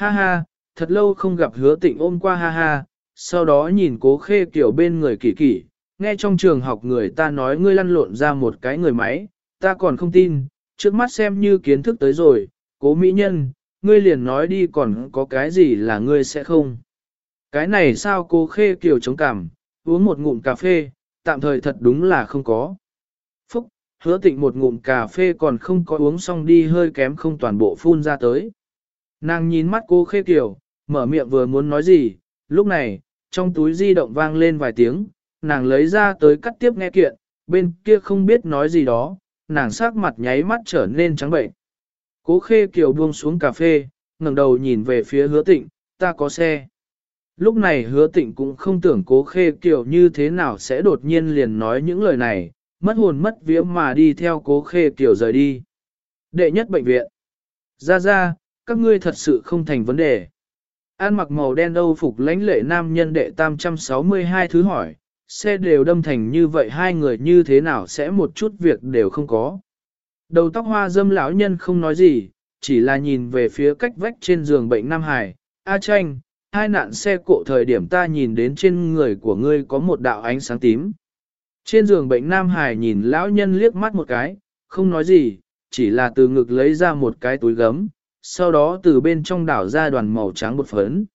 Ha ha, thật lâu không gặp hứa tịnh ôm qua ha ha, sau đó nhìn cố khê kiểu bên người kỳ kỳ, nghe trong trường học người ta nói ngươi lăn lộn ra một cái người máy, ta còn không tin, trước mắt xem như kiến thức tới rồi, cố mỹ nhân, ngươi liền nói đi còn có cái gì là ngươi sẽ không. Cái này sao cô khê kiểu chống cảm, uống một ngụm cà phê, tạm thời thật đúng là không có. Phúc, hứa tịnh một ngụm cà phê còn không có uống xong đi hơi kém không toàn bộ phun ra tới. Nàng nhìn mắt cô khê kiểu, mở miệng vừa muốn nói gì, lúc này, trong túi di động vang lên vài tiếng, nàng lấy ra tới cắt tiếp nghe kiện, bên kia không biết nói gì đó, nàng sắc mặt nháy mắt trở nên trắng bệnh. Cố khê kiều buông xuống cà phê, ngẩng đầu nhìn về phía hứa tịnh, ta có xe. Lúc này hứa tịnh cũng không tưởng cố khê kiều như thế nào sẽ đột nhiên liền nói những lời này, mất hồn mất vía mà đi theo cố khê kiều rời đi. Đệ nhất bệnh viện. Ra ra, các ngươi thật sự không thành vấn đề. An mặc màu đen âu phục lãnh lệ nam nhân đệ 362 thứ hỏi, xe đều đâm thành như vậy hai người như thế nào sẽ một chút việc đều không có. Đầu tóc hoa dâm lão nhân không nói gì, chỉ là nhìn về phía cách vách trên giường bệnh Nam Hải, A tranh, hai nạn xe cộ thời điểm ta nhìn đến trên người của ngươi có một đạo ánh sáng tím. Trên giường bệnh Nam Hải nhìn lão nhân liếc mắt một cái, không nói gì, chỉ là từ ngực lấy ra một cái túi gấm, sau đó từ bên trong đảo ra đoàn màu trắng bột phấn.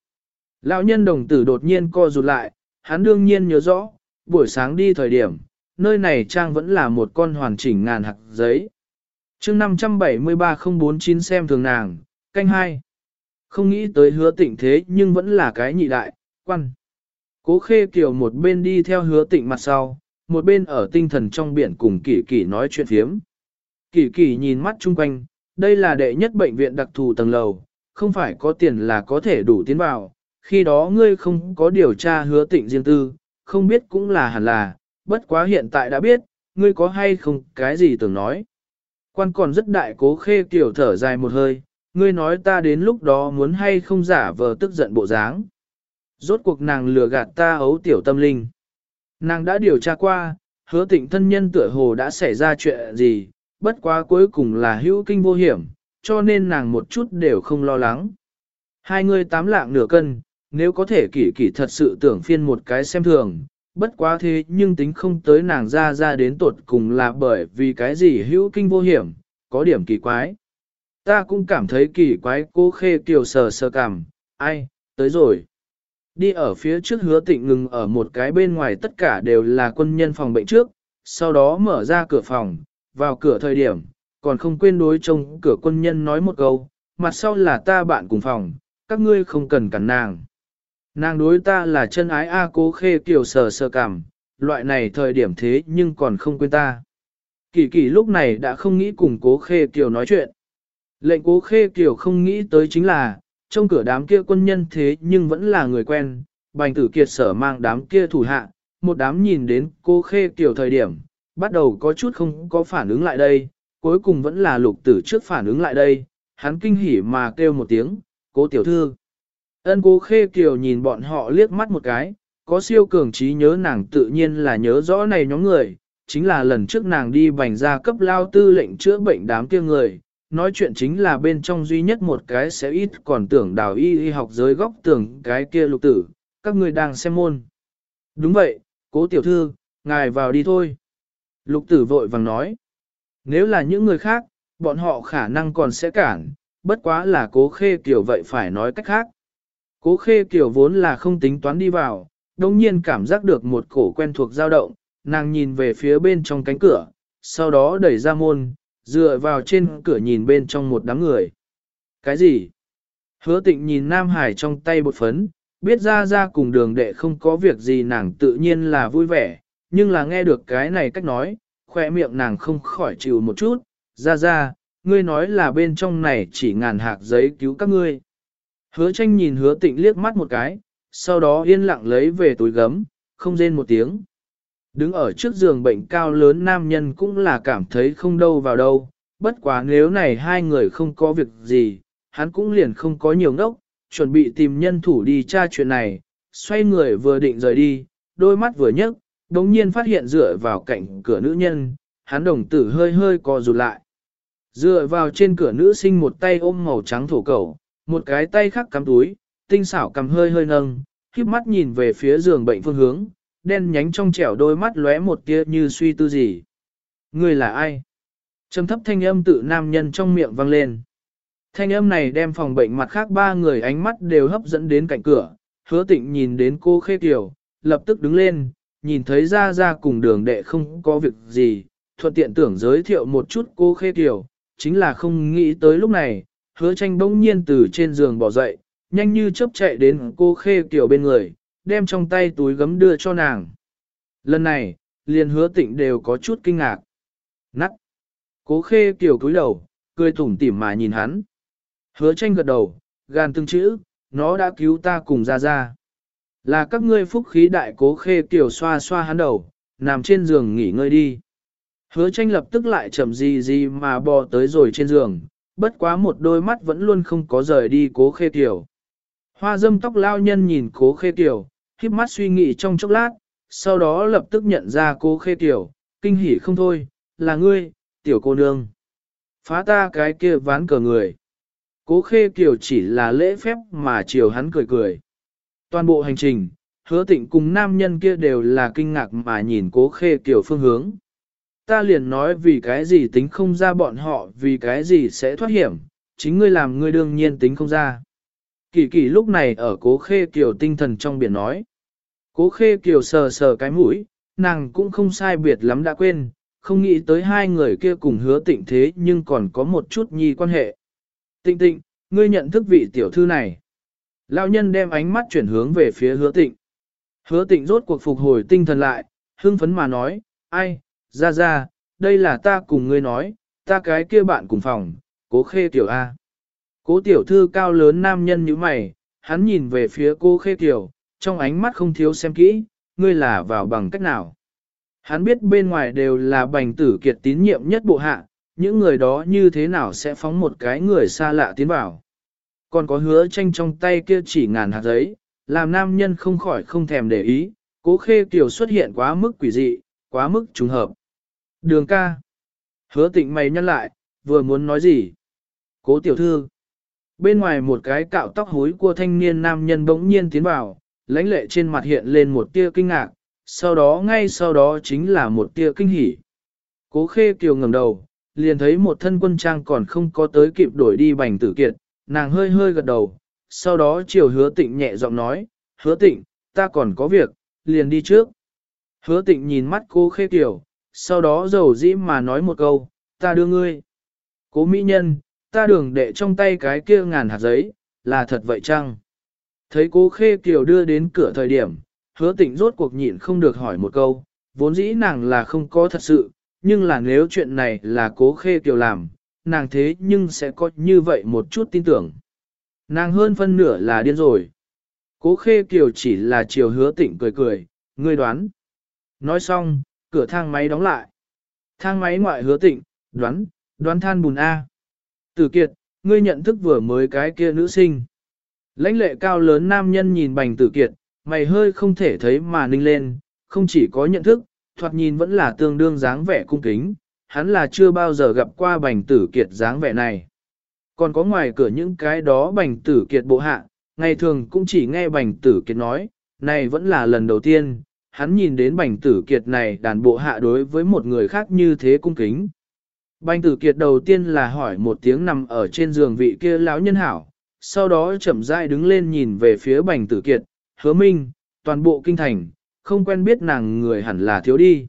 Lão nhân đồng tử đột nhiên co rụt lại, hắn đương nhiên nhớ rõ, buổi sáng đi thời điểm, nơi này trang vẫn là một con hoàn chỉnh ngàn hạt giấy. chương 573049 xem thường nàng, canh hai Không nghĩ tới hứa tịnh thế nhưng vẫn là cái nhị đại, quan. Cố khê kiều một bên đi theo hứa tịnh mặt sau, một bên ở tinh thần trong biển cùng kỷ kỷ nói chuyện phiếm. Kỷ kỷ nhìn mắt chung quanh, đây là đệ nhất bệnh viện đặc thù tầng lầu, không phải có tiền là có thể đủ tiến vào, khi đó ngươi không có điều tra hứa tịnh riêng tư, không biết cũng là hẳn là, bất quá hiện tại đã biết, ngươi có hay không cái gì tưởng nói. Quan còn rất đại cố khê kiểu thở dài một hơi, ngươi nói ta đến lúc đó muốn hay không giả vờ tức giận bộ dáng. Rốt cuộc nàng lừa gạt ta ấu tiểu tâm linh. Nàng đã điều tra qua, hứa tịnh thân nhân tựa hồ đã xảy ra chuyện gì, bất quá cuối cùng là hữu kinh vô hiểm, cho nên nàng một chút đều không lo lắng. Hai người tám lạng nửa cân, nếu có thể kỷ kỷ thật sự tưởng phiên một cái xem thường, bất quá thế nhưng tính không tới nàng ra ra đến tột cùng là bởi vì cái gì hữu kinh vô hiểm, có điểm kỳ quái. Ta cũng cảm thấy kỳ quái cô khê kiều sờ sờ cảm, ai, tới rồi. Đi ở phía trước hứa tịnh ngừng ở một cái bên ngoài tất cả đều là quân nhân phòng bệnh trước, sau đó mở ra cửa phòng, vào cửa thời điểm, còn không quên đối trông cửa quân nhân nói một câu, mặt sau là ta bạn cùng phòng, các ngươi không cần cản nàng. Nàng đối ta là chân ái A cố khê kiểu sờ sờ cảm, loại này thời điểm thế nhưng còn không quên ta. Kỳ kỳ lúc này đã không nghĩ cùng cố khê kiều nói chuyện. Lệnh cố khê kiều không nghĩ tới chính là, trong cửa đám kia quân nhân thế nhưng vẫn là người quen, bành tử kiệt sở mang đám kia thủ hạ, một đám nhìn đến cố khê kiều thời điểm, bắt đầu có chút không có phản ứng lại đây, cuối cùng vẫn là lục tử trước phản ứng lại đây, hắn kinh hỉ mà kêu một tiếng, cố tiểu thư. Ân cố khê kiều nhìn bọn họ liếc mắt một cái, có siêu cường trí nhớ nàng tự nhiên là nhớ rõ này nhóm người, chính là lần trước nàng đi bành ra cấp lao tư lệnh chữa bệnh đám kia người, nói chuyện chính là bên trong duy nhất một cái sẽ ít còn tưởng đào y y học giới góc tưởng cái kia lục tử, các người đang xem môn. Đúng vậy, cố tiểu thư, ngài vào đi thôi. Lục tử vội vàng nói, nếu là những người khác, bọn họ khả năng còn sẽ cản, bất quá là cố khê kiểu vậy phải nói cách khác. Cố khê kiểu vốn là không tính toán đi vào, đồng nhiên cảm giác được một cổ quen thuộc dao động, nàng nhìn về phía bên trong cánh cửa, sau đó đẩy ra môn, dựa vào trên cửa nhìn bên trong một đám người. Cái gì? Hứa tịnh nhìn Nam Hải trong tay bột phấn, biết ra ra cùng đường đệ không có việc gì nàng tự nhiên là vui vẻ, nhưng là nghe được cái này cách nói, khoe miệng nàng không khỏi chịu một chút, ra ra, ngươi nói là bên trong này chỉ ngàn hạt giấy cứu các ngươi. Hứa tranh nhìn hứa tịnh liếc mắt một cái, sau đó yên lặng lấy về túi gấm, không rên một tiếng. Đứng ở trước giường bệnh cao lớn nam nhân cũng là cảm thấy không đâu vào đâu, bất quá nếu này hai người không có việc gì, hắn cũng liền không có nhiều ngốc, chuẩn bị tìm nhân thủ đi tra chuyện này, xoay người vừa định rời đi, đôi mắt vừa nhấc, đồng nhiên phát hiện dựa vào cạnh cửa nữ nhân, hắn đồng tử hơi hơi co rụt lại. Dựa vào trên cửa nữ sinh một tay ôm màu trắng thổ cầu, một cái tay khác cắm túi, tinh xảo cầm hơi hơi nâng, khiếp mắt nhìn về phía giường bệnh phương hướng, đen nhánh trong trẻo đôi mắt lóe một tia như suy tư gì. Người là ai? Trầm thấp thanh âm tự nam nhân trong miệng vang lên. Thanh âm này đem phòng bệnh mặt khác ba người ánh mắt đều hấp dẫn đến cạnh cửa, hứa tịnh nhìn đến cô khê tiểu, lập tức đứng lên, nhìn thấy ra ra cùng đường đệ không có việc gì, thuận tiện tưởng giới thiệu một chút cô khê tiểu, chính là không nghĩ tới lúc này, hứa tranh bỗng nhiên từ trên giường bỏ dậy, nhanh như chớp chạy đến cô khê tiểu bên người, đem trong tay túi gấm đưa cho nàng. Lần này, liền hứa tịnh đều có chút kinh ngạc. Nắc! Cố khê tiểu cúi đầu, cười tủm tỉm mà nhìn hắn. Hứa tranh gật đầu, gan từng chữ, nó đã cứu ta cùng ra ra. Là các ngươi phúc khí đại cố khê tiểu xoa xoa hắn đầu, nằm trên giường nghỉ ngơi đi. Hứa tranh lập tức lại chậm gì gì mà bò tới rồi trên giường, bất quá một đôi mắt vẫn luôn không có rời đi cố khê tiểu. Hoa dâm tóc lao nhân nhìn cố khê tiểu, khiếp mắt suy nghĩ trong chốc lát, sau đó lập tức nhận ra cố khê tiểu, kinh hỉ không thôi, là ngươi, tiểu cô nương. Phá ta cái kia ván cờ người. Cố khê tiểu chỉ là lễ phép mà chiều hắn cười cười. Toàn bộ hành trình, hứa tịnh cùng nam nhân kia đều là kinh ngạc mà nhìn cố khê kiểu phương hướng. Ta liền nói vì cái gì tính không ra bọn họ vì cái gì sẽ thoát hiểm, chính ngươi làm ngươi đương nhiên tính không ra. Kỳ kỳ lúc này ở cố khê kiều tinh thần trong biển nói. Cố khê kiều sờ sờ cái mũi, nàng cũng không sai biệt lắm đã quên, không nghĩ tới hai người kia cùng hứa tịnh thế nhưng còn có một chút nhi quan hệ. Tịnh tịnh, ngươi nhận thức vị tiểu thư này. Lão nhân đem ánh mắt chuyển hướng về phía hứa tịnh. Hứa tịnh rốt cuộc phục hồi tinh thần lại, hưng phấn mà nói, ai, ra ra, đây là ta cùng ngươi nói, ta cái kia bạn cùng phòng, cố khê tiểu A. Cố tiểu thư cao lớn nam nhân như mày, hắn nhìn về phía cô khê tiểu, trong ánh mắt không thiếu xem kỹ, ngươi là vào bằng cách nào. Hắn biết bên ngoài đều là bành tử kiệt tín nhiệm nhất bộ hạ, những người đó như thế nào sẽ phóng một cái người xa lạ tiến vào. Còn có hứa tranh trong tay kia chỉ ngàn hạt giấy, làm nam nhân không khỏi không thèm để ý, cố khê tiểu xuất hiện quá mức quỷ dị, quá mức trùng hợp. Đường ca. Hứa tịnh mày nhăn lại, vừa muốn nói gì? Cố tiểu thư. Bên ngoài một cái cạo tóc hối của thanh niên nam nhân bỗng nhiên tiến vào, lãnh lệ trên mặt hiện lên một tia kinh ngạc, sau đó ngay sau đó chính là một tia kinh hỉ. Cố khê kiều ngẩng đầu, liền thấy một thân quân trang còn không có tới kịp đổi đi bành tử kiệt, nàng hơi hơi gật đầu, sau đó chiều hứa tịnh nhẹ giọng nói, hứa tịnh, ta còn có việc, liền đi trước. Hứa tịnh nhìn mắt cô khê tiểu, sau đó dầu dĩ mà nói một câu, ta đưa ngươi. Cố mỹ nhân, ta đường đệ trong tay cái kia ngàn hạt giấy, là thật vậy chăng? Thấy cố khê kiều đưa đến cửa thời điểm, hứa tịnh rốt cuộc nhịn không được hỏi một câu, vốn dĩ nàng là không có thật sự, nhưng là nếu chuyện này là cố khê kiều làm, nàng thế nhưng sẽ có như vậy một chút tin tưởng. Nàng hơn phân nửa là điên rồi. Cố khê kiều chỉ là chiều hứa tịnh cười cười, ngươi đoán. Nói xong, cửa thang máy đóng lại. Thang máy ngoại hứa tịnh, đoán, đoán than bùn A. Tử kiệt, ngươi nhận thức vừa mới cái kia nữ sinh. Lãnh lệ cao lớn nam nhân nhìn bành tử kiệt, mày hơi không thể thấy mà ninh lên, không chỉ có nhận thức, thoạt nhìn vẫn là tương đương dáng vẻ cung kính, hắn là chưa bao giờ gặp qua bành tử kiệt dáng vẻ này. Còn có ngoài cửa những cái đó bành tử kiệt bộ hạ, ngày thường cũng chỉ nghe bành tử kiệt nói, này vẫn là lần đầu tiên, hắn nhìn đến bành tử kiệt này đàn bộ hạ đối với một người khác như thế cung kính. Bành tử kiệt đầu tiên là hỏi một tiếng nằm ở trên giường vị kia lão nhân hảo, sau đó chậm rãi đứng lên nhìn về phía bành tử kiệt, hứa minh, toàn bộ kinh thành, không quen biết nàng người hẳn là thiếu đi.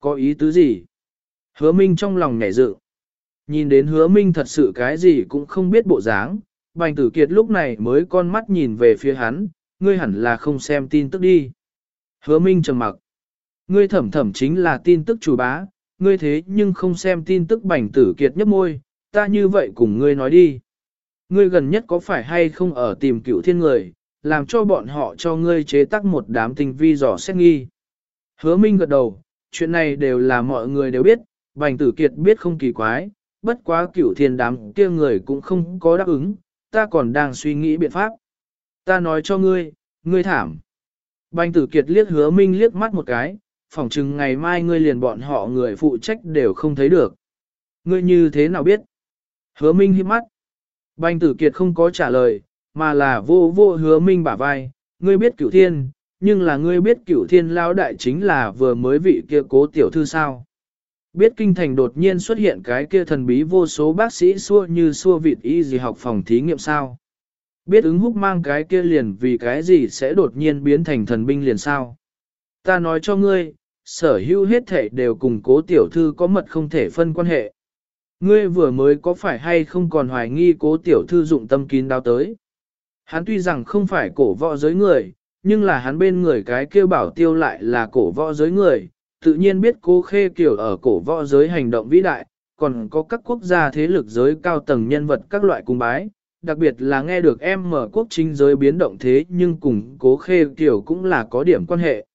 Có ý tứ gì? Hứa minh trong lòng nhảy dự. Nhìn đến hứa minh thật sự cái gì cũng không biết bộ dáng, bành tử kiệt lúc này mới con mắt nhìn về phía hắn, ngươi hẳn là không xem tin tức đi. Hứa minh trầm mặc. Ngươi thẩm thẩm chính là tin tức chủ bá, ngươi thế nhưng không xem tin tức bành tử kiệt nhấp môi, ta như vậy cùng ngươi nói đi. Ngươi gần nhất có phải hay không ở tìm cựu thiên người, làm cho bọn họ cho ngươi chế tác một đám tình vi dò xét nghi. Hứa Minh gật đầu, chuyện này đều là mọi người đều biết, Bành Tử Kiệt biết không kỳ quái, bất quá cửu thiên đám kia người cũng không có đáp ứng, ta còn đang suy nghĩ biện pháp. Ta nói cho ngươi, ngươi thảm. Bành Tử Kiệt liếc Hứa Minh liếc mắt một cái, phỏng chừng ngày mai ngươi liền bọn họ người phụ trách đều không thấy được. Ngươi như thế nào biết? Hứa Minh hiếp mắt. Bành tử kiệt không có trả lời, mà là vô vô hứa minh bả vai, ngươi biết cửu thiên, nhưng là ngươi biết cửu thiên lao đại chính là vừa mới vị kia cố tiểu thư sao. Biết kinh thành đột nhiên xuất hiện cái kia thần bí vô số bác sĩ xua như xua vịt y gì học phòng thí nghiệm sao. Biết ứng húc mang cái kia liền vì cái gì sẽ đột nhiên biến thành thần binh liền sao. Ta nói cho ngươi, sở hữu hết thể đều cùng cố tiểu thư có mật không thể phân quan hệ. Ngươi vừa mới có phải hay không còn hoài nghi cố tiểu thư dụng tâm kín đáo tới. Hắn tuy rằng không phải cổ võ giới người, nhưng là hắn bên người cái kêu bảo tiêu lại là cổ võ giới người, tự nhiên biết cố khê kiểu ở cổ võ giới hành động vĩ đại, còn có các quốc gia thế lực giới cao tầng nhân vật các loại cung bái, đặc biệt là nghe được em mở quốc chính giới biến động thế nhưng cùng cố khê kiểu cũng là có điểm quan hệ.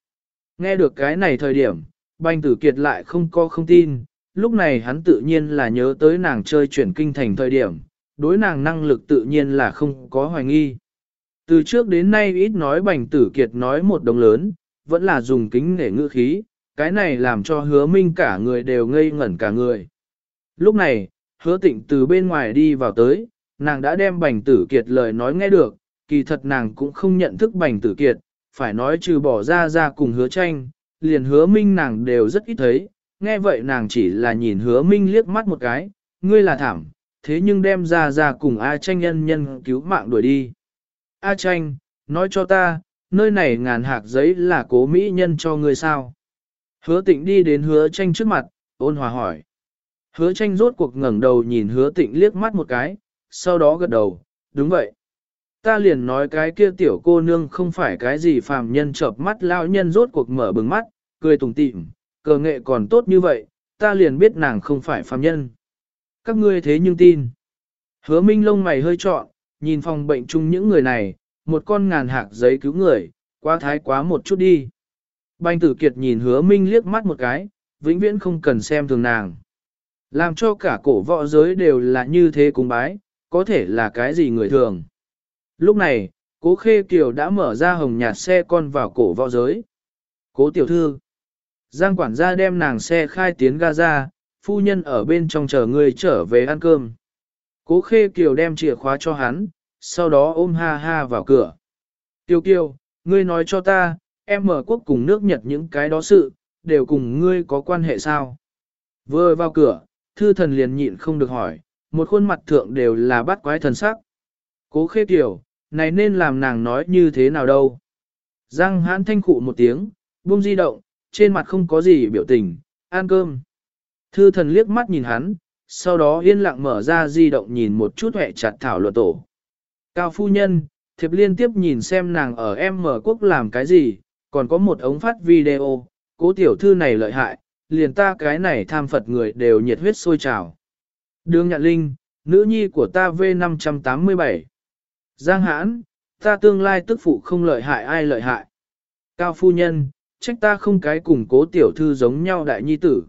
Nghe được cái này thời điểm, banh tử kiệt lại không có không tin, lúc này hắn tự nhiên là nhớ tới nàng chơi chuyển kinh thành thời điểm, đối nàng năng lực tự nhiên là không có hoài nghi. Từ trước đến nay ít nói bành tử kiệt nói một đồng lớn, vẫn là dùng kính để ngữ khí, cái này làm cho hứa minh cả người đều ngây ngẩn cả người. Lúc này, hứa tịnh từ bên ngoài đi vào tới, nàng đã đem bành tử kiệt lời nói nghe được, kỳ thật nàng cũng không nhận thức bành tử kiệt, phải nói trừ bỏ ra ra cùng hứa tranh, liền hứa minh nàng đều rất ít thấy, nghe vậy nàng chỉ là nhìn hứa minh liếc mắt một cái, ngươi là thảm, thế nhưng đem ra ra cùng A tranh nhân nhân cứu mạng đuổi đi. A tranh, nói cho ta, nơi này ngàn hạt giấy là cố mỹ nhân cho ngươi sao? Hứa tịnh đi đến hứa tranh trước mặt, ôn hòa hỏi. Hứa tranh rốt cuộc ngẩng đầu nhìn hứa tịnh liếc mắt một cái, sau đó gật đầu, đúng vậy. Ta liền nói cái kia tiểu cô nương không phải cái gì phàm nhân chợp mắt lao nhân rốt cuộc mở bừng mắt, cười tùng tịm, cờ nghệ còn tốt như vậy, ta liền biết nàng không phải phàm nhân. Các ngươi thế nhưng tin. Hứa minh lông mày hơi trọn, nhìn phòng bệnh chung những người này, một con ngàn hạc giấy cứu người, quá thái quá một chút đi. Bành tử kiệt nhìn hứa minh liếc mắt một cái, vĩnh viễn không cần xem thường nàng. Làm cho cả cổ võ giới đều là như thế cung bái, có thể là cái gì người thường. Lúc này, cố khê kiều đã mở ra hồng nhạt xe con vào cổ võ giới. Cố tiểu thư. Giang quản gia đem nàng xe khai tiến ga ra, phu nhân ở bên trong chờ người trở về ăn cơm. Cố khê kiều đem chìa khóa cho hắn, sau đó ôm ha ha vào cửa. Kiều kiều, ngươi nói cho ta, em mở quốc cùng nước Nhật những cái đó sự, đều cùng ngươi có quan hệ sao? Vừa vào cửa, thư thần liền nhịn không được hỏi, một khuôn mặt thượng đều là bắt quái thần sắc. Cố khê tiểu này nên làm nàng nói như thế nào đâu? Giang hãn thanh khụ một tiếng, buông di động, trên mặt không có gì biểu tình, ăn cơm. Thư thần liếc mắt nhìn hắn, sau đó yên lặng mở ra di động nhìn một chút hẹ chặt thảo luận tổ. Cao phu nhân, thiệp liên tiếp nhìn xem nàng ở em mở quốc làm cái gì, còn có một ống phát video, cố tiểu thư này lợi hại, liền ta cái này tham Phật người đều nhiệt huyết sôi trào. Đường Nhạn Linh, nữ nhi của ta V587. Giang Hãn, ta tương lai tức phụ không lợi hại ai lợi hại. Cao phu nhân, trách ta không cái cùng cố tiểu thư giống nhau đại nhi tử.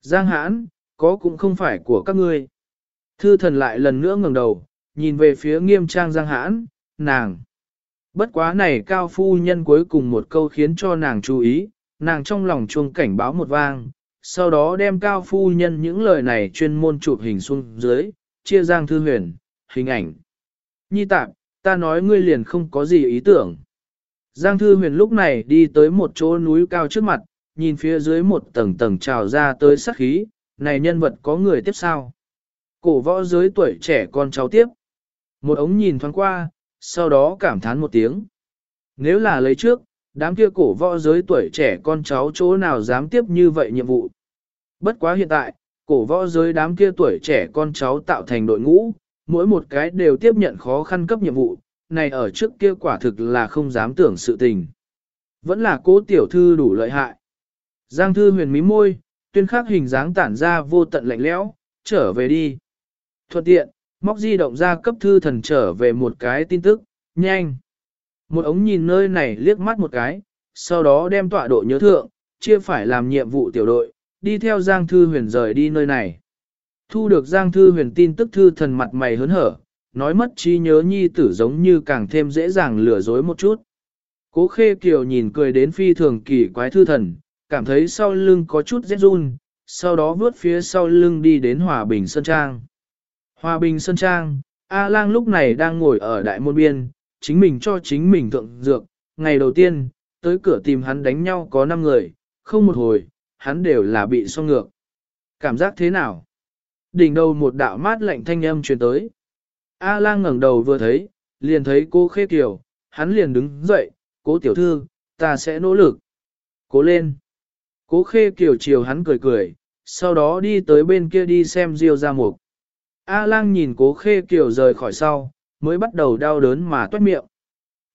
Giang Hãn, có cũng không phải của các ngươi. Thư thần lại lần nữa ngẩng đầu, nhìn về phía nghiêm trang Giang Hãn, nàng. Bất quá này cao phu nhân cuối cùng một câu khiến cho nàng chú ý, nàng trong lòng chuông cảnh báo một vang, sau đó đem cao phu nhân những lời này chuyên môn chụp hình xuống dưới, chia Giang Thư Huyền, hình ảnh. Nhi tạm, ta nói ngươi liền không có gì ý tưởng. Giang Thư Huyền lúc này đi tới một chỗ núi cao trước mặt, nhìn phía dưới một tầng tầng trào ra tới sắc khí, này nhân vật có người tiếp sao? Cổ võ giới tuổi trẻ con cháu tiếp. Một ống nhìn thoáng qua, sau đó cảm thán một tiếng. Nếu là lấy trước, đám kia cổ võ giới tuổi trẻ con cháu chỗ nào dám tiếp như vậy nhiệm vụ. Bất quá hiện tại, cổ võ giới đám kia tuổi trẻ con cháu tạo thành đội ngũ, mỗi một cái đều tiếp nhận khó khăn cấp nhiệm vụ, này ở trước kia quả thực là không dám tưởng sự tình. Vẫn là cố tiểu thư đủ lợi hại. Giang thư huyền mí môi, tuyên khắc hình dáng tản ra vô tận lạnh lẽo, trở về đi. Thuận tiện, móc di động ra cấp thư thần trở về một cái tin tức, nhanh. Một ống nhìn nơi này liếc mắt một cái, sau đó đem tọa độ nhớ thượng, chia phải làm nhiệm vụ tiểu đội, đi theo Giang Thư Huyền rời đi nơi này. Thu được Giang Thư Huyền tin tức thư thần mặt mày hớn hở, nói mất trí nhớ nhi tử giống như càng thêm dễ dàng lừa dối một chút. Cố khê kiều nhìn cười đến phi thường kỳ quái thư thần, cảm thấy sau lưng có chút rét run, sau đó vướt phía sau lưng đi đến Hòa Bình Sơn Trang. Hòa Bình Sơn Trang, A lang lúc này đang ngồi ở đại môn biên, chính mình cho chính mình thượng dược, ngày đầu tiên, tới cửa tìm hắn đánh nhau có 5 người, không một hồi, hắn đều là bị song ngược. Cảm giác thế nào? Đỉnh đầu một đạo mát lạnh thanh âm truyền tới. A lang ngẩng đầu vừa thấy, liền thấy cô khê kiều, hắn liền đứng dậy, cố tiểu thư, ta sẽ nỗ lực. Cố lên. Cố khê kiều chiều hắn cười cười, sau đó đi tới bên kia đi xem Diêu ra mục. A lang nhìn cố khê kiều rời khỏi sau, mới bắt đầu đau đớn mà toát miệng.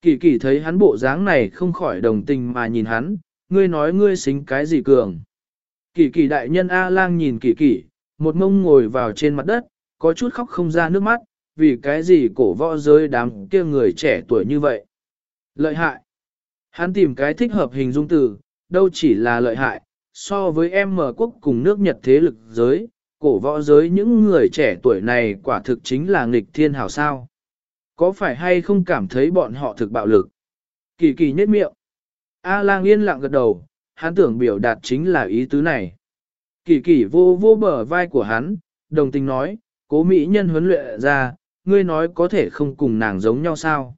Kỳ kỳ thấy hắn bộ dáng này không khỏi đồng tình mà nhìn hắn, ngươi nói ngươi xính cái gì cường. Kỳ kỳ đại nhân A lang nhìn kỳ kỳ, một mông ngồi vào trên mặt đất, có chút khóc không ra nước mắt, vì cái gì cổ võ giới đám kia người trẻ tuổi như vậy. Lợi hại. Hắn tìm cái thích hợp hình dung từ, đâu chỉ là lợi hại, so với em mở quốc cùng nước Nhật thế lực giới, cổ võ giới những người trẻ tuổi này quả thực chính là nghịch thiên hảo sao. Có phải hay không cảm thấy bọn họ thực bạo lực? Kỳ kỳ nhếch miệng. A lang yên lặng gật đầu, hắn tưởng biểu đạt chính là ý tứ này. Kỳ kỳ vô vô bờ vai của hắn, đồng tình nói, cố mỹ nhân huấn luyện ra, ngươi nói có thể không cùng nàng giống nhau sao?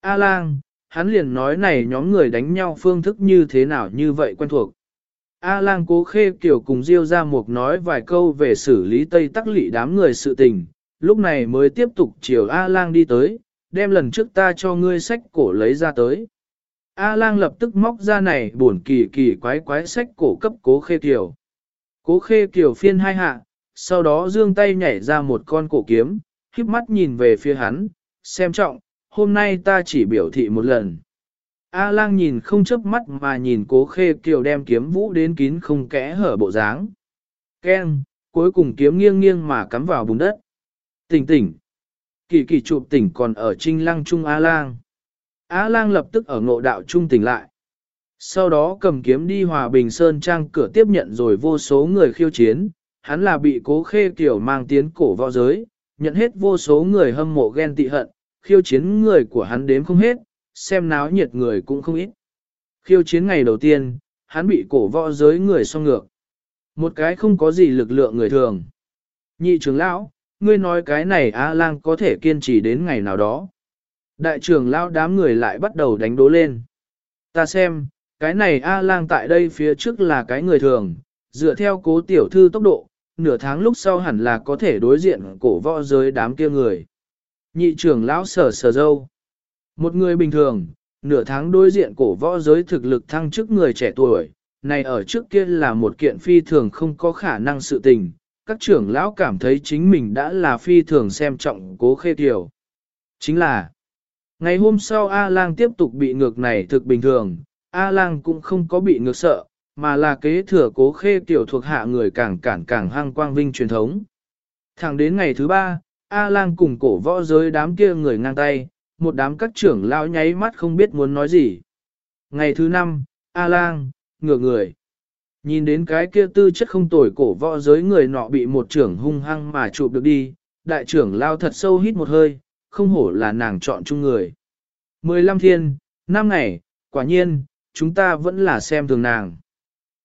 A lang, hắn liền nói này nhóm người đánh nhau phương thức như thế nào như vậy quen thuộc. A lang cố khê kiểu cùng Diêu ra một nói vài câu về xử lý Tây Tắc Lị đám người sự tình, lúc này mới tiếp tục chiều A lang đi tới, đem lần trước ta cho ngươi sách cổ lấy ra tới. A lang lập tức móc ra này buồn kỳ kỳ quái quái sách cổ cấp cố khê kiểu. Cố khê kiểu phiên hai hạ, sau đó dương tay nhảy ra một con cổ kiếm, khiếp mắt nhìn về phía hắn, xem trọng, hôm nay ta chỉ biểu thị một lần. A lang nhìn không chớp mắt mà nhìn cố khê kiều đem kiếm vũ đến kín không kẽ hở bộ dáng. Ken, cuối cùng kiếm nghiêng nghiêng mà cắm vào bùn đất. Tỉnh tỉnh. Kỳ kỳ chụp tỉnh còn ở trinh lăng trung A lang. A lang lập tức ở ngộ đạo trung tỉnh lại. Sau đó cầm kiếm đi hòa bình sơn trang cửa tiếp nhận rồi vô số người khiêu chiến, hắn là bị cố khê kiều mang tiến cổ võ giới, nhận hết vô số người hâm mộ ghen tị hận, khiêu chiến người của hắn đếm không hết, xem náo nhiệt người cũng không ít. Khiêu chiến ngày đầu tiên, hắn bị cổ võ giới người song ngược. Một cái không có gì lực lượng người thường. Nhị trưởng lão, ngươi nói cái này A-lang có thể kiên trì đến ngày nào đó. Đại trưởng lão đám người lại bắt đầu đánh đố lên. Ta xem, cái này A-lang tại đây phía trước là cái người thường, dựa theo cố tiểu thư tốc độ, nửa tháng lúc sau hẳn là có thể đối diện cổ võ giới đám kia người. Nhị trưởng lão sở sở dâu. Một người bình thường, nửa tháng đối diện cổ võ giới thực lực thăng chức người trẻ tuổi, này ở trước kia là một kiện phi thường không có khả năng sự tình, các trưởng lão cảm thấy chính mình đã là phi thường xem trọng cố khê tiểu. Chính là, ngày hôm sau A-lang tiếp tục bị ngược này thực bình thường, A-lang cũng không có bị ngược sợ, mà là kế thừa cố khê tiểu thuộc hạ người càng cản càng hăng quang vinh truyền thống. Thẳng đến ngày thứ ba, A-lang cùng cổ võ giới đám kia người ngang tay, một đám các trưởng lão nháy mắt không biết muốn nói gì. Ngày thứ năm, A-lang, ngược người. Nhìn đến cái kia tư chất không tồi cổ võ giới người nọ bị một trưởng hung hăng mà chụp được đi, đại trưởng lao thật sâu hít một hơi, không hổ là nàng chọn chung người. Mười lăm thiên, năm ngày, quả nhiên, chúng ta vẫn là xem thường nàng.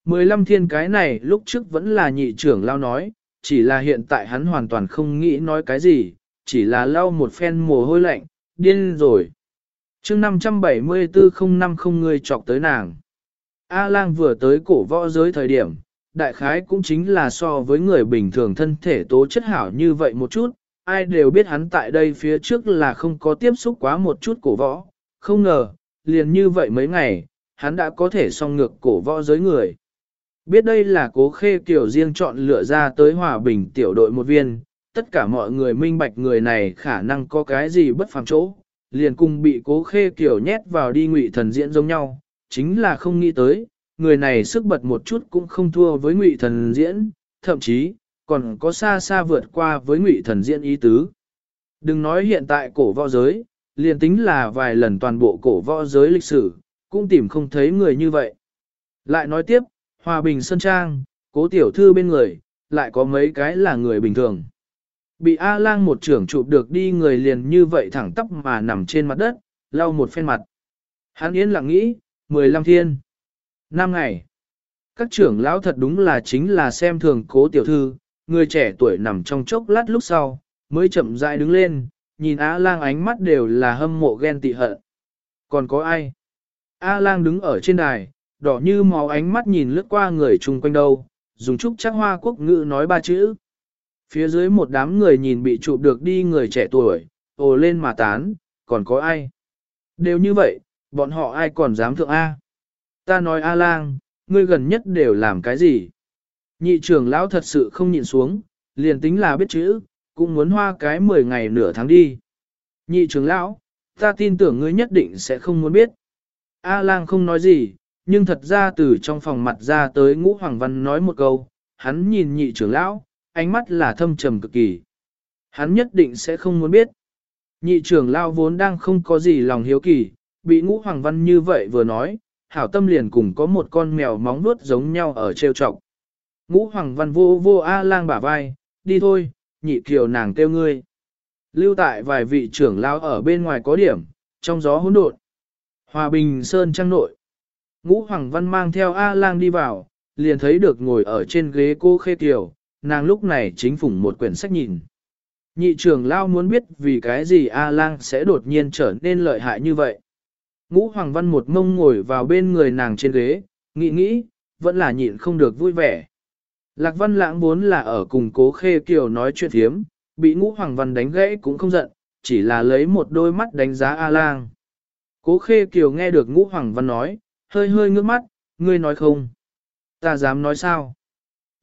Mười lăm thiên cái này lúc trước vẫn là nhị trưởng lao nói, chỉ là hiện tại hắn hoàn toàn không nghĩ nói cái gì, chỉ là lau một phen mồ hôi lạnh, điên rồi. chương 574 không năm không người chọc tới nàng. A lang vừa tới cổ võ giới thời điểm, đại khái cũng chính là so với người bình thường thân thể tố chất hảo như vậy một chút, ai đều biết hắn tại đây phía trước là không có tiếp xúc quá một chút cổ võ, không ngờ, liền như vậy mấy ngày, hắn đã có thể song ngược cổ võ giới người. Biết đây là cố khê kiểu riêng chọn lựa ra tới hòa bình tiểu đội một viên, tất cả mọi người minh bạch người này khả năng có cái gì bất phàm chỗ, liền cùng bị cố khê kiểu nhét vào đi ngụy thần diễn giống nhau, chính là không nghĩ tới, người này sức bật một chút cũng không thua với ngụy thần diễn, thậm chí, còn có xa xa vượt qua với ngụy thần diễn ý tứ. Đừng nói hiện tại cổ võ giới, liền tính là vài lần toàn bộ cổ võ giới lịch sử, cũng tìm không thấy người như vậy. Lại nói tiếp, Hòa Bình Sơn Trang, cố tiểu thư bên người, lại có mấy cái là người bình thường. Bị A-lang một trưởng chụp được đi người liền như vậy thẳng tóc mà nằm trên mặt đất, lau một phen mặt. Hắn yên lặng nghĩ, 15 thiên, 5 ngày. Các trưởng lão thật đúng là chính là xem thường cố tiểu thư, người trẻ tuổi nằm trong chốc lát lúc sau, mới chậm rãi đứng lên, nhìn A-lang ánh mắt đều là hâm mộ ghen tị hận. Còn có ai? A-lang đứng ở trên đài, đỏ như máu ánh mắt nhìn lướt qua người chung quanh đâu, dùng chúc chắc hoa quốc ngữ nói ba chữ. Phía dưới một đám người nhìn bị chụp được đi người trẻ tuổi, ồ lên mà tán, còn có ai? Đều như vậy, bọn họ ai còn dám thượng A? Ta nói A-lang, ngươi gần nhất đều làm cái gì? Nhị trưởng lão thật sự không nhịn xuống, liền tính là biết chữ, cũng muốn hoa cái 10 ngày nửa tháng đi. Nhị trưởng lão, ta tin tưởng ngươi nhất định sẽ không muốn biết. A-lang không nói gì, nhưng thật ra từ trong phòng mặt ra tới ngũ hoàng văn nói một câu, hắn nhìn nhị trưởng lão, ánh mắt là thâm trầm cực kỳ. Hắn nhất định sẽ không muốn biết. Nhị trưởng lao vốn đang không có gì lòng hiếu kỳ, bị ngũ hoàng văn như vậy vừa nói, hảo tâm liền cùng có một con mèo móng nuốt giống nhau ở treo trọc. Ngũ hoàng văn vô vô A lang bả vai, đi thôi, nhị kiều nàng kêu ngươi. Lưu tại vài vị trưởng lao ở bên ngoài có điểm, trong gió hỗn độn. Hòa bình sơn trăng nội. Ngũ hoàng văn mang theo A lang đi vào, liền thấy được ngồi ở trên ghế cô khê kiều, nàng lúc này chính phủng một quyển sách nhìn. Nhị trưởng lao muốn biết vì cái gì A lang sẽ đột nhiên trở nên lợi hại như vậy. Ngũ Hoàng Văn một mông ngồi vào bên người nàng trên ghế, nghĩ nghĩ, vẫn là nhịn không được vui vẻ. Lạc Văn lãng vốn là ở cùng cố khê kiều nói chuyện thiếm, bị ngũ Hoàng Văn đánh gãy cũng không giận, chỉ là lấy một đôi mắt đánh giá A-lang. Cố khê kiều nghe được ngũ Hoàng Văn nói, hơi hơi ngước mắt, ngươi nói không? Ta dám nói sao?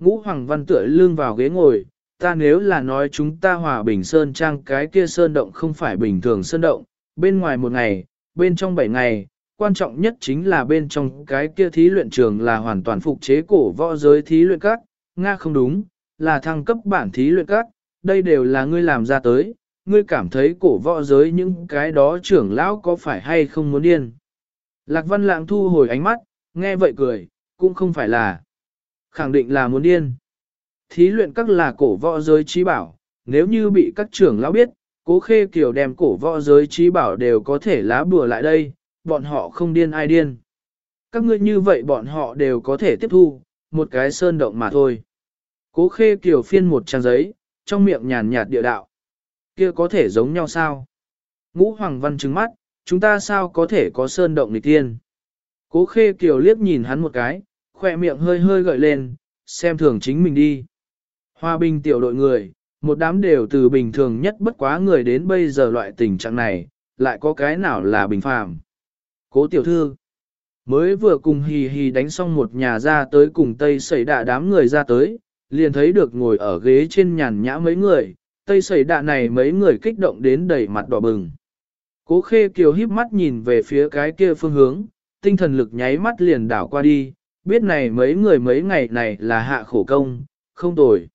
Ngũ Hoàng Văn tựa lưng vào ghế ngồi, ta nếu là nói chúng ta hòa bình sơn trang cái kia sơn động không phải bình thường sơn động, bên ngoài một ngày, bên trong bảy ngày, quan trọng nhất chính là bên trong cái kia thí luyện trường là hoàn toàn phục chế cổ võ giới thí luyện các, Nga không đúng, là thăng cấp bản thí luyện các, đây đều là ngươi làm ra tới, ngươi cảm thấy cổ võ giới những cái đó trưởng lão có phải hay không muốn điên. Lạc văn lạng thu hồi ánh mắt, nghe vậy cười, cũng không phải là, khẳng định là muốn điên. Thí luyện các là cổ võ giới trí bảo, nếu như bị các trưởng lão biết, cố khê kiểu đem cổ võ giới trí bảo đều có thể lá bùa lại đây, bọn họ không điên ai điên. Các ngươi như vậy bọn họ đều có thể tiếp thu, một cái sơn động mà thôi. Cố khê kiểu phiên một trang giấy, trong miệng nhàn nhạt địa đạo. Kia có thể giống nhau sao? Ngũ Hoàng Văn trừng mắt, chúng ta sao có thể có sơn động nghịch tiên? Cố khê kiểu liếc nhìn hắn một cái, khoe miệng hơi hơi gợi lên, xem thường chính mình đi. Hòa bình tiểu đội người, một đám đều từ bình thường nhất bất quá người đến bây giờ loại tình trạng này, lại có cái nào là bình phàm. Cố tiểu thư, mới vừa cùng hì hì đánh xong một nhà ra tới cùng Tây Sẩy Đạ đám người ra tới, liền thấy được ngồi ở ghế trên nhàn nhã mấy người, Tây Sẩy Đạ này mấy người kích động đến đầy mặt đỏ bừng. Cố khê kiều híp mắt nhìn về phía cái kia phương hướng, tinh thần lực nháy mắt liền đảo qua đi, biết này mấy người mấy ngày này là hạ khổ công, không tồi.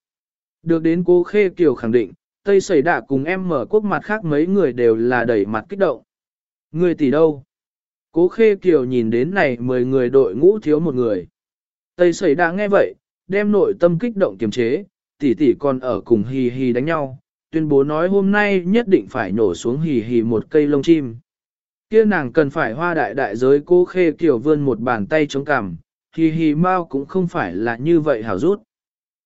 Được đến cố khê kiều khẳng định, Tây Sẩy Đạ cùng em mở quốc mặt khác mấy người đều là đẩy mặt kích động. Người tỷ đâu? Cố khê kiều nhìn đến này 10 người đội ngũ thiếu một người. Tây Sẩy Đạ nghe vậy, đem nội tâm kích động kiềm chế, tỷ tỷ còn ở cùng hì hì đánh nhau, tuyên bố nói hôm nay nhất định phải nổ xuống hì hì một cây lông chim. Kia nàng cần phải hoa đại đại giới cố khê kiều vươn một bàn tay chống cằm, hì hì mau cũng không phải là như vậy hảo rút.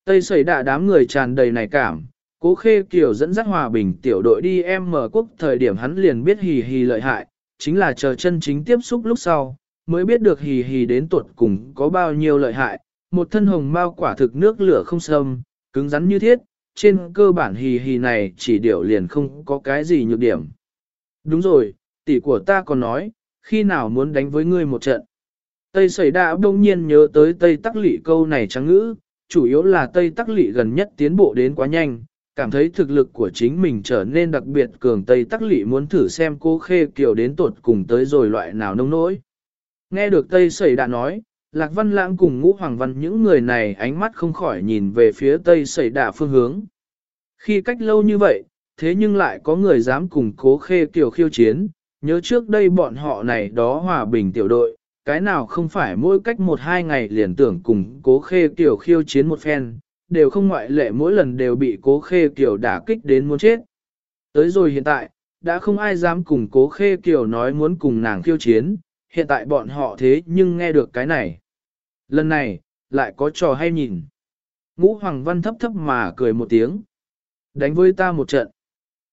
Tây sẩy đạ đám người tràn đầy này cảm, cố khê kiều dẫn dắt hòa bình tiểu đội đi em mở quốc thời điểm hắn liền biết hì hì lợi hại, chính là chờ chân chính tiếp xúc lúc sau, mới biết được hì hì đến tuột cùng có bao nhiêu lợi hại, một thân hồng mau quả thực nước lửa không sâm, cứng rắn như thiết, trên cơ bản hì hì này chỉ điều liền không có cái gì nhược điểm. Đúng rồi, tỷ của ta còn nói, khi nào muốn đánh với ngươi một trận. Tây sẩy đã đông nhiên nhớ tới Tây tắc lị câu này trắng ngữ, chủ yếu là Tây Tắc Lị gần nhất tiến bộ đến quá nhanh, cảm thấy thực lực của chính mình trở nên đặc biệt cường Tây Tắc Lị muốn thử xem cô Khê Kiều đến tột cùng tới rồi loại nào nông nỗi. Nghe được Tây Sẩy đã nói, Lạc Văn Lãng cùng Ngũ Hoàng Văn những người này ánh mắt không khỏi nhìn về phía Tây Sẩy đạ phương hướng. Khi cách lâu như vậy, thế nhưng lại có người dám cùng cố Khê Kiều khiêu chiến, nhớ trước đây bọn họ này đó hòa bình tiểu đội, cái nào không phải mỗi cách một hai ngày liền tưởng cùng cố khê kiểu khiêu chiến một phen, đều không ngoại lệ mỗi lần đều bị cố khê kiểu đả kích đến muốn chết. Tới rồi hiện tại, đã không ai dám cùng cố khê kiểu nói muốn cùng nàng khiêu chiến, hiện tại bọn họ thế nhưng nghe được cái này. Lần này, lại có trò hay nhìn. Ngũ Hoàng Văn thấp thấp mà cười một tiếng. Đánh với ta một trận.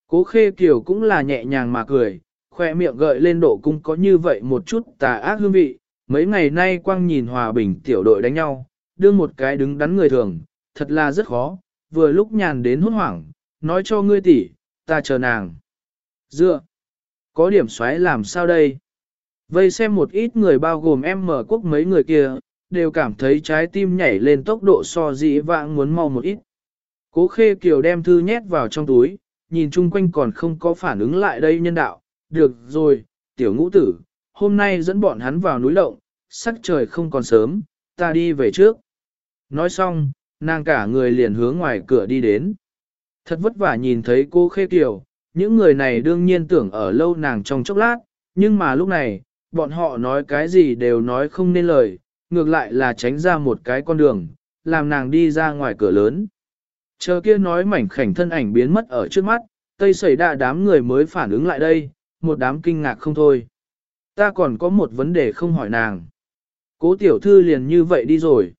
Cố khê kiểu cũng là nhẹ nhàng mà cười, khoe miệng gợi lên độ cung có như vậy một chút tà ác hương vị, mấy ngày nay quang nhìn hòa bình tiểu đội đánh nhau, đưa một cái đứng đắn người thường, thật là rất khó, vừa lúc nhàn đến hốt hoảng, nói cho ngươi tỷ, ta chờ nàng. Dựa, có điểm xoáy làm sao đây? Vây xem một ít người bao gồm em mở quốc mấy người kia, đều cảm thấy trái tim nhảy lên tốc độ so dĩ vãng muốn mau một ít. Cố khê kiều đem thư nhét vào trong túi, nhìn chung quanh còn không có phản ứng lại đây nhân đạo. Được rồi, tiểu ngũ tử, hôm nay dẫn bọn hắn vào núi động, sắc trời không còn sớm, ta đi về trước. Nói xong, nàng cả người liền hướng ngoài cửa đi đến. Thật vất vả nhìn thấy cô khê kiều, những người này đương nhiên tưởng ở lâu nàng trong chốc lát, nhưng mà lúc này, bọn họ nói cái gì đều nói không nên lời, ngược lại là tránh ra một cái con đường, làm nàng đi ra ngoài cửa lớn. Chờ kia nói mảnh khảnh thân ảnh biến mất ở trước mắt, tây xảy đa đám người mới phản ứng lại đây, một đám kinh ngạc không thôi. Ta còn có một vấn đề không hỏi nàng. Cố tiểu thư liền như vậy đi rồi.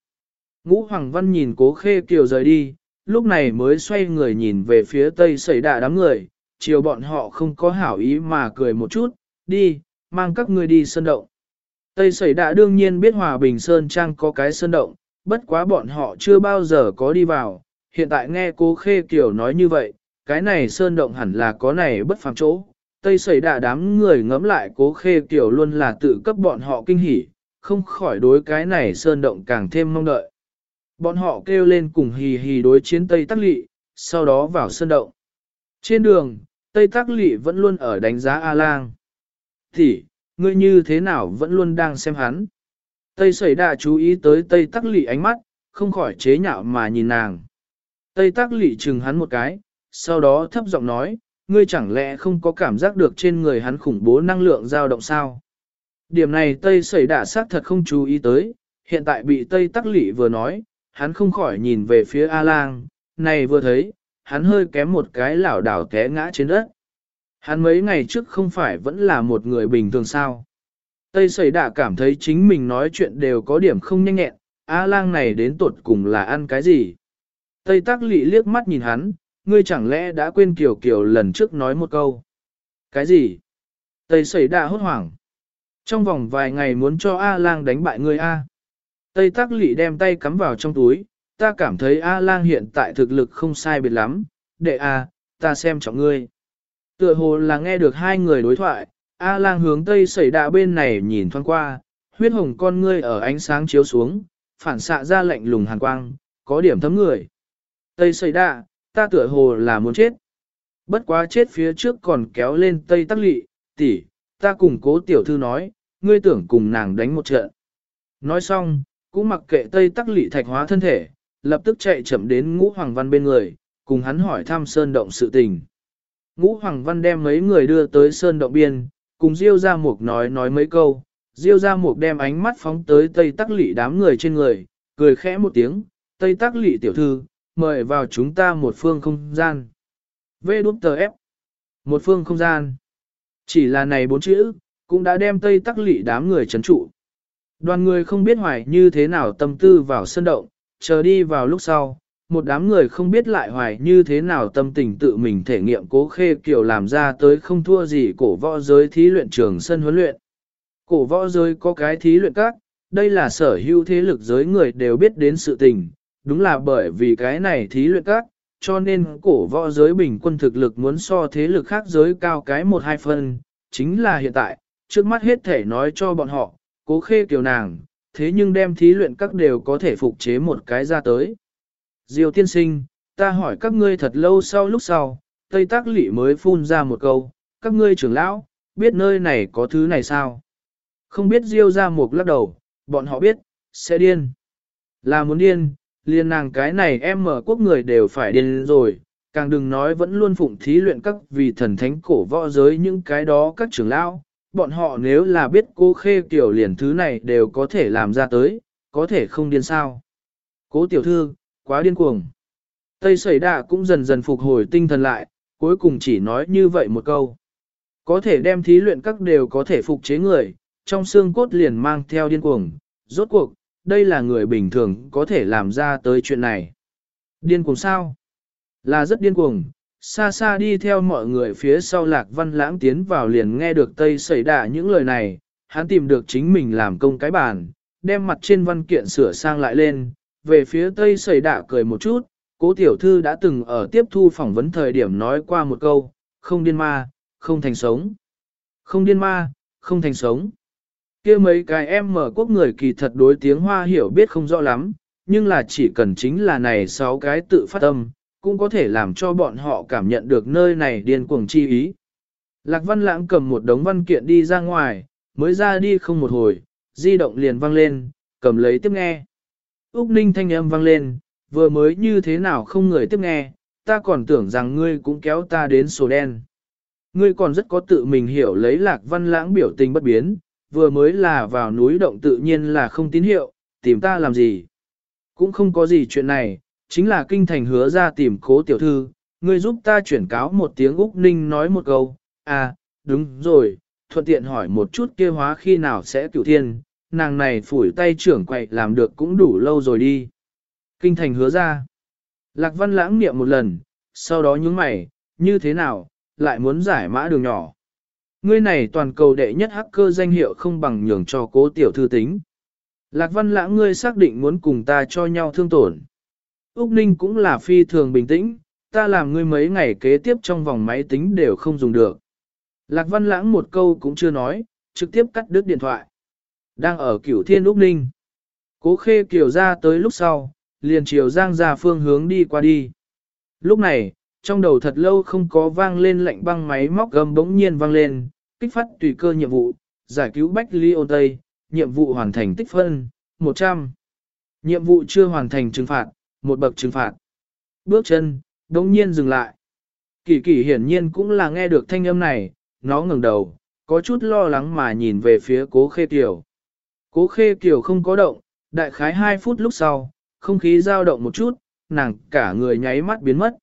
Ngũ Hoàng Văn nhìn cố khê kiều rời đi, lúc này mới xoay người nhìn về phía tây xảy đạ đám người, chiều bọn họ không có hảo ý mà cười một chút, đi, mang các ngươi đi sơn động. Tây Sẩy Đạ đương nhiên biết Hòa Bình Sơn Trang có cái sơn động, bất quá bọn họ chưa bao giờ có đi vào, hiện tại nghe cố Khê Kiều nói như vậy, cái này sơn động hẳn là có này bất phàm chỗ. Tây Sẩy Đạ đám người ngẫm lại cố Khê kiểu luôn là tự cấp bọn họ kinh hỉ, không khỏi đối cái này sơn động càng thêm mong đợi. Bọn họ kêu lên cùng hì hì đối chiến Tây Tắc Lị, sau đó vào sơn động. Trên đường, Tây Tắc Lị vẫn luôn ở đánh giá A-Lang. Thì, ngươi như thế nào vẫn luôn đang xem hắn. Tây sẩy đà chú ý tới Tây tắc lị ánh mắt, không khỏi chế nhạo mà nhìn nàng. Tây tắc lị chừng hắn một cái, sau đó thấp giọng nói, ngươi chẳng lẽ không có cảm giác được trên người hắn khủng bố năng lượng dao động sao? Điểm này Tây sẩy đã xác thật không chú ý tới, hiện tại bị Tây tắc lị vừa nói, hắn không khỏi nhìn về phía A-lang, này vừa thấy, hắn hơi kém một cái lảo đảo té ngã trên đất. Hắn mấy ngày trước không phải vẫn là một người bình thường sao. Tây Sẩy đã cảm thấy chính mình nói chuyện đều có điểm không nhanh nhẹn, A lang này đến tột cùng là ăn cái gì. Tây Tắc Lị liếc mắt nhìn hắn, ngươi chẳng lẽ đã quên Kiều Kiều lần trước nói một câu. Cái gì? Tây Sẩy Đạ hốt hoảng. Trong vòng vài ngày muốn cho A lang đánh bại ngươi A. Tây Tắc Lị đem tay cắm vào trong túi, ta cảm thấy A lang hiện tại thực lực không sai biệt lắm, đệ A, ta xem trọng ngươi. Tựa hồ là nghe được hai người đối thoại, A lang hướng tây xảy đạ bên này nhìn thoáng qua, huyết hồng con ngươi ở ánh sáng chiếu xuống, phản xạ ra lạnh lùng hàn quang, có điểm thấm người. Tây xảy đạ, ta tựa hồ là muốn chết. Bất quá chết phía trước còn kéo lên tây tắc lị, tỷ, ta cùng cố tiểu thư nói, ngươi tưởng cùng nàng đánh một trận. Nói xong, cũng mặc kệ tây tắc lị thạch hóa thân thể, lập tức chạy chậm đến ngũ hoàng văn bên người, cùng hắn hỏi thăm sơn động sự tình. Ngũ Hoàng Văn đem mấy người đưa tới sơn động biên, cùng Diêu Gia Mục nói nói mấy câu. Diêu Gia Mục đem ánh mắt phóng tới Tây Tắc Lị đám người trên người, cười khẽ một tiếng, Tây Tắc Lị tiểu thư, mời vào chúng ta một phương không gian. Vê đút tờ ép. Một phương không gian. Chỉ là này bốn chữ, cũng đã đem Tây Tắc Lị đám người chấn trụ. Đoàn người không biết hoài như thế nào tâm tư vào sân động, chờ đi vào lúc sau, một đám người không biết lại hoài như thế nào tâm tình tự mình thể nghiệm cố khê kiểu làm ra tới không thua gì cổ võ giới thí luyện trường sân huấn luyện. Cổ võ giới có cái thí luyện các, đây là sở hữu thế lực giới người đều biết đến sự tình, đúng là bởi vì cái này thí luyện các, cho nên cổ võ giới bình quân thực lực muốn so thế lực khác giới cao cái một hai phân, chính là hiện tại, trước mắt hết thể nói cho bọn họ, cố khê kiều nàng, thế nhưng đem thí luyện các đều có thể phục chế một cái ra tới. Diêu tiên sinh, ta hỏi các ngươi thật lâu sau lúc sau, Tây Tác Lị mới phun ra một câu, các ngươi trưởng lão, biết nơi này có thứ này sao? Không biết Diêu ra một lắc đầu, bọn họ biết, sẽ điên. Là muốn điên, liên nàng cái này em mở quốc người đều phải điên rồi, càng đừng nói vẫn luôn phụng thí luyện các vị thần thánh cổ võ giới những cái đó các trưởng lão. Bọn họ nếu là biết cô khê tiểu liền thứ này đều có thể làm ra tới, có thể không điên sao. Cố tiểu thư, quá điên cuồng. Tây sẩy đạ cũng dần dần phục hồi tinh thần lại, cuối cùng chỉ nói như vậy một câu. Có thể đem thí luyện các đều có thể phục chế người, trong xương cốt liền mang theo điên cuồng. Rốt cuộc, đây là người bình thường có thể làm ra tới chuyện này. Điên cuồng sao? Là rất điên cuồng, xa xa đi theo mọi người phía sau lạc văn lãng tiến vào liền nghe được tây xảy đà những lời này, hắn tìm được chính mình làm công cái bàn, đem mặt trên văn kiện sửa sang lại lên, về phía tây xảy đà cười một chút, cố tiểu thư đã từng ở tiếp thu phỏng vấn thời điểm nói qua một câu, không điên ma, không thành sống. Không điên ma, không thành sống kia mấy cái em mở quốc người kỳ thật đối tiếng hoa hiểu biết không rõ lắm, nhưng là chỉ cần chính là này sáu cái tự phát âm, cũng có thể làm cho bọn họ cảm nhận được nơi này điên cuồng chi ý. Lạc Văn Lãng cầm một đống văn kiện đi ra ngoài, mới ra đi không một hồi, di động liền vang lên, cầm lấy tiếp nghe. Úc Ninh thanh âm vang lên, vừa mới như thế nào không người tiếp nghe, ta còn tưởng rằng ngươi cũng kéo ta đến sổ đen. Ngươi còn rất có tự mình hiểu lấy Lạc Văn Lãng biểu tình bất biến, vừa mới là vào núi động tự nhiên là không tín hiệu, tìm ta làm gì. Cũng không có gì chuyện này, chính là kinh thành hứa ra tìm cố tiểu thư, ngươi giúp ta chuyển cáo một tiếng Úc Ninh nói một câu, à, đúng rồi, thuận tiện hỏi một chút kia hóa khi nào sẽ cửu thiên, nàng này phủi tay trưởng quậy làm được cũng đủ lâu rồi đi. Kinh thành hứa ra. Lạc văn lãng niệm một lần, sau đó nhướng mày, như thế nào, lại muốn giải mã đường nhỏ. Ngươi này toàn cầu đệ nhất hacker danh hiệu không bằng nhường cho cố tiểu thư tính. Lạc văn lãng ngươi xác định muốn cùng ta cho nhau thương tổn. Úc Ninh cũng là phi thường bình tĩnh, ta làm ngươi mấy ngày kế tiếp trong vòng máy tính đều không dùng được. Lạc văn lãng một câu cũng chưa nói, trực tiếp cắt đứt điện thoại. Đang ở cửu thiên Úc Ninh. Cố khê kiểu ra tới lúc sau, liền chiều giang ra phương hướng đi qua đi. Lúc này, trong đầu thật lâu không có vang lên lệnh băng máy móc gầm bỗng nhiên vang lên, kích phát tùy cơ nhiệm vụ, giải cứu Bách Ly ôn Tây, nhiệm vụ hoàn thành tích phân, 100. Nhiệm vụ chưa hoàn thành trừng phạt, một bậc trừng phạt. Bước chân, đống nhiên dừng lại. Kỳ kỳ hiển nhiên cũng là nghe được thanh âm này, nó ngừng đầu, có chút lo lắng mà nhìn về phía cố khê tiểu Cố khê tiểu không có động, đại khái 2 phút lúc sau, không khí dao động một chút, nàng cả người nháy mắt biến mất.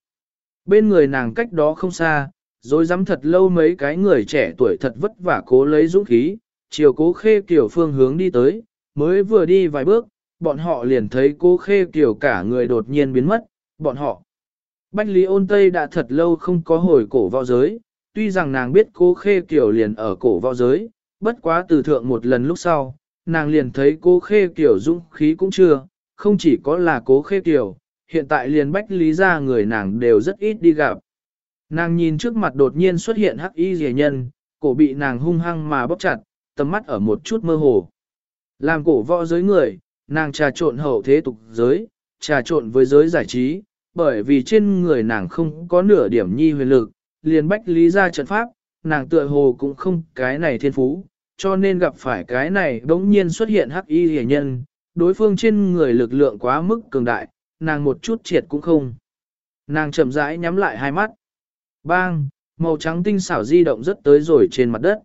Bên người nàng cách đó không xa, rồi dám thật lâu mấy cái người trẻ tuổi thật vất vả cố lấy dũng khí, chiều cố khê kiểu phương hướng đi tới, mới vừa đi vài bước, bọn họ liền thấy cố khê kiểu cả người đột nhiên biến mất, bọn họ. Bách Lý ôn Tây đã thật lâu không có hồi cổ võ giới, tuy rằng nàng biết cố khê kiểu liền ở cổ võ giới, bất quá từ thượng một lần lúc sau, nàng liền thấy cố khê kiểu dũng khí cũng chưa, không chỉ có là cố khê kiểu, hiện tại liền bách lý ra người nàng đều rất ít đi gặp. Nàng nhìn trước mặt đột nhiên xuất hiện hắc y rẻ nhân, cổ bị nàng hung hăng mà bóp chặt, tầm mắt ở một chút mơ hồ. Làm cổ võ giới người, nàng trà trộn hậu thế tục giới, trà trộn với giới giải trí, bởi vì trên người nàng không có nửa điểm nhi huyền lực, liền bách lý ra trận pháp, nàng tựa hồ cũng không cái này thiên phú, cho nên gặp phải cái này đống nhiên xuất hiện hắc y rẻ nhân, đối phương trên người lực lượng quá mức cường đại, nàng một chút triệt cũng không. Nàng chậm rãi nhắm lại hai mắt. Bang, màu trắng tinh xảo di động rất tới rồi trên mặt đất.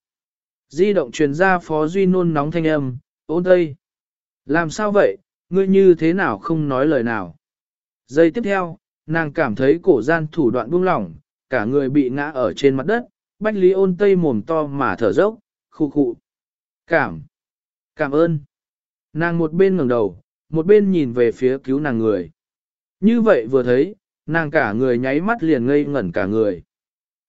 Di động truyền ra phó duy nôn nóng thanh âm, ôn tây. Làm sao vậy, ngươi như thế nào không nói lời nào. Giây tiếp theo, nàng cảm thấy cổ gian thủ đoạn buông lỏng, cả người bị ngã ở trên mặt đất, bách lý ôn tây mồm to mà thở dốc, khu khụ, Cảm, cảm ơn. Nàng một bên ngẩng đầu, một bên nhìn về phía cứu nàng người. Như vậy vừa thấy, nàng cả người nháy mắt liền ngây ngẩn cả người.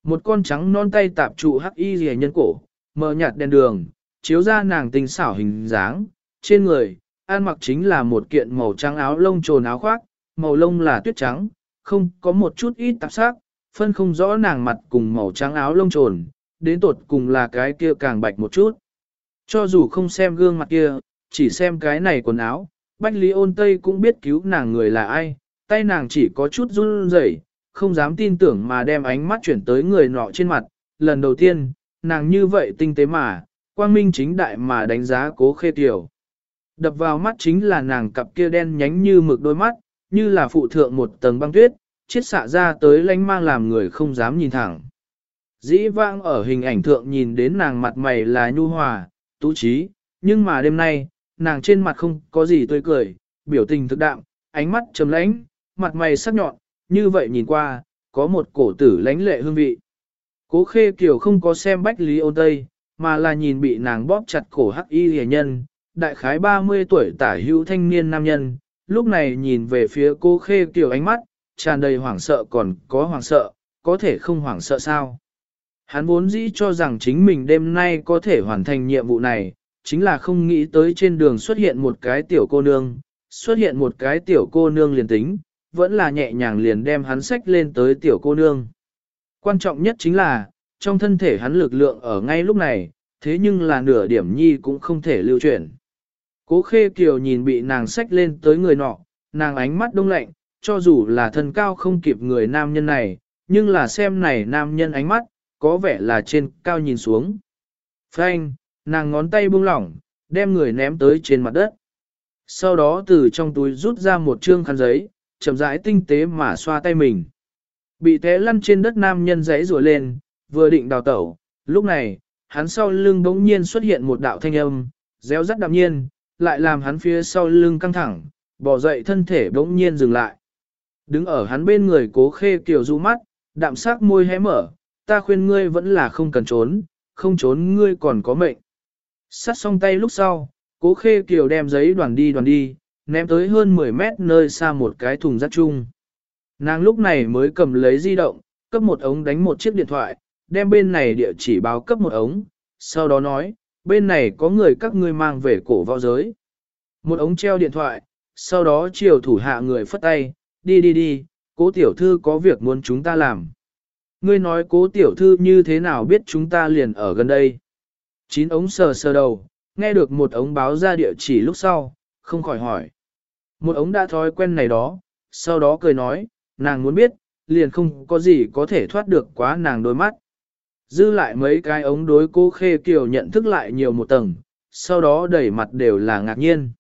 Một con trắng non tay tạp trụ hắc y rìa nhân cổ, mờ nhạt đèn đường, chiếu ra nàng tinh xảo hình dáng, trên người, an mặc chính là một kiện màu trắng áo lông trồn áo khoác, màu lông là tuyết trắng, không có một chút ít tạp sắc, phân không rõ nàng mặt cùng màu trắng áo lông trồn, đến tột cùng là cái kia càng bạch một chút. Cho dù không xem gương mặt kia, chỉ xem cái này quần áo, Bách Lý ôn Tây cũng biết cứu nàng người là ai, tay nàng chỉ có chút run rẩy, không dám tin tưởng mà đem ánh mắt chuyển tới người nọ trên mặt. Lần đầu tiên, nàng như vậy tinh tế mà, quang minh chính đại mà đánh giá cố khê tiểu. Đập vào mắt chính là nàng cặp kia đen nhánh như mực đôi mắt, như là phụ thượng một tầng băng tuyết, chiết xạ ra tới lánh mang làm người không dám nhìn thẳng. Dĩ vãng ở hình ảnh thượng nhìn đến nàng mặt mày là nhu hòa, tú trí, nhưng mà đêm nay, nàng trên mặt không có gì tươi cười, biểu tình thực đạm, ánh mắt trầm lãnh, mặt mày sắc nhọn, như vậy nhìn qua, có một cổ tử lãnh lệ hương vị. Cố khê kiều không có xem bách lý ôn tây, mà là nhìn bị nàng bóp chặt cổ hắc y hề nhân, đại khái 30 tuổi tả hữu thanh niên nam nhân, lúc này nhìn về phía cố khê kiều ánh mắt, tràn đầy hoảng sợ còn có hoảng sợ, có thể không hoảng sợ sao. Hắn vốn dĩ cho rằng chính mình đêm nay có thể hoàn thành nhiệm vụ này, chính là không nghĩ tới trên đường xuất hiện một cái tiểu cô nương, xuất hiện một cái tiểu cô nương liền tính, vẫn là nhẹ nhàng liền đem hắn sách lên tới tiểu cô nương. Quan trọng nhất chính là, trong thân thể hắn lực lượng ở ngay lúc này, thế nhưng là nửa điểm nhi cũng không thể lưu chuyển. Cố khê kiều nhìn bị nàng sách lên tới người nọ, nàng ánh mắt đông lạnh, cho dù là thân cao không kịp người nam nhân này, nhưng là xem này nam nhân ánh mắt, có vẻ là trên cao nhìn xuống. Phanh, nàng ngón tay buông lỏng, đem người ném tới trên mặt đất. Sau đó từ trong túi rút ra một trương khăn giấy, chậm rãi tinh tế mà xoa tay mình. Bị té lăn trên đất nam nhân giấy rùa lên, vừa định đào tẩu, lúc này, hắn sau lưng bỗng nhiên xuất hiện một đạo thanh âm, réo rắt đạm nhiên, lại làm hắn phía sau lưng căng thẳng, bỏ dậy thân thể bỗng nhiên dừng lại. Đứng ở hắn bên người cố khê kiều du mắt, đạm sắc môi hé mở, ta khuyên ngươi vẫn là không cần trốn, không trốn ngươi còn có mệnh. Sát xong tay lúc sau, cố khê kiều đem giấy đoàn đi đoàn đi, ném tới hơn 10 mét nơi xa một cái thùng rác chung. Nàng lúc này mới cầm lấy di động, cấp một ống đánh một chiếc điện thoại, đem bên này địa chỉ báo cấp một ống, sau đó nói, bên này có người các ngươi mang về cổ võ giới. Một ống treo điện thoại, sau đó chiều thủ hạ người phất tay, đi đi đi, cố tiểu thư có việc muốn chúng ta làm. Ngươi nói cố tiểu thư như thế nào biết chúng ta liền ở gần đây. Chín ống sờ sờ đầu, nghe được một ống báo ra địa chỉ lúc sau, không khỏi hỏi. Một ống đã thói quen này đó, sau đó cười nói, nàng muốn biết, liền không có gì có thể thoát được quá nàng đôi mắt. Dư lại mấy cái ống đối cô khê kiều nhận thức lại nhiều một tầng, sau đó đẩy mặt đều là ngạc nhiên.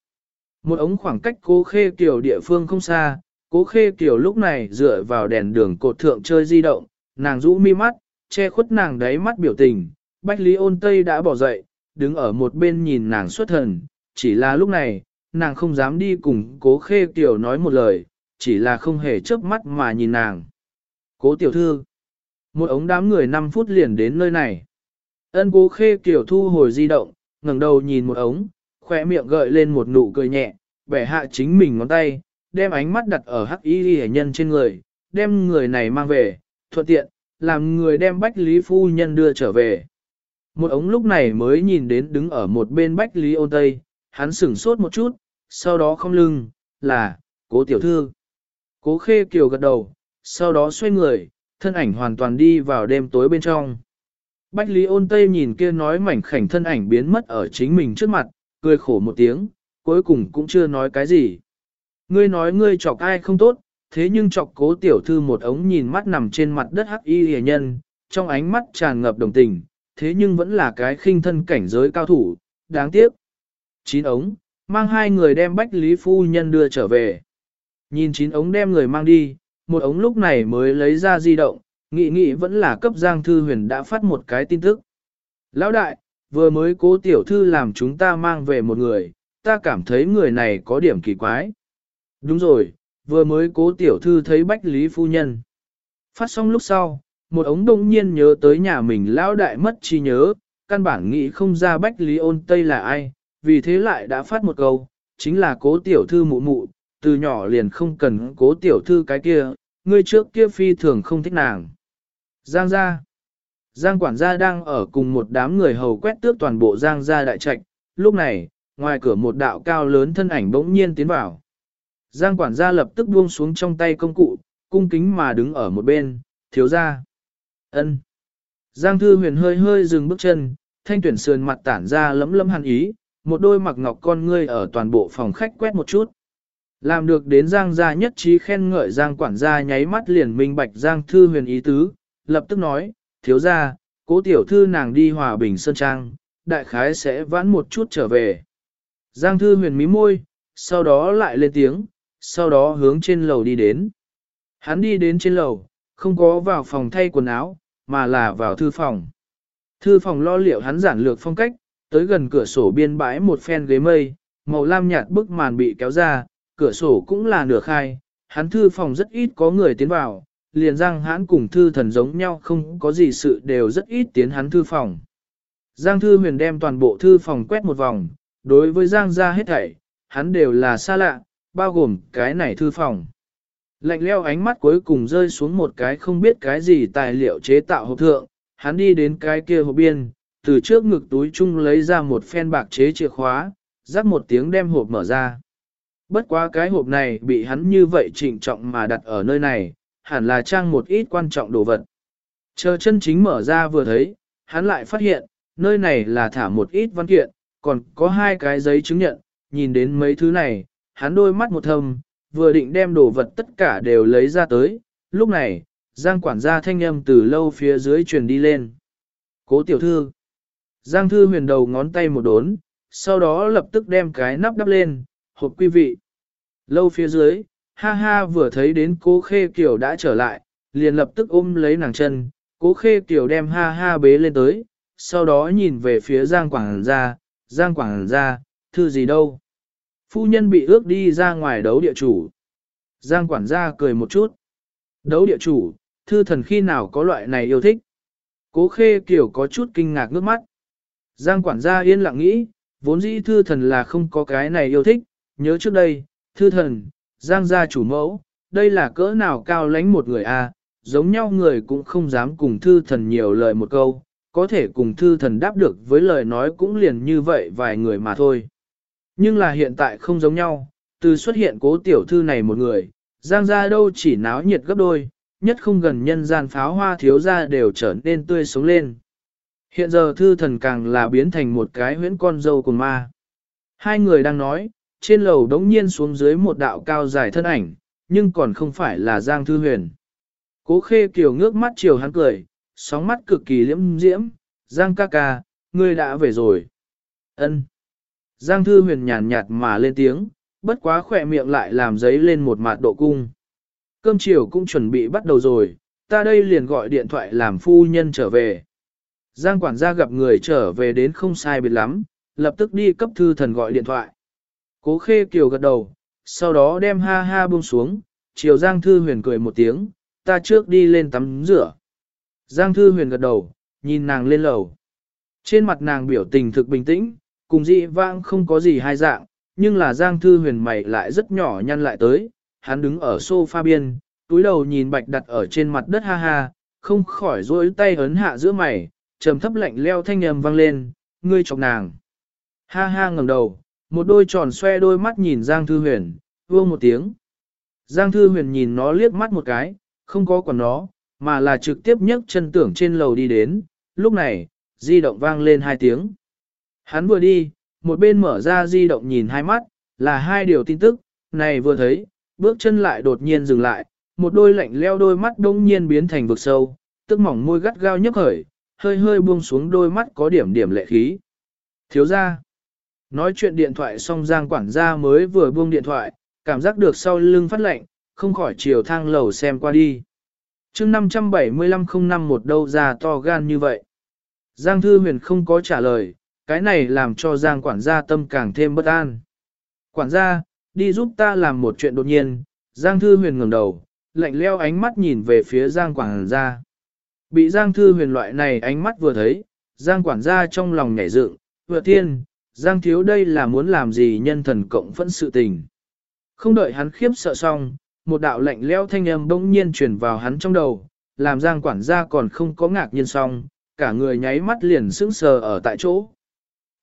Một ống khoảng cách cố khê kiều địa phương không xa, cố khê kiều lúc này dựa vào đèn đường cột thượng chơi di động, nàng rũ mi mắt, che khuất nàng đáy mắt biểu tình, Bách Lý ôn Tây đã bỏ dậy, đứng ở một bên nhìn nàng xuất thần, chỉ là lúc này, nàng không dám đi cùng cố khê tiểu nói một lời, chỉ là không hề chớp mắt mà nhìn nàng. Cố tiểu thư, một ống đám người 5 phút liền đến nơi này. Ân cố khê tiểu thu hồi di động, ngẩng đầu nhìn một ống, khỏe miệng gợi lên một nụ cười nhẹ, bẻ hạ chính mình ngón tay, đem ánh mắt đặt ở hắc y hệ nhân trên người, đem người này mang về, thuận tiện, làm người đem bách lý phu nhân đưa trở về. Một ống lúc này mới nhìn đến đứng ở một bên bách lý ôn tây, hắn sửng sốt một chút, sau đó không lưng, là, cố tiểu thư. Cố khê kiều gật đầu, sau đó xoay người, thân ảnh hoàn toàn đi vào đêm tối bên trong. Bách Lý ôn tây nhìn kia nói mảnh khảnh thân ảnh biến mất ở chính mình trước mặt, cười khổ một tiếng, cuối cùng cũng chưa nói cái gì. Ngươi nói ngươi chọc ai không tốt, thế nhưng chọc cố tiểu thư một ống nhìn mắt nằm trên mặt đất hắc y hề nhân, trong ánh mắt tràn ngập đồng tình, thế nhưng vẫn là cái khinh thân cảnh giới cao thủ, đáng tiếc. Chín ống, mang hai người đem Bách Lý Phu Nhân đưa trở về. Nhìn chín ống đem người mang đi, một ống lúc này mới lấy ra di động, nghị nghị vẫn là cấp Giang Thư Huyền đã phát một cái tin tức. Lão đại, vừa mới cố tiểu thư làm chúng ta mang về một người, ta cảm thấy người này có điểm kỳ quái. Đúng rồi, vừa mới cố tiểu thư thấy Bách Lý Phu Nhân. Phát xong lúc sau, một ống đông nhiên nhớ tới nhà mình lão đại mất trí nhớ, căn bản nghĩ không ra Bách Lý ôn Tây là ai, vì thế lại đã phát một câu, chính là cố tiểu thư mụ mụ, từ nhỏ liền không cần cố tiểu thư cái kia, ngươi trước kia phi thường không thích nàng. Giang gia Giang quản gia đang ở cùng một đám người hầu quét tước toàn bộ Giang gia đại trạch, lúc này, ngoài cửa một đạo cao lớn thân ảnh bỗng nhiên tiến vào. Giang quản gia lập tức buông xuống trong tay công cụ, cung kính mà đứng ở một bên, thiếu gia. ân. Giang thư huyền hơi hơi dừng bước chân, thanh tuyển sườn mặt tản ra lấm lấm hàn ý, một đôi mặc ngọc con ngươi ở toàn bộ phòng khách quét một chút. Làm được đến Giang gia nhất trí khen ngợi Giang quản gia nháy mắt liền minh bạch Giang thư huyền ý tứ, lập tức nói, thiếu gia, cố tiểu thư nàng đi hòa bình sơn trang, đại khái sẽ vãn một chút trở về. Giang thư huyền mí môi, sau đó lại lên tiếng, sau đó hướng trên lầu đi đến. Hắn đi đến trên lầu, không có vào phòng thay quần áo, mà là vào thư phòng. Thư phòng lo liệu hắn giản lược phong cách, tới gần cửa sổ biên bãi một phen ghế mây, màu lam nhạt bức màn bị kéo ra, cửa sổ cũng là nửa khai, hắn thư phòng rất ít có người tiến vào, liền Giang hãn cùng thư thần giống nhau không có gì sự đều rất ít tiến hắn thư phòng. Giang thư huyền đem toàn bộ thư phòng quét một vòng, đối với Giang ra hết thảy, hắn đều là xa lạ, bao gồm cái này thư phòng. Lạnh leo ánh mắt cuối cùng rơi xuống một cái không biết cái gì tài liệu chế tạo hộp thượng, hắn đi đến cái kia hộp biên, từ trước ngực túi chung lấy ra một phen bạc chế chìa khóa, rắc một tiếng đem hộp mở ra. Bất quá cái hộp này bị hắn như vậy trịnh trọng mà đặt ở nơi này, hẳn là trang một ít quan trọng đồ vật. Chờ chân chính mở ra vừa thấy, hắn lại phát hiện, nơi này là thả một ít văn kiện, còn có hai cái giấy chứng nhận, nhìn đến mấy thứ này, hắn đôi mắt một thâm, vừa định đem đồ vật tất cả đều lấy ra tới, lúc này, Giang quản gia thanh âm từ lâu phía dưới truyền đi lên. Cố tiểu thư. Giang thư huyền đầu ngón tay một đốn, sau đó lập tức đem cái nắp đắp lên, hộp quý vị. Lâu phía dưới, ha ha vừa thấy đến cố khê kiểu đã trở lại, liền lập tức ôm lấy nàng chân, cố khê kiểu đem ha ha bế lên tới, sau đó nhìn về phía Giang Quảng gia, Giang Quảng gia, thư gì đâu. Phu nhân bị ước đi ra ngoài đấu địa chủ. Giang quản gia cười một chút. Đấu địa chủ, thư thần khi nào có loại này yêu thích. Cố khê kiểu có chút kinh ngạc nước mắt. Giang quản gia yên lặng nghĩ, vốn dĩ thư thần là không có cái này yêu thích, nhớ trước đây, thư thần, Giang gia chủ mẫu, đây là cỡ nào cao lánh một người a, giống nhau người cũng không dám cùng thư thần nhiều lời một câu, có thể cùng thư thần đáp được với lời nói cũng liền như vậy vài người mà thôi. Nhưng là hiện tại không giống nhau, từ xuất hiện cố tiểu thư này một người, Giang gia đâu chỉ náo nhiệt gấp đôi, nhất không gần nhân gian pháo hoa thiếu gia đều trở nên tươi sống lên. Hiện giờ thư thần càng là biến thành một cái huyễn con dâu của ma. Hai người đang nói, trên lầu đống nhiên xuống dưới một đạo cao dài thân ảnh, nhưng còn không phải là Giang Thư Huyền. Cố khê kiều ngước mắt chiều hắn cười, sóng mắt cực kỳ liễm diễm, Giang ca ca, ngươi đã về rồi. ân Giang Thư Huyền nhàn nhạt mà lên tiếng, bất quá khỏe miệng lại làm giấy lên một mặt độ cung. Cơm chiều cũng chuẩn bị bắt đầu rồi, ta đây liền gọi điện thoại làm phu nhân trở về. Giang quản gia gặp người trở về đến không sai biệt lắm, lập tức đi cấp thư thần gọi điện thoại. Cố khê kiều gật đầu, sau đó đem ha ha buông xuống, chiều Giang Thư Huyền cười một tiếng, ta trước đi lên tắm rửa. Giang Thư Huyền gật đầu, nhìn nàng lên lầu. Trên mặt nàng biểu tình thực bình tĩnh, cùng dị vãng không có gì hai dạng, nhưng là Giang Thư Huyền mày lại rất nhỏ nhăn lại tới, hắn đứng ở sofa biên, túi đầu nhìn bạch đặt ở trên mặt đất ha ha, không khỏi rối tay ấn hạ giữa mày, trầm thấp lạnh leo thanh âm vang lên, ngươi chọc nàng. Ha ha ngẩng đầu, một đôi tròn xoe đôi mắt nhìn Giang Thư Huyền, vương một tiếng. Giang Thư Huyền nhìn nó liếc mắt một cái, không có quản nó, mà là trực tiếp nhấc chân tưởng trên lầu đi đến, lúc này, di động vang lên hai tiếng. Hắn vừa đi, một bên mở ra di động nhìn hai mắt, là hai điều tin tức, này vừa thấy, bước chân lại đột nhiên dừng lại, một đôi lạnh leo đôi mắt đông nhiên biến thành vực sâu, tức mỏng môi gắt gao nhấp khởi, hơi hơi buông xuống đôi mắt có điểm điểm lệ khí. Thiếu ra, nói chuyện điện thoại xong giang quản gia mới vừa buông điện thoại, cảm giác được sau lưng phát lạnh, không khỏi chiều thang lầu xem qua đi. chương 575 không năm một đâu ra to gan như vậy. Giang Thư Huyền không có trả lời, cái này làm cho Giang quản gia tâm càng thêm bất an. Quản gia, đi giúp ta làm một chuyện đột nhiên, Giang Thư Huyền ngẩng đầu, lạnh leo ánh mắt nhìn về phía Giang quản gia. Bị Giang Thư Huyền loại này ánh mắt vừa thấy, Giang quản gia trong lòng nhảy dựng, vừa thiên, Giang thiếu đây là muốn làm gì nhân thần cộng phẫn sự tình. Không đợi hắn khiếp sợ xong, một đạo lạnh leo thanh âm bỗng nhiên truyền vào hắn trong đầu, làm Giang quản gia còn không có ngạc nhiên xong, cả người nháy mắt liền sững sờ ở tại chỗ.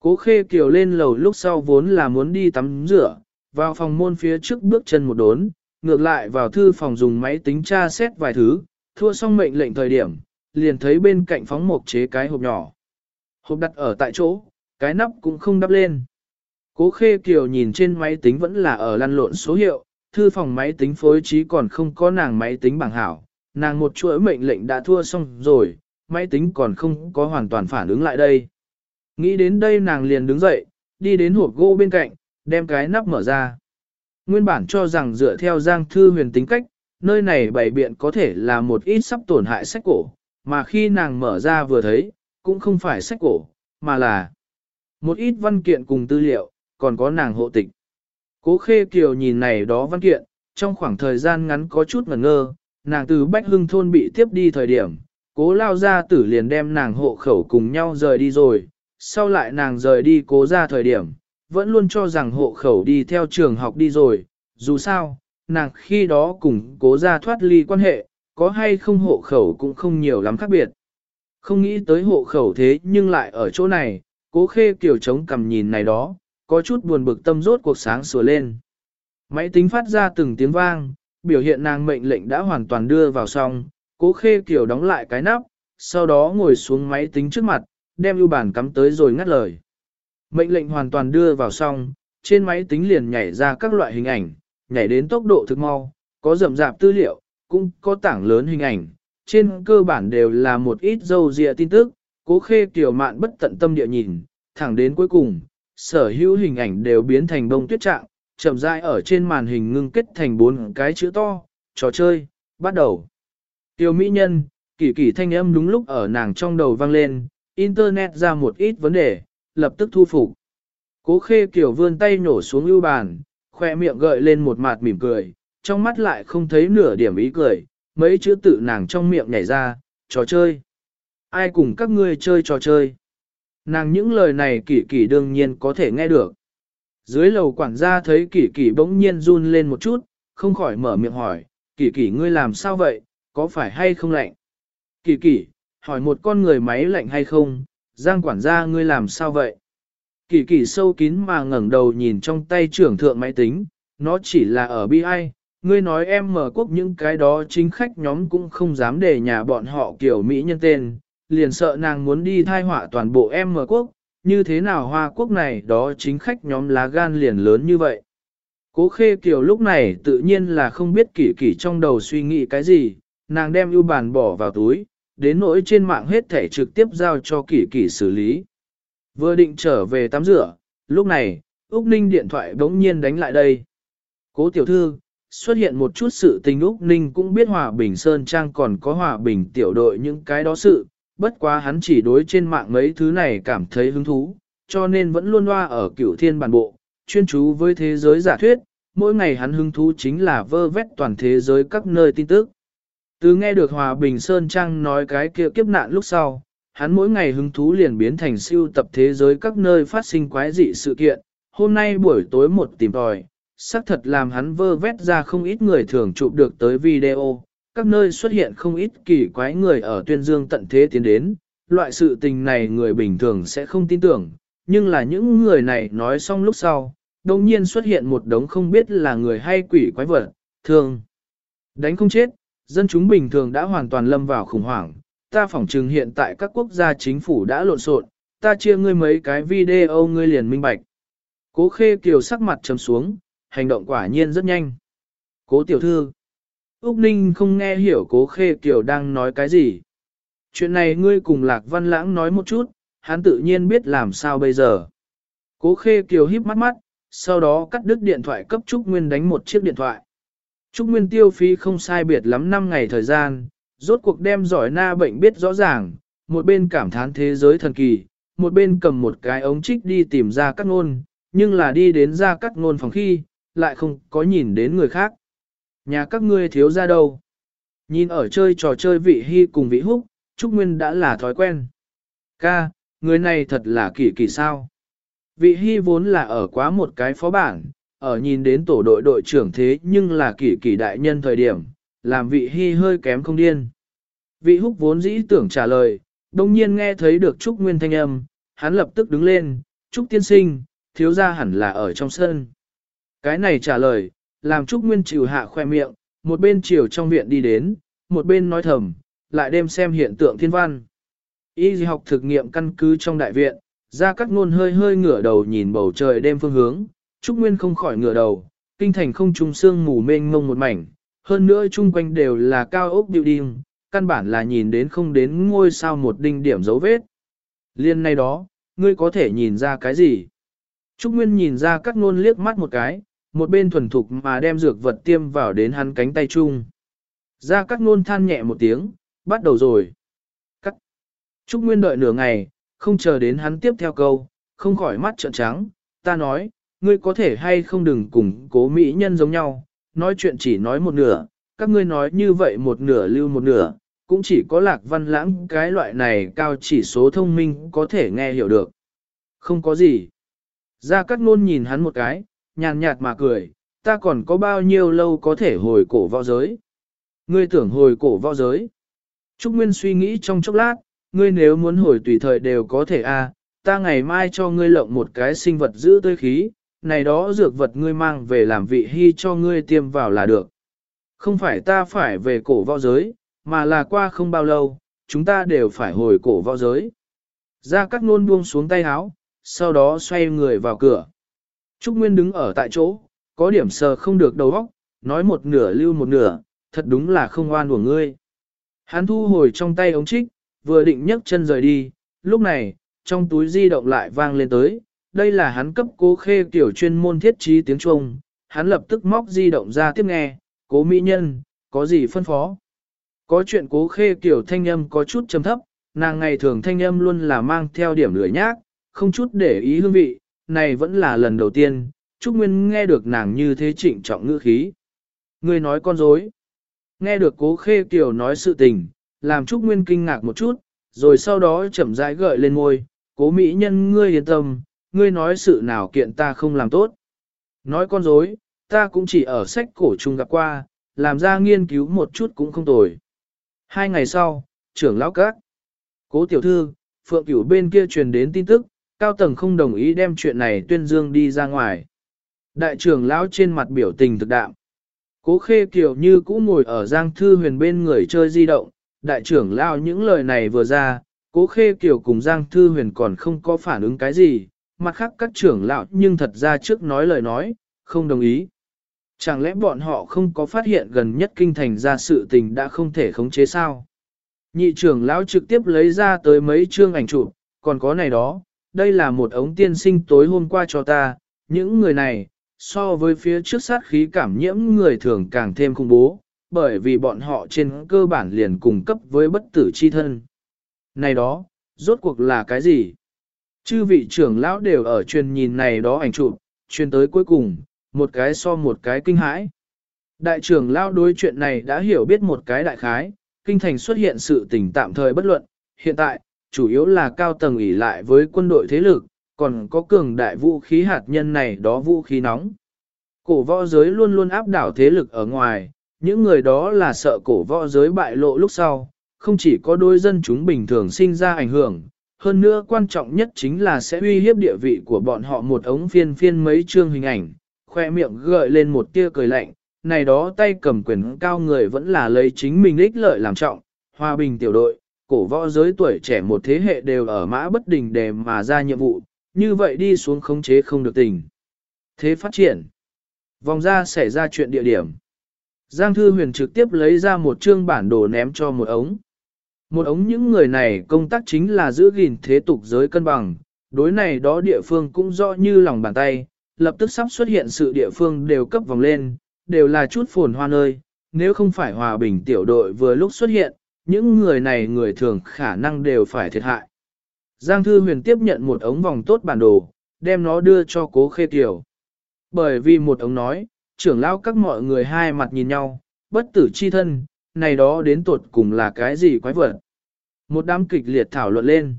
Cố khê kiều lên lầu lúc sau vốn là muốn đi tắm rửa, vào phòng môn phía trước bước chân một đốn, ngược lại vào thư phòng dùng máy tính tra xét vài thứ, thua xong mệnh lệnh thời điểm, liền thấy bên cạnh phóng một chế cái hộp nhỏ. Hộp đặt ở tại chỗ, cái nắp cũng không đắp lên. Cố khê kiều nhìn trên máy tính vẫn là ở lăn lộn số hiệu, thư phòng máy tính phối trí còn không có nàng máy tính bằng hảo, nàng một chuỗi mệnh lệnh đã thua xong rồi, máy tính còn không có hoàn toàn phản ứng lại đây. Nghĩ đến đây nàng liền đứng dậy, đi đến hộp gỗ bên cạnh, đem cái nắp mở ra. Nguyên bản cho rằng dựa theo Giang Thư huyền tính cách, nơi này bày biện có thể là một ít sắp tổn hại sách cổ, mà khi nàng mở ra vừa thấy, cũng không phải sách cổ, mà là một ít văn kiện cùng tư liệu, còn có nàng hộ tịch. Cố Khê Kiều nhìn này đó văn kiện, trong khoảng thời gian ngắn có chút ngẩn ngơ, nàng từ Bách Hưng thôn bị tiếp đi thời điểm, cố lao ra tử liền đem nàng hộ khẩu cùng nhau rời đi rồi, sau lại nàng rời đi cố ra thời điểm, vẫn luôn cho rằng hộ khẩu đi theo trường học đi rồi, dù sao, nàng khi đó cùng cố ra thoát ly quan hệ, có hay không hộ khẩu cũng không nhiều lắm khác biệt. Không nghĩ tới hộ khẩu thế nhưng lại ở chỗ này, cố khê kiểu trống cầm nhìn này đó, có chút buồn bực tâm rốt cuộc sáng sủa lên. Máy tính phát ra từng tiếng vang, biểu hiện nàng mệnh lệnh đã hoàn toàn đưa vào xong, cố khê kiểu đóng lại cái nắp, sau đó ngồi xuống máy tính trước mặt, đem ưu bản cắm tới rồi ngắt lời. Mệnh lệnh hoàn toàn đưa vào xong, trên máy tính liền nhảy ra các loại hình ảnh, nhảy đến tốc độ thực mau, có rậm rạp tư liệu, cũng có tảng lớn hình ảnh, trên cơ bản đều là một ít dâu dịa tin tức, cố khê tiểu mạn bất tận tâm địa nhìn, thẳng đến cuối cùng, sở hữu hình ảnh đều biến thành bông tuyết trạng, chậm rãi ở trên màn hình ngưng kết thành bốn cái chữ to, trò chơi, bắt đầu. Tiểu mỹ nhân, kỳ kỳ thanh âm đúng lúc ở nàng trong đầu vang lên, internet ra một ít vấn đề, lập tức thu phục. Cố khê kiểu vươn tay nổ xuống ưu bàn, khoe miệng gợi lên một mặt mỉm cười, trong mắt lại không thấy nửa điểm ý cười, mấy chữ tự nàng trong miệng nhảy ra, trò chơi. Ai cùng các ngươi chơi trò chơi? Nàng những lời này kỳ kỳ đương nhiên có thể nghe được. Dưới lầu quản gia thấy kỳ kỳ bỗng nhiên run lên một chút, không khỏi mở miệng hỏi, kỳ kỳ ngươi làm sao vậy, có phải hay không lạnh? Kỳ kỳ, hỏi một con người máy lạnh hay không, giang quản gia ngươi làm sao vậy? Kỳ kỳ sâu kín mà ngẩng đầu nhìn trong tay trưởng thượng máy tính, nó chỉ là ở bi ai, ngươi nói em mở quốc những cái đó chính khách nhóm cũng không dám để nhà bọn họ kiểu Mỹ nhân tên, liền sợ nàng muốn đi thai họa toàn bộ em mở quốc, như thế nào hoa quốc này đó chính khách nhóm lá gan liền lớn như vậy. Cố khê kiều lúc này tự nhiên là không biết kỷ kỷ trong đầu suy nghĩ cái gì, nàng đem ưu bàn bỏ vào túi, đến nỗi trên mạng hết thể trực tiếp giao cho kỷ kỷ xử lý. Vừa định trở về tắm rửa, lúc này, Úc Ninh điện thoại bỗng nhiên đánh lại đây. Cố tiểu thư, xuất hiện một chút sự tình Úc Ninh cũng biết Hòa Bình Sơn Trang còn có Hòa Bình tiểu đội những cái đó sự, bất quá hắn chỉ đối trên mạng mấy thứ này cảm thấy hứng thú, cho nên vẫn luôn loa ở cửu thiên bản bộ, chuyên chú với thế giới giả thuyết, mỗi ngày hắn hứng thú chính là vơ vét toàn thế giới các nơi tin tức. Từ nghe được Hòa Bình Sơn Trang nói cái kia kiếp nạn lúc sau, hắn mỗi ngày hứng thú liền biến thành siêu tập thế giới các nơi phát sinh quái dị sự kiện. Hôm nay buổi tối một tìm tòi, xác thật làm hắn vơ vét ra không ít người thường chụp được tới video, các nơi xuất hiện không ít kỳ quái người ở tuyên dương tận thế tiến đến, loại sự tình này người bình thường sẽ không tin tưởng, nhưng là những người này nói xong lúc sau, đồng nhiên xuất hiện một đống không biết là người hay quỷ quái vật, thường đánh không chết, dân chúng bình thường đã hoàn toàn lâm vào khủng hoảng, ta phỏng chừng hiện tại các quốc gia chính phủ đã lộn xộn, ta chia ngươi mấy cái video ngươi liền minh bạch. Cố khê kiều sắc mặt trầm xuống, hành động quả nhiên rất nhanh. Cố tiểu thư, Úc Ninh không nghe hiểu cố khê kiều đang nói cái gì. Chuyện này ngươi cùng Lạc Văn Lãng nói một chút, hắn tự nhiên biết làm sao bây giờ. Cố khê kiều híp mắt mắt, sau đó cắt đứt điện thoại cấp Trúc Nguyên đánh một chiếc điện thoại. Trúc Nguyên tiêu phí không sai biệt lắm 5 ngày thời gian, rốt cuộc đem giỏi na bệnh biết rõ ràng, một bên cảm thán thế giới thần kỳ, một bên cầm một cái ống trích đi tìm ra cắt ngôn, nhưng là đi đến ra cắt ngôn phòng khi, lại không có nhìn đến người khác. Nhà các ngươi thiếu ra đâu? Nhìn ở chơi trò chơi vị hy cùng vị húc, Trúc Nguyên đã là thói quen. Ca, người này thật là kỳ kỳ sao. Vị hy vốn là ở quá một cái phó bản, ở nhìn đến tổ đội đội trưởng thế nhưng là kỳ kỳ đại nhân thời điểm, làm vị hy hơi kém không điên. Vị húc vốn dĩ tưởng trả lời, đồng nhiên nghe thấy được Trúc Nguyên thanh âm, hắn lập tức đứng lên, Trúc tiên sinh, thiếu ra hẳn là ở trong sân. Cái này trả lời, làm Trúc Nguyên chịu hạ khoe miệng, một bên chiều trong viện đi đến, một bên nói thầm, lại đem xem hiện tượng thiên văn. Y học thực nghiệm căn cứ trong đại viện, ra các ngôn hơi hơi ngửa đầu nhìn bầu trời đêm phương hướng, Trúc Nguyên không khỏi ngửa đầu, kinh thành không trung sương mù mênh mông một mảnh, hơn nữa chung quanh đều là cao ốc building, căn bản là nhìn đến không đến ngôi sao một đinh điểm dấu vết. Liên này đó, ngươi có thể nhìn ra cái gì? Trúc Nguyên nhìn ra các ngôn liếc mắt một cái, một bên thuần thục mà đem dược vật tiêm vào đến hắn cánh tay chung. Ra các ngôn than nhẹ một tiếng, bắt đầu rồi. Cắt. Trúc Nguyên đợi nửa ngày, không chờ đến hắn tiếp theo câu, không khỏi mắt trợn trắng, ta nói, ngươi có thể hay không đừng cùng cố mỹ nhân giống nhau, nói chuyện chỉ nói một nửa, các ngươi nói như vậy một nửa lưu một nửa, cũng chỉ có lạc văn lãng cái loại này cao chỉ số thông minh có thể nghe hiểu được. Không có gì. Gia Cát Nôn nhìn hắn một cái, nhàn nhạt mà cười, ta còn có bao nhiêu lâu có thể hồi cổ võ giới. Ngươi tưởng hồi cổ võ giới. Trúc Nguyên suy nghĩ trong chốc lát, ngươi nếu muốn hồi tùy thời đều có thể a, à, ta ngày mai cho ngươi lộng một cái sinh vật giữ tươi khí, này đó dược vật ngươi mang về làm vị hy cho ngươi tiêm vào là được. Không phải ta phải về cổ võ giới, mà là qua không bao lâu, chúng ta đều phải hồi cổ võ giới. Ra các nôn buông xuống tay háo, sau đó xoay người vào cửa. Trúc Nguyên đứng ở tại chỗ, có điểm sờ không được đầu óc, nói một nửa lưu một nửa, thật đúng là không oan của ngươi. Hắn thu hồi trong tay ống trích, vừa định nhấc chân rời đi, lúc này, trong túi di động lại vang lên tới, đây là hắn cấp cố khê tiểu chuyên môn thiết trí tiếng Trung, hắn lập tức móc di động ra tiếp nghe, cố mỹ nhân, có gì phân phó. Có chuyện cố khê tiểu thanh âm có chút trầm thấp, nàng ngày thường thanh âm luôn là mang theo điểm lười nhác, không chút để ý hương vị, này vẫn là lần đầu tiên, Trúc Nguyên nghe được nàng như thế trịnh trọng ngữ khí. Người nói con dối. Nghe được cố khê kiều nói sự tình, làm Trúc Nguyên kinh ngạc một chút, rồi sau đó chậm rãi gợi lên môi, cố mỹ nhân ngươi yên tâm, ngươi nói sự nào kiện ta không làm tốt. Nói con dối, ta cũng chỉ ở sách cổ chung gặp qua, làm ra nghiên cứu một chút cũng không tồi. Hai ngày sau, trưởng lão các. Cố tiểu thư, phượng cửu bên kia truyền đến tin tức, cao tầng không đồng ý đem chuyện này tuyên dương đi ra ngoài. Đại trưởng lão trên mặt biểu tình thực đạm. Cố khê kiểu như cũ ngồi ở giang thư huyền bên người chơi di động, đại trưởng lão những lời này vừa ra, cố khê kiểu cùng giang thư huyền còn không có phản ứng cái gì, mặt khác các trưởng lão nhưng thật ra trước nói lời nói, không đồng ý. Chẳng lẽ bọn họ không có phát hiện gần nhất kinh thành ra sự tình đã không thể khống chế sao? Nhị trưởng lão trực tiếp lấy ra tới mấy chương ảnh chụp, còn có này đó, đây là một ống tiên sinh tối hôm qua cho ta, những người này, so với phía trước sát khí cảm nhiễm người thường càng thêm khủng bố, bởi vì bọn họ trên cơ bản liền cùng cấp với bất tử chi thân. Này đó, rốt cuộc là cái gì? Chư vị trưởng lão đều ở truyền nhìn này đó ảnh chụp, truyền tới cuối cùng, một cái so một cái kinh hãi. Đại trưởng lão đối chuyện này đã hiểu biết một cái đại khái, kinh thành xuất hiện sự tình tạm thời bất luận, hiện tại, chủ yếu là cao tầng ủy lại với quân đội thế lực, còn có cường đại vũ khí hạt nhân này đó vũ khí nóng. Cổ võ giới luôn luôn áp đảo thế lực ở ngoài, những người đó là sợ cổ võ giới bại lộ lúc sau, không chỉ có đôi dân chúng bình thường sinh ra ảnh hưởng, hơn nữa quan trọng nhất chính là sẽ uy hiếp địa vị của bọn họ một ống phiên phiên mấy chương hình ảnh, khoe miệng gợi lên một tia cười lạnh, này đó tay cầm quyền cao người vẫn là lấy chính mình ích lợi làm trọng, hòa bình tiểu đội, cổ võ giới tuổi trẻ một thế hệ đều ở mã bất đình để mà ra nhiệm vụ, như vậy đi xuống khống chế không được tình. Thế phát triển. Vòng ra xảy ra chuyện địa điểm. Giang Thư Huyền trực tiếp lấy ra một chương bản đồ ném cho một ống. Một ống những người này công tác chính là giữ gìn thế tục giới cân bằng, đối này đó địa phương cũng rõ như lòng bàn tay, lập tức sắp xuất hiện sự địa phương đều cấp vòng lên, đều là chút phồn hoa nơi, nếu không phải hòa bình tiểu đội vừa lúc xuất hiện, những người này người thường khả năng đều phải thiệt hại. Giang Thư Huyền tiếp nhận một ống vòng tốt bản đồ, đem nó đưa cho cố khê Kiều. Bởi vì một ống nói, trưởng lão các mọi người hai mặt nhìn nhau, bất tử chi thân, này đó đến tuột cùng là cái gì quái vật. Một đám kịch liệt thảo luận lên.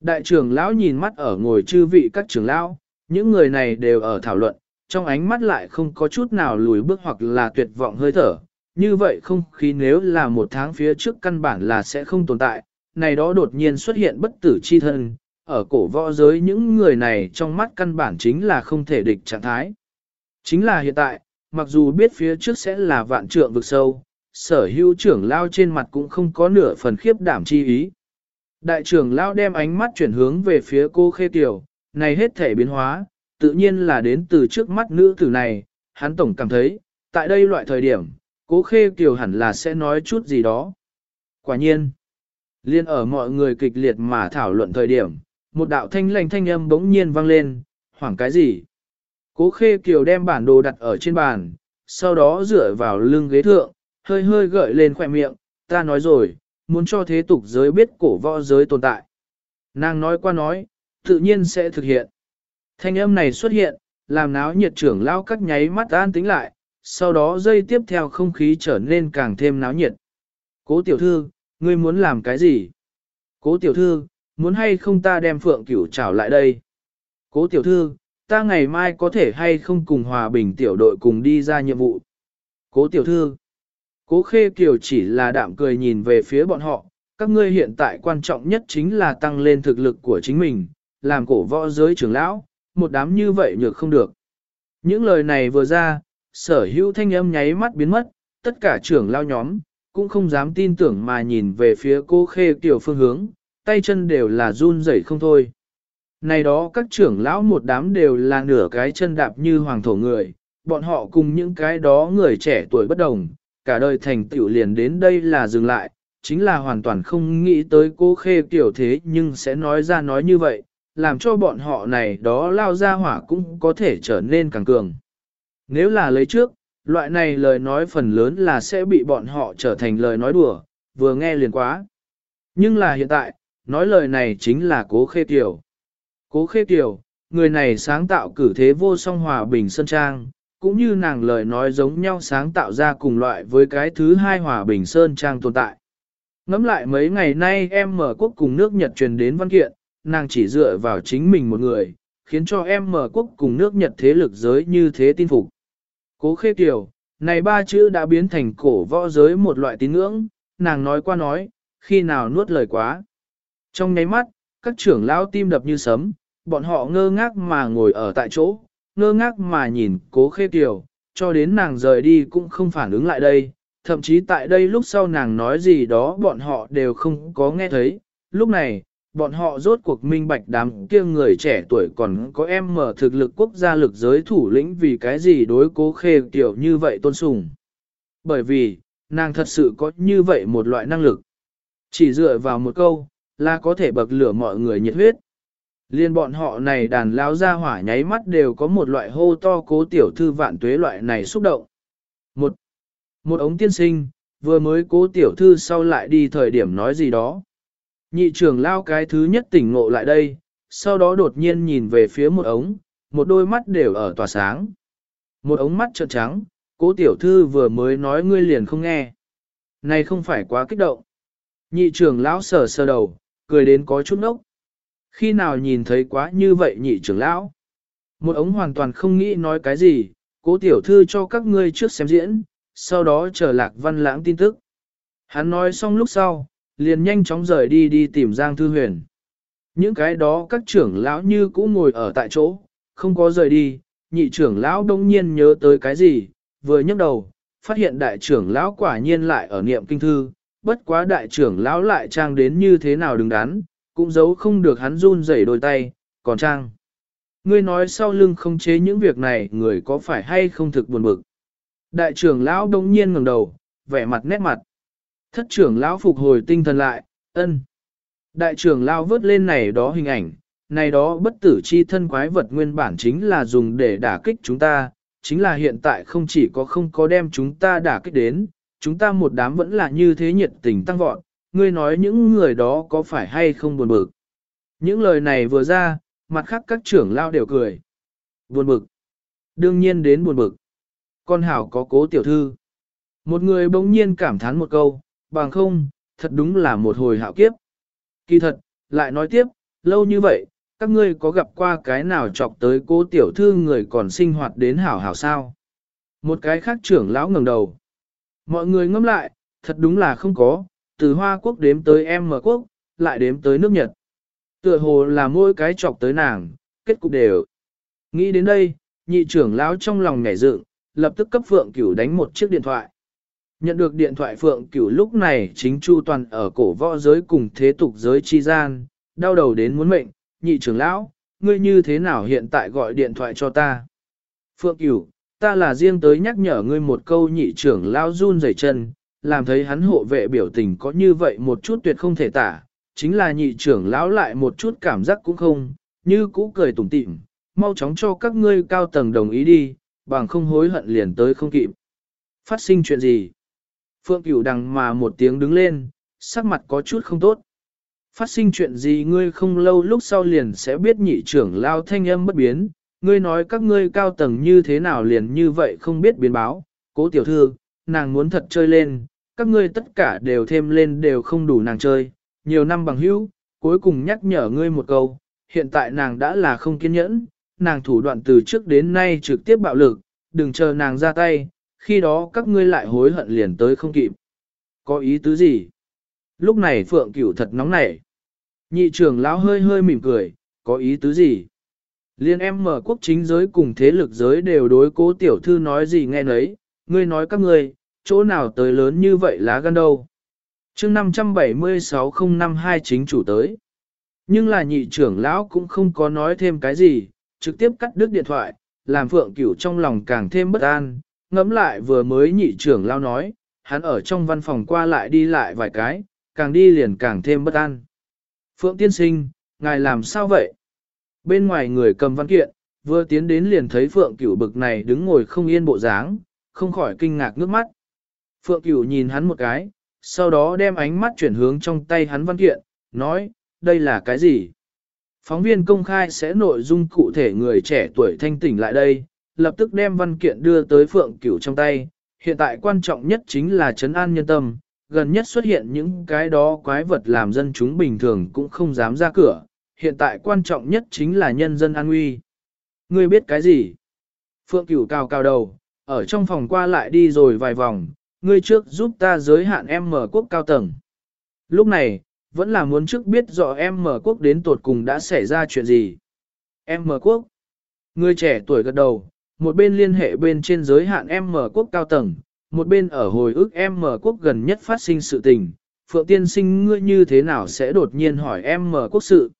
Đại trưởng lão nhìn mắt ở ngồi chư vị các trưởng lão, những người này đều ở thảo luận, trong ánh mắt lại không có chút nào lùi bước hoặc là tuyệt vọng hơi thở. Như vậy không khí nếu là một tháng phía trước căn bản là sẽ không tồn tại, này đó đột nhiên xuất hiện bất tử chi thân, ở cổ võ giới những người này trong mắt căn bản chính là không thể địch trạng thái. Chính là hiện tại, mặc dù biết phía trước sẽ là vạn trượng vực sâu, sở hữu trưởng lao trên mặt cũng không có nửa phần khiếp đảm chi ý. Đại trưởng lao đem ánh mắt chuyển hướng về phía cô khê tiểu, này hết thể biến hóa, tự nhiên là đến từ trước mắt nữ tử này, hắn tổng cảm thấy, tại đây loại thời điểm, cố khê kiều hẳn là sẽ nói chút gì đó. Quả nhiên, liên ở mọi người kịch liệt mà thảo luận thời điểm, một đạo thanh lành thanh âm bỗng nhiên vang lên, hoảng cái gì? Cố khê kiều đem bản đồ đặt ở trên bàn, sau đó dựa vào lưng ghế thượng, hơi hơi gợi lên khỏe miệng, ta nói rồi, muốn cho thế tục giới biết cổ võ giới tồn tại. Nàng nói qua nói, tự nhiên sẽ thực hiện. Thanh âm này xuất hiện, làm náo nhiệt trưởng lao các nháy mắt an tính lại, sau đó dây tiếp theo không khí trở nên càng thêm náo nhiệt. Cố tiểu thư, ngươi muốn làm cái gì? Cố tiểu thư, muốn hay không ta đem phượng cửu trảo lại đây? Cố tiểu thư, ta ngày mai có thể hay không cùng hòa bình tiểu đội cùng đi ra nhiệm vụ. Cố tiểu thư, cố khê kiều chỉ là đạm cười nhìn về phía bọn họ, các ngươi hiện tại quan trọng nhất chính là tăng lên thực lực của chính mình, làm cổ võ giới trưởng lão, một đám như vậy nhược không được. Những lời này vừa ra, sở hữu thanh âm nháy mắt biến mất, tất cả trưởng lao nhóm, cũng không dám tin tưởng mà nhìn về phía cô khê tiểu phương hướng, tay chân đều là run rẩy không thôi. Này đó các trưởng lão một đám đều là nửa cái chân đạp như hoàng thổ người, bọn họ cùng những cái đó người trẻ tuổi bất đồng, cả đời thành tựu liền đến đây là dừng lại, chính là hoàn toàn không nghĩ tới cô khê tiểu thế nhưng sẽ nói ra nói như vậy, làm cho bọn họ này đó lao ra hỏa cũng có thể trở nên càng cường. Nếu là lấy trước, loại này lời nói phần lớn là sẽ bị bọn họ trở thành lời nói đùa, vừa nghe liền quá. Nhưng là hiện tại, nói lời này chính là cố khê tiểu. Cố khê tiểu, người này sáng tạo cử thế vô song hòa bình sân trang, cũng như nàng lời nói giống nhau sáng tạo ra cùng loại với cái thứ hai hòa bình sơn trang tồn tại. Ngắm lại mấy ngày nay em mở quốc cùng nước Nhật truyền đến văn kiện, nàng chỉ dựa vào chính mình một người, khiến cho em mở quốc cùng nước Nhật thế lực giới như thế tin phục. Cố khê kiểu, này ba chữ đã biến thành cổ võ giới một loại tín ngưỡng, nàng nói qua nói, khi nào nuốt lời quá. Trong nháy mắt, các trưởng lão tim đập như sấm, bọn họ ngơ ngác mà ngồi ở tại chỗ, ngơ ngác mà nhìn cố khê kiểu, cho đến nàng rời đi cũng không phản ứng lại đây, thậm chí tại đây lúc sau nàng nói gì đó bọn họ đều không có nghe thấy. Lúc này, bọn họ rốt cuộc minh bạch đám kia người trẻ tuổi còn có em mở thực lực quốc gia lực giới thủ lĩnh vì cái gì đối cố khê kiểu như vậy tôn sùng. Bởi vì, nàng thật sự có như vậy một loại năng lực. Chỉ dựa vào một câu, là có thể bậc lửa mọi người nhiệt huyết. Liên bọn họ này đàn lao ra hỏa nháy mắt đều có một loại hô to cố tiểu thư vạn tuế loại này xúc động. Một, một ống tiên sinh, vừa mới cố tiểu thư sau lại đi thời điểm nói gì đó. Nhị trưởng lao cái thứ nhất tỉnh ngộ lại đây, sau đó đột nhiên nhìn về phía một ống, một đôi mắt đều ở tỏa sáng. Một ống mắt trợn trắng, cố tiểu thư vừa mới nói ngươi liền không nghe. Này không phải quá kích động. Nhị trưởng lão sờ sờ đầu, cười đến có chút nốc. Khi nào nhìn thấy quá như vậy nhị trưởng lão? Một ống hoàn toàn không nghĩ nói cái gì, cố tiểu thư cho các ngươi trước xem diễn, sau đó chờ lạc văn lãng tin tức. Hắn nói xong lúc sau, liền nhanh chóng rời đi đi tìm Giang Thư Huyền. Những cái đó các trưởng lão như cũ ngồi ở tại chỗ, không có rời đi, nhị trưởng lão đông nhiên nhớ tới cái gì, vừa nhấc đầu, phát hiện đại trưởng lão quả nhiên lại ở niệm kinh thư, bất quá đại trưởng lão lại trang đến như thế nào đứng đắn, cũng giấu không được hắn run rẩy đôi tay, còn trang. Ngươi nói sau lưng không chế những việc này người có phải hay không thực buồn bực. Đại trưởng lão đông nhiên ngẩng đầu, vẻ mặt nét mặt. Thất trưởng lão phục hồi tinh thần lại, ân. Đại trưởng lão vớt lên này đó hình ảnh, này đó bất tử chi thân quái vật nguyên bản chính là dùng để đả kích chúng ta, chính là hiện tại không chỉ có không có đem chúng ta đả kích đến, chúng ta một đám vẫn là như thế nhiệt tình tăng vọt, ngươi nói những người đó có phải hay không buồn bực. Những lời này vừa ra, mặt khác các trưởng lao đều cười. Buồn bực. Đương nhiên đến buồn bực. Con hảo có cố tiểu thư. Một người bỗng nhiên cảm thán một câu, bằng không, thật đúng là một hồi hạo kiếp. Kỳ thật, lại nói tiếp, lâu như vậy, các ngươi có gặp qua cái nào chọc tới cô tiểu thư người còn sinh hoạt đến hảo hảo sao? Một cái khác trưởng lão ngẩng đầu. Mọi người ngâm lại, thật đúng là không có, từ Hoa Quốc đếm tới em mở quốc, lại đếm tới nước Nhật. Tựa hồ là mỗi cái chọc tới nàng, kết cục đều. Nghĩ đến đây, nhị trưởng lão trong lòng nhảy dựng, lập tức cấp Phượng Cửu đánh một chiếc điện thoại. Nhận được điện thoại Phượng Cửu lúc này chính Chu Toàn ở cổ võ giới cùng thế tục giới chi gian, đau đầu đến muốn mệnh, nhị trưởng lão, ngươi như thế nào hiện tại gọi điện thoại cho ta? Phượng Cửu, ta là riêng tới nhắc nhở ngươi một câu nhị trưởng lão run rẩy chân, làm thấy hắn hộ vệ biểu tình có như vậy một chút tuyệt không thể tả, chính là nhị trưởng lão lại một chút cảm giác cũng không, như cũ cười tủm tỉm, mau chóng cho các ngươi cao tầng đồng ý đi, bằng không hối hận liền tới không kịp. Phát sinh chuyện gì? Phượng Cửu đằng mà một tiếng đứng lên, sắc mặt có chút không tốt. Phát sinh chuyện gì ngươi không lâu lúc sau liền sẽ biết nhị trưởng lao thanh âm bất biến, ngươi nói các ngươi cao tầng như thế nào liền như vậy không biết biến báo, cố tiểu thư, nàng muốn thật chơi lên, các ngươi tất cả đều thêm lên đều không đủ nàng chơi, nhiều năm bằng hữu, cuối cùng nhắc nhở ngươi một câu, hiện tại nàng đã là không kiên nhẫn, nàng thủ đoạn từ trước đến nay trực tiếp bạo lực, đừng chờ nàng ra tay, khi đó các ngươi lại hối hận liền tới không kịp. Có ý tứ gì? Lúc này Phượng Cửu thật nóng nảy. Nhị trưởng lão hơi hơi mỉm cười, có ý tứ gì? Liên em mở quốc chính giới cùng thế lực giới đều đối cố tiểu thư nói gì nghe nấy, ngươi nói các ngươi, chỗ nào tới lớn như vậy lá gan đâu. chương 576052 chính chủ tới. Nhưng là nhị trưởng lão cũng không có nói thêm cái gì, trực tiếp cắt đứt điện thoại, làm phượng cửu trong lòng càng thêm bất an, ngẫm lại vừa mới nhị trưởng lao nói, hắn ở trong văn phòng qua lại đi lại vài cái, càng đi liền càng thêm bất an. Phượng tiên sinh, ngài làm sao vậy? Bên ngoài người cầm văn kiện, vừa tiến đến liền thấy Phượng Cửu bực này đứng ngồi không yên bộ dáng, không khỏi kinh ngạc nước mắt. Phượng Cửu nhìn hắn một cái, sau đó đem ánh mắt chuyển hướng trong tay hắn văn kiện, nói, đây là cái gì? Phóng viên công khai sẽ nội dung cụ thể người trẻ tuổi thanh tỉnh lại đây, lập tức đem văn kiện đưa tới Phượng Cửu trong tay. Hiện tại quan trọng nhất chính là chấn an nhân tâm, gần nhất xuất hiện những cái đó quái vật làm dân chúng bình thường cũng không dám ra cửa, hiện tại quan trọng nhất chính là nhân dân an nguy. Ngươi biết cái gì? Phượng Cửu cao cao đầu, ở trong phòng qua lại đi rồi vài vòng, ngươi trước giúp ta giới hạn em mở quốc cao tầng. Lúc này, vẫn là muốn trước biết rõ em mở quốc đến tột cùng đã xảy ra chuyện gì. Em mở quốc. Ngươi trẻ tuổi gật đầu, một bên liên hệ bên trên giới hạn em mở quốc cao tầng, một bên ở hồi ức em mở quốc gần nhất phát sinh sự tình. Phượng tiên sinh ngươi như thế nào sẽ đột nhiên hỏi em mở quốc sự?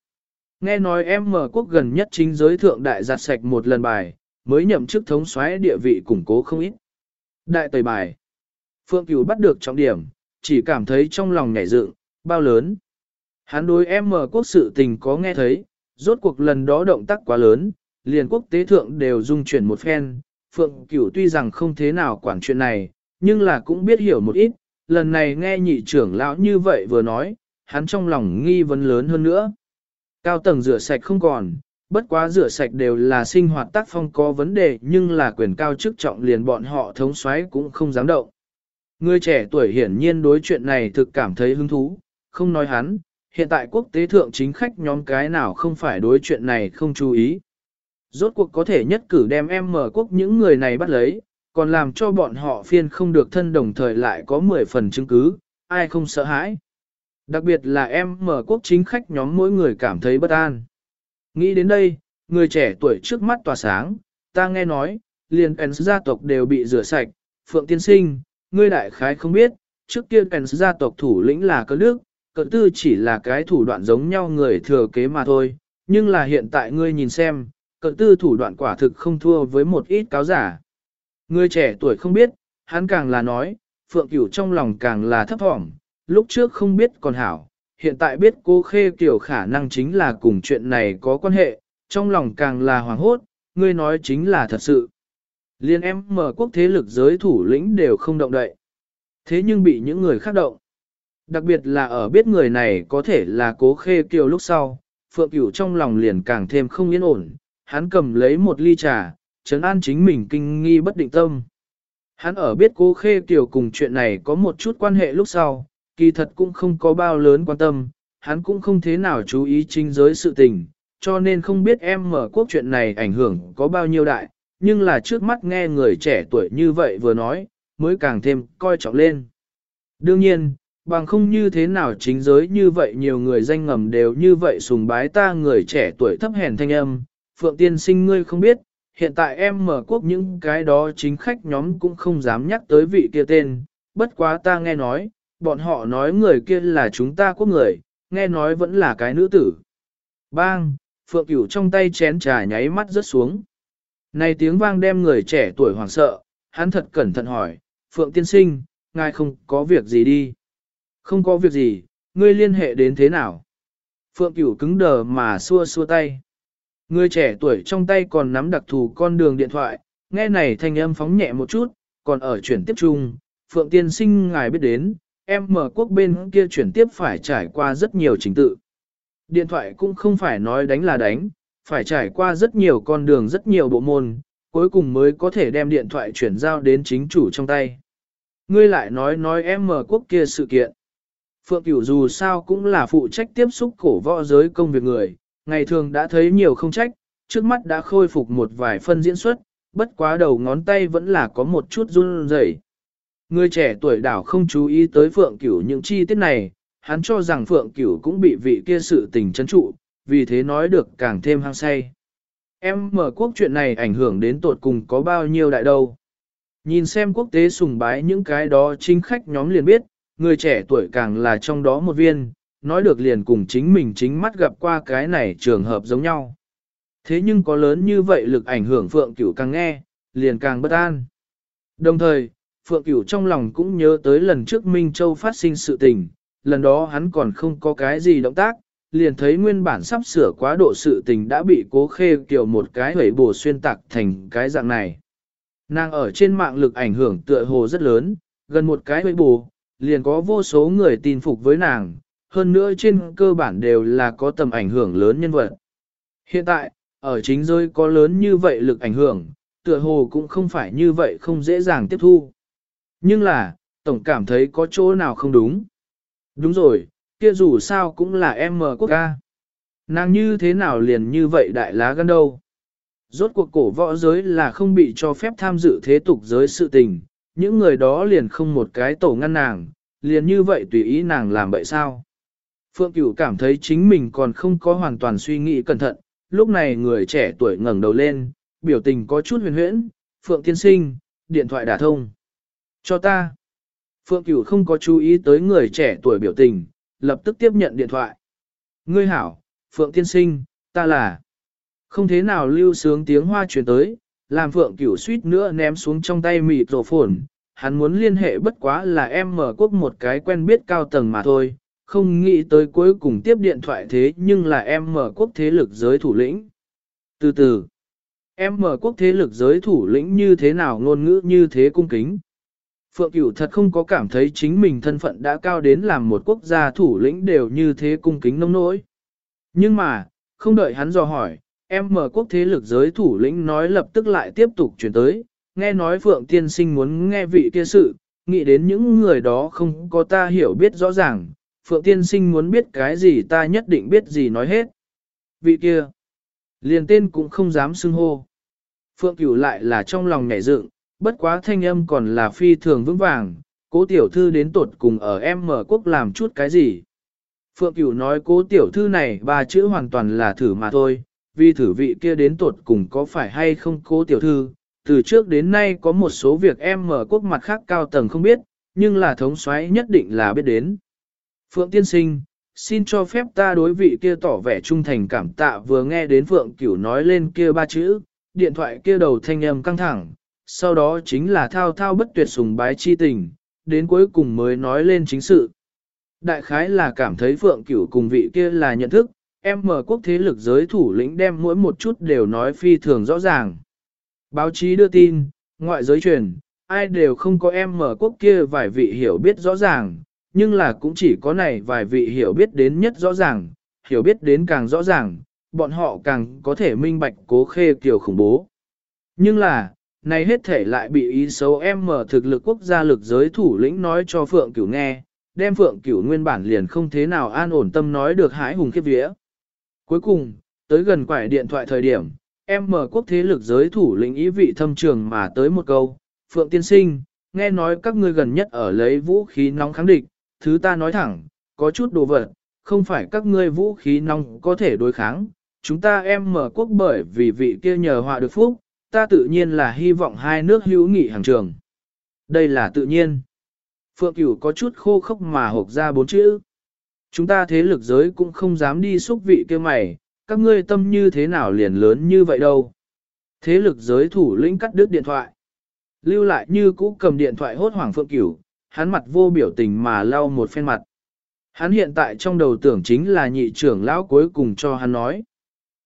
Nghe nói em mở quốc gần nhất chính giới thượng đại giặt sạch một lần bài, mới nhậm chức thống soái địa vị củng cố không ít. Đại tời bài. Phượng Cửu bắt được trọng điểm, chỉ cảm thấy trong lòng nhảy dựng, bao lớn. Hắn đối em mở quốc sự tình có nghe thấy, rốt cuộc lần đó động tác quá lớn, liền quốc tế thượng đều dung chuyển một phen. Phượng Cửu tuy rằng không thế nào quản chuyện này, nhưng là cũng biết hiểu một ít, lần này nghe nhị trưởng lão như vậy vừa nói, hắn trong lòng nghi vấn lớn hơn nữa. Cao tầng rửa sạch không còn, bất quá rửa sạch đều là sinh hoạt tác phong có vấn đề nhưng là quyền cao chức trọng liền bọn họ thống soái cũng không dám động. Người trẻ tuổi hiển nhiên đối chuyện này thực cảm thấy hứng thú, không nói hắn, hiện tại quốc tế thượng chính khách nhóm cái nào không phải đối chuyện này không chú ý. Rốt cuộc có thể nhất cử đem em mở quốc những người này bắt lấy, còn làm cho bọn họ phiên không được thân đồng thời lại có 10 phần chứng cứ, ai không sợ hãi. Đặc biệt là em mở quốc chính khách nhóm mỗi người cảm thấy bất an. Nghĩ đến đây, người trẻ tuổi trước mắt tỏa sáng, ta nghe nói, liền Pence gia tộc đều bị rửa sạch, Phượng Tiên Sinh, ngươi đại khái không biết, trước kia Pence gia tộc thủ lĩnh là cơ nước, cỡ tư chỉ là cái thủ đoạn giống nhau người thừa kế mà thôi, nhưng là hiện tại ngươi nhìn xem, cận tư thủ đoạn quả thực không thua với một ít cáo giả. Người trẻ tuổi không biết, hắn càng là nói, Phượng Cửu trong lòng càng là thấp thỏm, lúc trước không biết còn hảo, hiện tại biết cô Khê Kiều khả năng chính là cùng chuyện này có quan hệ, trong lòng càng là hoảng hốt, ngươi nói chính là thật sự. Liên em mở quốc thế lực giới thủ lĩnh đều không động đậy. Thế nhưng bị những người khác động. Đặc biệt là ở biết người này có thể là cố khê kiều lúc sau, Phượng Cửu trong lòng liền càng thêm không yên ổn, hắn cầm lấy một ly trà, trấn an chính mình kinh nghi bất định tâm. Hắn ở biết cố khê tiểu cùng chuyện này có một chút quan hệ lúc sau, kỳ thật cũng không có bao lớn quan tâm, hắn cũng không thế nào chú ý chính giới sự tình, cho nên không biết em mở quốc chuyện này ảnh hưởng có bao nhiêu đại, nhưng là trước mắt nghe người trẻ tuổi như vậy vừa nói, mới càng thêm coi trọng lên. Đương nhiên, bằng không như thế nào chính giới như vậy nhiều người danh ngầm đều như vậy sùng bái ta người trẻ tuổi thấp hèn thanh âm, Phượng Tiên sinh ngươi không biết, hiện tại em mở quốc những cái đó chính khách nhóm cũng không dám nhắc tới vị kia tên, bất quá ta nghe nói, bọn họ nói người kia là chúng ta quốc người, nghe nói vẫn là cái nữ tử. Bang, Phượng Cửu trong tay chén trà nháy mắt rớt xuống. Này tiếng vang đem người trẻ tuổi hoảng sợ, hắn thật cẩn thận hỏi, Phượng tiên sinh, ngài không có việc gì đi. Không có việc gì, ngươi liên hệ đến thế nào? Phượng Cửu cứng đờ mà xua xua tay. Người trẻ tuổi trong tay còn nắm đặc thù con đường điện thoại, nghe này thanh âm phóng nhẹ một chút, còn ở chuyển tiếp chung, Phượng tiên sinh ngài biết đến, em mở quốc bên kia chuyển tiếp phải trải qua rất nhiều trình tự. Điện thoại cũng không phải nói đánh là đánh, phải trải qua rất nhiều con đường rất nhiều bộ môn, cuối cùng mới có thể đem điện thoại chuyển giao đến chính chủ trong tay. Ngươi lại nói nói em mở quốc kia sự kiện. Phượng Cửu dù sao cũng là phụ trách tiếp xúc cổ võ giới công việc người, ngày thường đã thấy nhiều không trách, trước mắt đã khôi phục một vài phân diễn xuất, bất quá đầu ngón tay vẫn là có một chút run rẩy. Người trẻ tuổi đảo không chú ý tới Phượng Cửu những chi tiết này, hắn cho rằng Phượng Cửu cũng bị vị kia sự tình chấn trụ, vì thế nói được càng thêm hăng say. Em mở quốc chuyện này ảnh hưởng đến tột cùng có bao nhiêu đại đâu. Nhìn xem quốc tế sùng bái những cái đó chính khách nhóm liền biết, người trẻ tuổi càng là trong đó một viên, nói được liền cùng chính mình chính mắt gặp qua cái này trường hợp giống nhau. Thế nhưng có lớn như vậy lực ảnh hưởng Phượng Cửu càng nghe, liền càng bất an. Đồng thời, Phượng Cửu trong lòng cũng nhớ tới lần trước Minh Châu phát sinh sự tình, lần đó hắn còn không có cái gì động tác, liền thấy nguyên bản sắp sửa quá độ sự tình đã bị cố khê kiểu một cái hủy bổ xuyên tạc thành cái dạng này. Nàng ở trên mạng lực ảnh hưởng tựa hồ rất lớn, gần một cái hủy bổ, liền có vô số người tin phục với nàng, hơn nữa trên cơ bản đều là có tầm ảnh hưởng lớn nhân vật. Hiện tại, ở chính giới có lớn như vậy lực ảnh hưởng, tựa hồ cũng không phải như vậy không dễ dàng tiếp thu. Nhưng là, tổng cảm thấy có chỗ nào không đúng. Đúng rồi, kia dù sao cũng là em mở quốc ca. Nàng như thế nào liền như vậy đại lá gan đâu. Rốt cuộc cổ võ giới là không bị cho phép tham dự thế tục giới sự tình, những người đó liền không một cái tổ ngăn nàng, liền như vậy tùy ý nàng làm vậy sao. Phượng Cửu cảm thấy chính mình còn không có hoàn toàn suy nghĩ cẩn thận, lúc này người trẻ tuổi ngẩng đầu lên, biểu tình có chút huyền huyễn, Phượng tiên sinh, điện thoại đả thông. Cho ta. Phượng Cửu không có chú ý tới người trẻ tuổi biểu tình, lập tức tiếp nhận điện thoại. Ngươi hảo, Phượng tiên sinh, ta là. Không thế nào lưu sướng tiếng hoa truyền tới, làm Phượng Cửu suýt nữa ném xuống trong tay mịt rổ phồn. Hắn muốn liên hệ bất quá là em mở quốc một cái quen biết cao tầng mà thôi, không nghĩ tới cuối cùng tiếp điện thoại thế nhưng là em mở quốc thế lực giới thủ lĩnh. Từ từ, em mở quốc thế lực giới thủ lĩnh như thế nào ngôn ngữ như thế cung kính. Phượng Cửu thật không có cảm thấy chính mình thân phận đã cao đến làm một quốc gia thủ lĩnh đều như thế cung kính nông nỗi. Nhưng mà, không đợi hắn dò hỏi, em mở quốc thế lực giới thủ lĩnh nói lập tức lại tiếp tục chuyển tới, nghe nói Phượng Tiên Sinh muốn nghe vị kia sự, nghĩ đến những người đó không có ta hiểu biết rõ ràng, Phượng Tiên Sinh muốn biết cái gì ta nhất định biết gì nói hết. Vị kia, liền tên cũng không dám xưng hô. Phượng Cửu lại là trong lòng nhảy dựng, bất quá thanh âm còn là phi thường vững vàng, cố tiểu thư đến tột cùng ở em mở quốc làm chút cái gì. Phượng Cửu nói cố tiểu thư này ba chữ hoàn toàn là thử mà thôi, vì thử vị kia đến tột cùng có phải hay không cố tiểu thư. Từ trước đến nay có một số việc em mở quốc mặt khác cao tầng không biết, nhưng là thống soái nhất định là biết đến. Phượng tiên sinh, xin cho phép ta đối vị kia tỏ vẻ trung thành cảm tạ vừa nghe đến Phượng Cửu nói lên kia ba chữ, điện thoại kia đầu thanh âm căng thẳng, sau đó chính là thao thao bất tuyệt sùng bái chi tình, đến cuối cùng mới nói lên chính sự. Đại khái là cảm thấy Phượng Cửu cùng vị kia là nhận thức, em mở quốc thế lực giới thủ lĩnh đem mỗi một chút đều nói phi thường rõ ràng. Báo chí đưa tin, ngoại giới truyền, ai đều không có em mở quốc kia vài vị hiểu biết rõ ràng, nhưng là cũng chỉ có này vài vị hiểu biết đến nhất rõ ràng, hiểu biết đến càng rõ ràng, bọn họ càng có thể minh bạch cố khê kiểu khủng bố. Nhưng là, này hết thể lại bị ý xấu em mở thực lực quốc gia lực giới thủ lĩnh nói cho Phượng Cửu nghe, đem Phượng Cửu nguyên bản liền không thế nào an ổn tâm nói được hãi hùng khiếp vía. Cuối cùng, tới gần quải điện thoại thời điểm, em mở quốc thế lực giới thủ lĩnh ý vị thâm trường mà tới một câu, Phượng tiên sinh, nghe nói các ngươi gần nhất ở lấy vũ khí nóng kháng địch, thứ ta nói thẳng, có chút đồ vật, không phải các ngươi vũ khí nóng có thể đối kháng, chúng ta em mở quốc bởi vì vị kia nhờ họa được phúc, ta tự nhiên là hy vọng hai nước hữu nghị hàng trường. Đây là tự nhiên. Phượng Cửu có chút khô khốc mà hộp ra bốn chữ. Chúng ta thế lực giới cũng không dám đi xúc vị kia mày, các ngươi tâm như thế nào liền lớn như vậy đâu. Thế lực giới thủ lĩnh cắt đứt điện thoại. Lưu lại như cũ cầm điện thoại hốt hoảng Phượng Cửu, hắn mặt vô biểu tình mà lau một phen mặt. Hắn hiện tại trong đầu tưởng chính là nhị trưởng lão cuối cùng cho hắn nói.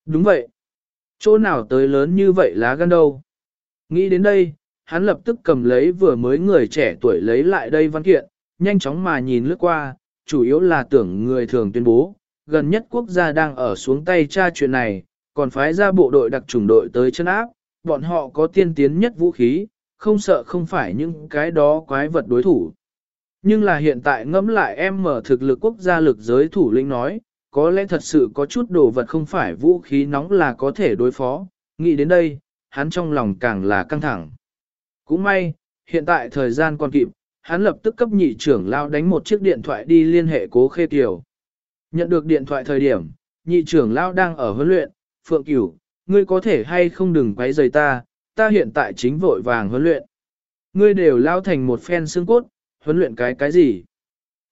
Đúng vậy. Chỗ nào tới lớn như vậy lá gan đâu. Nghĩ đến đây, hắn lập tức cầm lấy vừa mới người trẻ tuổi lấy lại đây văn kiện, nhanh chóng mà nhìn lướt qua, chủ yếu là tưởng người thường tuyên bố, gần nhất quốc gia đang ở xuống tay tra chuyện này, còn phái ra bộ đội đặc trùng đội tới chân áp, bọn họ có tiên tiến nhất vũ khí, không sợ không phải những cái đó quái vật đối thủ. Nhưng là hiện tại ngẫm lại em mở thực lực quốc gia lực giới thủ lĩnh nói, có lẽ thật sự có chút đồ vật không phải vũ khí nóng là có thể đối phó, nghĩ đến đây, hắn trong lòng càng là căng thẳng. Cũng may, hiện tại thời gian còn kịp, hắn lập tức cấp nhị trưởng lao đánh một chiếc điện thoại đi liên hệ cố khê kiều. Nhận được điện thoại thời điểm, nhị trưởng lao đang ở huấn luyện, Phượng Cửu, ngươi có thể hay không đừng quấy rầy ta, ta hiện tại chính vội vàng huấn luyện. Ngươi đều lao thành một phen xương cốt, huấn luyện cái cái gì?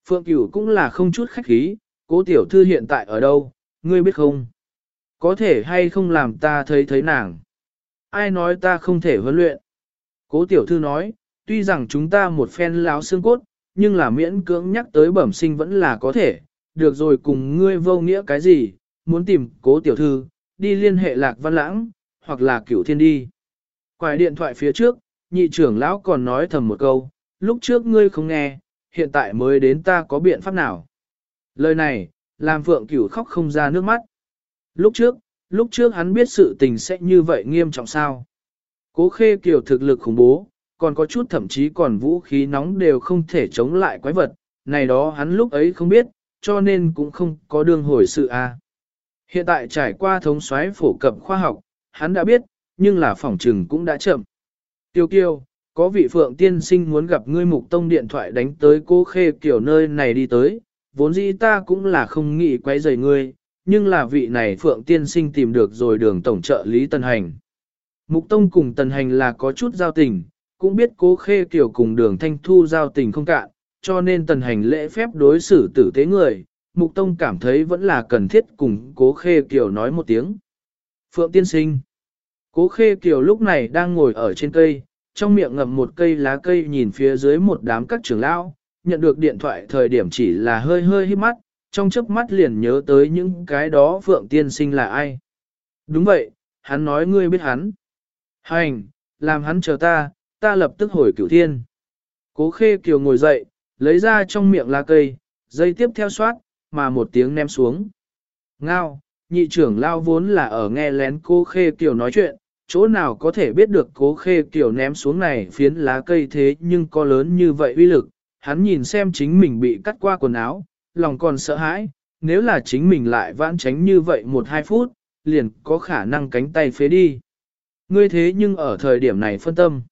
Phượng Cửu cũng là không chút khách khí, cố tiểu thư hiện tại ở đâu, ngươi biết không? Có thể hay không làm ta thấy thấy nàng? Ai nói ta không thể huấn luyện? Cố tiểu thư nói, tuy rằng chúng ta một phen láo xương cốt, nhưng là miễn cưỡng nhắc tới bẩm sinh vẫn là có thể, được rồi cùng ngươi vô nghĩa cái gì, muốn tìm cố tiểu thư, đi liên hệ lạc văn lãng, hoặc là cửu thiên đi. Quài điện thoại phía trước, nhị trưởng lão còn nói thầm một câu, lúc trước ngươi không nghe, hiện tại mới đến ta có biện pháp nào. Lời này, làm phượng cửu khóc không ra nước mắt. Lúc trước, lúc trước hắn biết sự tình sẽ như vậy nghiêm trọng sao. Cố khê kiểu thực lực khủng bố, còn có chút thậm chí còn vũ khí nóng đều không thể chống lại quái vật, này đó hắn lúc ấy không biết, cho nên cũng không có đương hồi sự a. Hiện tại trải qua thống soái phổ cập khoa học, hắn đã biết, nhưng là phỏng trừng cũng đã chậm. Tiêu kiêu, có vị phượng tiên sinh muốn gặp ngươi mục tông điện thoại đánh tới cố khê kiểu nơi này đi tới, vốn dĩ ta cũng là không nghĩ quấy rầy ngươi, nhưng là vị này phượng tiên sinh tìm được rồi đường tổng trợ lý tân hành. Mục tông cùng tần hành là có chút giao tình, cũng biết cố khê kiểu cùng đường thanh thu giao tình không cạn, cho nên tần hành lễ phép đối xử tử tế người, Mục Tông cảm thấy vẫn là cần thiết cùng Cố Khê Kiều nói một tiếng. Phượng Tiên Sinh Cố Khê Kiều lúc này đang ngồi ở trên cây, trong miệng ngậm một cây lá cây nhìn phía dưới một đám các trưởng lão, nhận được điện thoại thời điểm chỉ là hơi hơi hít mắt, trong chớp mắt liền nhớ tới những cái đó Phượng Tiên Sinh là ai. Đúng vậy, hắn nói ngươi biết hắn. Hành, làm hắn chờ ta, ta lập tức hồi cửu thiên. Cố Khê Kiều ngồi dậy, lấy ra trong miệng lá cây, dây tiếp theo soát, mà một tiếng ném xuống. Ngao, nhị trưởng lao vốn là ở nghe lén cô Khê Kiều nói chuyện, chỗ nào có thể biết được cố Khê kiểu ném xuống này phiến lá cây thế nhưng có lớn như vậy uy lực, hắn nhìn xem chính mình bị cắt qua quần áo, lòng còn sợ hãi, nếu là chính mình lại vãn tránh như vậy một hai phút, liền có khả năng cánh tay phế đi. Ngươi thế nhưng ở thời điểm này phân tâm.